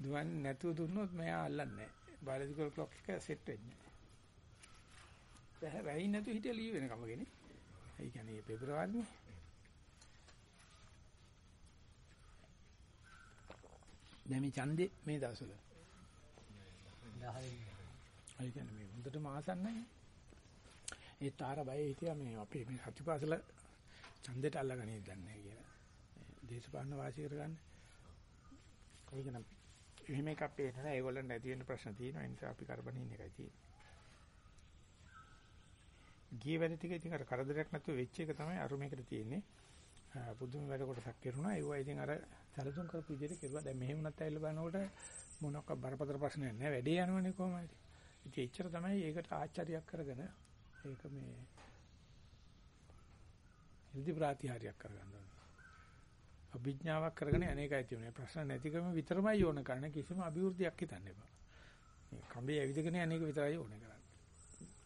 A: දුවන්නේ නැතුව දුන්නොත් මෙයා අල්ලන්නේ නැහැ. බයොලොජිකල් ක්ලොක් එක සෙට් වෙන්නේ නැහැ. වැහි නැතුව හිටිය ලී වෙනකම ගෙනේ ඒ කියන්නේ පෙබරවාරිනේ දැන් මේ ඡන්දේ මේ දවස්වල
B: 10
A: ඒ කියන්නේ මේ හොඳටම ආසන්නයි. ඒ තාර බය හිටියා මේ අපේ මේ සතිපාසල ඡන්දෙට අල්ලගන්නේ දන්නේ කියලා. දේශපාලන වාසිය කරගන්න. ඒ කියන එහෙම එකක් පේන්නේ නැහැ. ඒගොල්ලන් නැති වෙන ප්‍රශ්න තියෙනවා. ඒ නිසා අපි කරබනින් එකයි තියෙන්නේ. ගිය වැඩ ටික ඉතින් අර කරදරයක් නැතුව වෙච්ච එක තමයි අරුමේකට තියෙන්නේ. පුදුම වැඩ කොටසක් කරුණා. ඒවා ඉතින් අර සැලසුම් කරපු විදිහට කෙරුවා. දැන් මෙහෙම නැත්නම් ඇවිල්ලා බලනකොට මොනක් බරපතල ප්‍රශ්නයක් නැහැ. වැඩේ යනවනේ කොහොමද? ඉතින් එච්චර තමයි ඒකට ආචාර්යයක් කරගෙන ඒක මේ ඉර්ධි ප්‍රාතිහාර්යයක් කරගන්න ඕනේ. අභිඥාවක් කරගෙන අනේකයි තියෙන්නේ. ප්‍රශ්න නැතිකම විතරමයි ඕන කරන්නේ කිසිම අභිවෘද්ධියක් හිතන්න එපා. මේ කඹේ ඇවිදගෙන අනේක විතරයි ඕනේ කරන්නේ.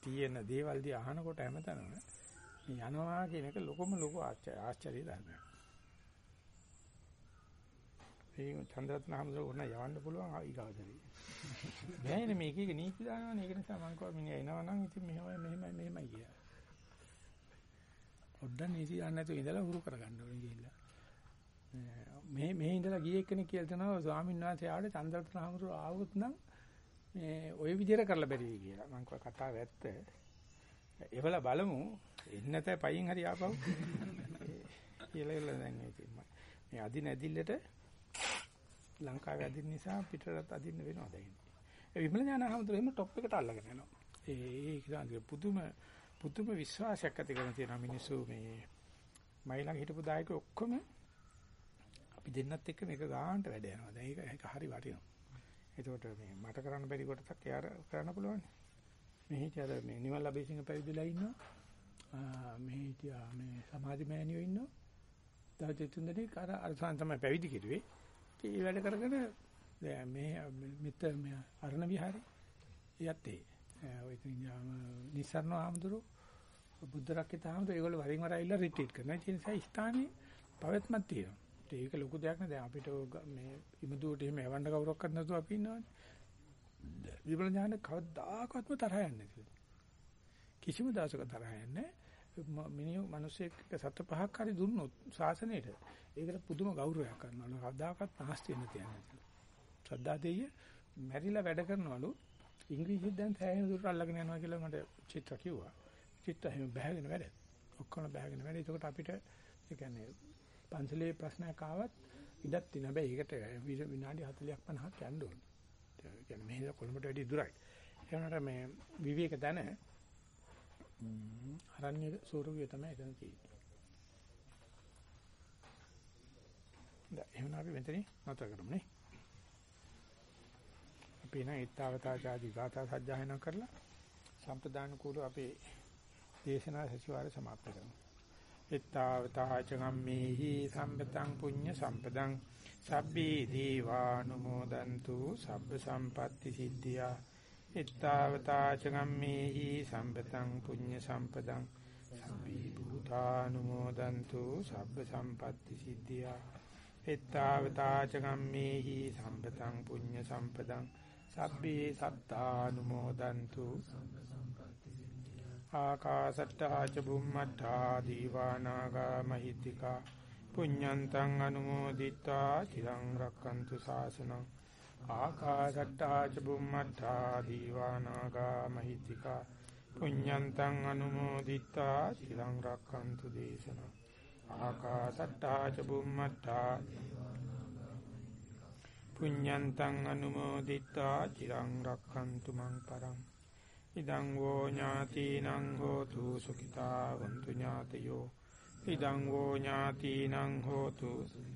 A: තියෙන දේවල් දිහා අහනකොට හැමතැනම මේ යනවා කියන එක ලොකම ලොකු ආශ්චර්ය ධර්මයක්. ඒ චන්ද්‍රරත්න හම්සෝ උන යවන්න පුළුවන් ඊගාවදරි. බෑනේ මේකේ නීති දානවනේ ඒක නිසා මම කව මිනිහා එනවා නම් ඉතින් මෙහෙමයි මෙහෙමයි මෙහෙමයි කියලා. පොඩ්ඩක් නීති දාන්න නැතුව ඉඳලා හුරු කරගන්න ඕනේ කියලා. මේ මේ ඉඳලා ගියේ කෙනෙක් කියලා තනවා ස්වාමීන් වහන්සේ ආවට චන්ද්‍රරත්න හම්සෝ ආවොත් නම් මේ ওই විදිහට කරලා බැරි වෙයි කියලා. මම කව කතාව ඇත්ත. ඒවල බලමු එන්න නැතයි පයින් හරි ආපහු. කියලා ඉල්ල දැන් මේ අදින ඇදිල්ලට ලංකාවේ අදින්න නිසා පිටරට අදින්න වෙනවා දැන්. ඒ විමල ඥානහමතුරු එහෙම টොප් එකට අල්ලගෙන යනවා. ඒ ඒ පුදුම පුදුම විශ්වාසයක් ඇති කරන තියෙන මිනිස්සු මේ මයිලඟ හිටපු දායක ඔක්කොම අපි දෙන්නත් එක්ක මේක ගානට වැඩ යනවා. දැන් ඒක ඒක හරි වටිනවා. එතකොට මේ මට කරන්න බැරි කොටසක් එයාට කරන්න පුළුවන්. මේ හිටියද මේ නිමල් ලැබෙසිංහ පැවිදිලා ඉන්නවා. මේ හිටියා මේ සමාධි මෑණියෝ ඉන්නවා. තව තුන් දෙනෙක් අර අරසන් තමයි පැවිදි කෙරුවේ. ඒ වැඩ කරගෙන දැන් මේ මිත මේ අරණ විහාරේ යත් ඒ ඔය ඉතින් යාම නිසරණ ආමඳුරු බුද්ධ රක්කිත ආමඳුරු ඒගොල්ලෝ වරින් වර ඇවිල්ලා රිට්‍රීට් කරනවා. ඒ නිසා ස්ථානයේ පවත්මක් තියෙනවා. ඒක ලොකු දෙයක් නෑ. දැන් අපිට මේ ඉමදුවට එහෙම යවන්න කවුරක් කරන්න නැතුව අපි ඉන්නවනේ. විබල ඥාන කවදාකවත්ම තරහ යන්නේ නැති කිසිම දවසක තරහ යන්නේ මිනිහ මිනිස්සෙක් සත පහක් හරි දුන්නොත් ශාසනයට ඒකට පුදුම ගෞරවයක් කරනවලු කවදාකවත් නැස්ති වෙන්න තියන්නේ ශ්‍රද්ධා දෙය මැරිලා වැඩ කරනවලු ඉංග්‍රීසියෙන් දැන් සෑහෙන දුරට අල්ලගෙන යනවා කියලා මට චිත්‍ර කිව්වා. චිත්‍ර හැම බෑගෙන වැඩ. ඔක්කොම බෑගෙන වැඩ. ඒකට අපිට ඒ කියන්නේ පන්සලේ ප්‍රශ්නයක් ආවත් ඉඩක් තියෙන හැබැයි ඒකට විනාඩි 40ක් 50ක් යන්න ඕනේ. ඒ කියන්නේ මෙහෙ කොළඹට වැඩි දුරයි. ඒ වුණාට මේ විවේක දැන අරණ්‍ය ස්වරූපය තමයි එතන තියෙන්නේ. දැන් එහෙනම් අපි මෙතනින් නැතර කරමු නේ. අපි එන ඊත්තාවතාචාදී ගාථා සජ්ජායනා කරලා සම්ප්‍රදාන කූල අපේ දේශනා සතිವಾರ સમાપ્ત කරමු. ඊත්තාවතාච ගම්මේහි සම්පතං පුඤ්ඤ සම්පතං සබ්බේ දීවානුමෝදන්තු සබ්බ සම්පatti සිද්ධියා ittavata චගම්මේහි සම්පතං පුඤ්ඤ සම්පදං සම්පී භූතානුමෝදන්තු සබ්බ සම්පatti සිද්ධියා ittavata චගම්මේහි සම්පතං පුඤ්ඤ සම්පදං සබ්බේ සත්තානුමෝදන්තු ආකාසට්ටා ච බුම්මට්ටා දීවානාගා මහිත්‍තිකා පුඤ්ඤන්තං අනුමෝදිත්වා චිරං රක්칸තු ශාසනං ආකාසට්ටා ච බුම්මට්ටා දීවානාගා මහිත්‍තිකා පුඤ්ඤන්තං අනුමෝදිත්වා සිරං රක්ඛන්තු දේශනා ආකාසට්ටා ච බුම්මට්ටා පුඤ්ඤන්තං අනුමෝදිත්වා චිරං රක්ඛන්තු මං පරං ඉදං වෝ ඥාතිනං හෝතු සුඛිතා වന്തു ඥාතයෝ ඉදං වෝ ඥාතිනං හෝතු සුඛිතා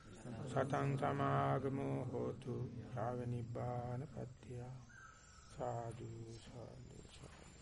A: සතං සමාගමෝ හෝතු යාව නිබ්බානපත්ත්‍ය සාදු සාදු සාදු